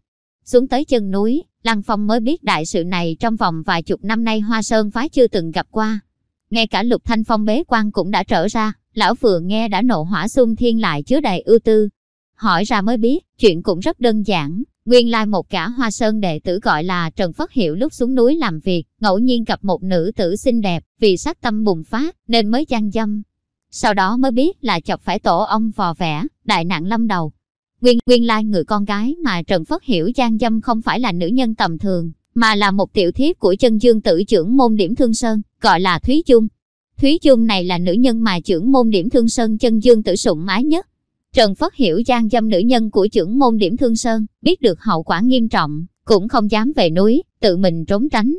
Xuống tới chân núi, Lăng Phong mới biết đại sự này trong vòng vài chục năm nay Hoa Sơn phái chưa từng gặp qua. Ngay cả Lục Thanh Phong bế quan cũng đã trở ra, lão vừa nghe đã nộ hỏa xung thiên lại chứa đầy ưu tư. Hỏi ra mới biết, chuyện cũng rất đơn giản. Nguyên lai một cả Hoa Sơn đệ tử gọi là Trần Phất Hiệu lúc xuống núi làm việc, ngẫu nhiên gặp một nữ tử xinh đẹp, vì sát tâm bùng phát nên mới gian dâm. Sau đó mới biết là chọc phải tổ ông vò vẽ, đại nạn lâm đầu. Nguyên, nguyên lai người con gái mà Trần Phất Hiểu gian dâm không phải là nữ nhân tầm thường, mà là một tiểu thiếp của chân dương tử trưởng môn điểm thương sơn, gọi là Thúy Chung. Thúy Chung này là nữ nhân mà trưởng môn điểm thương sơn chân dương tử sủng ái nhất. Trần Phất hiểu gian dâm nữ nhân của trưởng môn điểm thương sơn, biết được hậu quả nghiêm trọng, cũng không dám về núi, tự mình trốn tránh.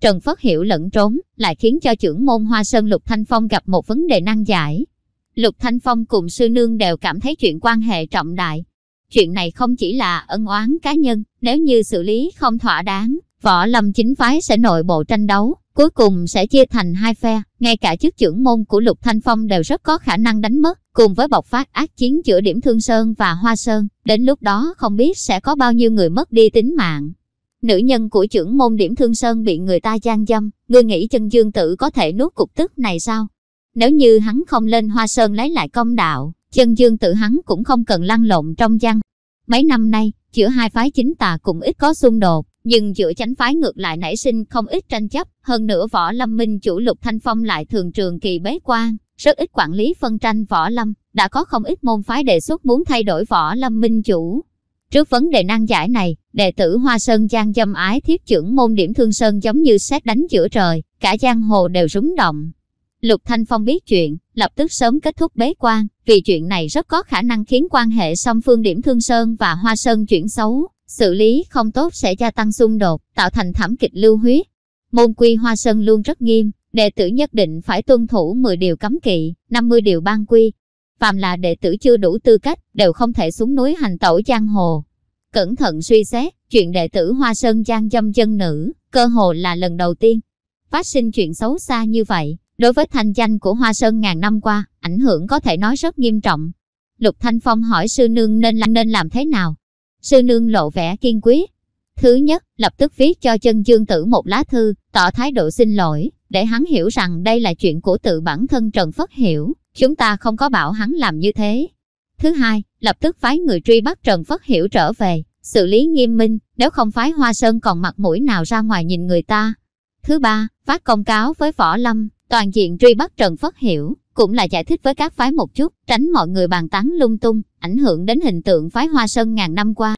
Trần Phất hiểu lẫn trốn, lại khiến cho trưởng môn Hoa Sơn Lục Thanh Phong gặp một vấn đề nan giải. Lục Thanh Phong cùng sư nương đều cảm thấy chuyện quan hệ trọng đại. Chuyện này không chỉ là ân oán cá nhân, nếu như xử lý không thỏa đáng, võ lâm chính phái sẽ nội bộ tranh đấu, cuối cùng sẽ chia thành hai phe, ngay cả chức trưởng môn của Lục Thanh Phong đều rất có khả năng đánh mất, cùng với bộc phát ác chiến giữa Điểm Thương Sơn và Hoa Sơn, đến lúc đó không biết sẽ có bao nhiêu người mất đi tính mạng. Nữ nhân của trưởng môn Điểm Thương Sơn bị người ta gian dâm, ngươi nghĩ chân dương tử có thể nuốt cục tức này sao? Nếu như hắn không lên Hoa Sơn lấy lại công đạo, chân dương tử hắn cũng không cần lăn lộn trong giang Mấy năm nay, giữa hai phái chính tà cũng ít có xung đột, nhưng giữa chánh phái ngược lại nảy sinh không ít tranh chấp, hơn nữa võ lâm minh chủ lục thanh phong lại thường trường kỳ bế quan, rất ít quản lý phân tranh võ lâm, đã có không ít môn phái đề xuất muốn thay đổi võ lâm minh chủ. Trước vấn đề nan giải này, đệ tử Hoa Sơn Giang dâm ái thiết trưởng môn điểm thương sơn giống như xét đánh giữa trời, cả giang hồ đều rúng động. Lục Thanh Phong biết chuyện, lập tức sớm kết thúc bế quan, vì chuyện này rất có khả năng khiến quan hệ song phương điểm thương sơn và Hoa Sơn chuyển xấu, xử lý không tốt sẽ gia tăng xung đột, tạo thành thảm kịch lưu huyết. Môn quy Hoa Sơn luôn rất nghiêm, đệ tử nhất định phải tuân thủ 10 điều cấm kỵ, 50 điều ban quy. Phàm là đệ tử chưa đủ tư cách, đều không thể xuống núi hành tẩu giang hồ. Cẩn thận suy xét, chuyện đệ tử Hoa Sơn giang dâm dân nữ, cơ hồ là lần đầu tiên. Phát sinh chuyện xấu xa như vậy, đối với thanh danh của Hoa Sơn ngàn năm qua, ảnh hưởng có thể nói rất nghiêm trọng. Lục Thanh Phong hỏi sư nương nên làm, nên làm thế nào? Sư nương lộ vẻ kiên quyết. Thứ nhất, lập tức viết cho chân dương tử một lá thư, tỏ thái độ xin lỗi, để hắn hiểu rằng đây là chuyện của tự bản thân Trần Phất Hiểu, chúng ta không có bảo hắn làm như thế. Thứ hai, lập tức phái người truy bắt Trần Phất Hiểu trở về, xử lý nghiêm minh, nếu không phái Hoa Sơn còn mặt mũi nào ra ngoài nhìn người ta. Thứ ba, phát công cáo với Võ Lâm, toàn diện truy bắt Trần Phất Hiểu, cũng là giải thích với các phái một chút, tránh mọi người bàn tán lung tung, ảnh hưởng đến hình tượng phái Hoa Sơn ngàn năm qua.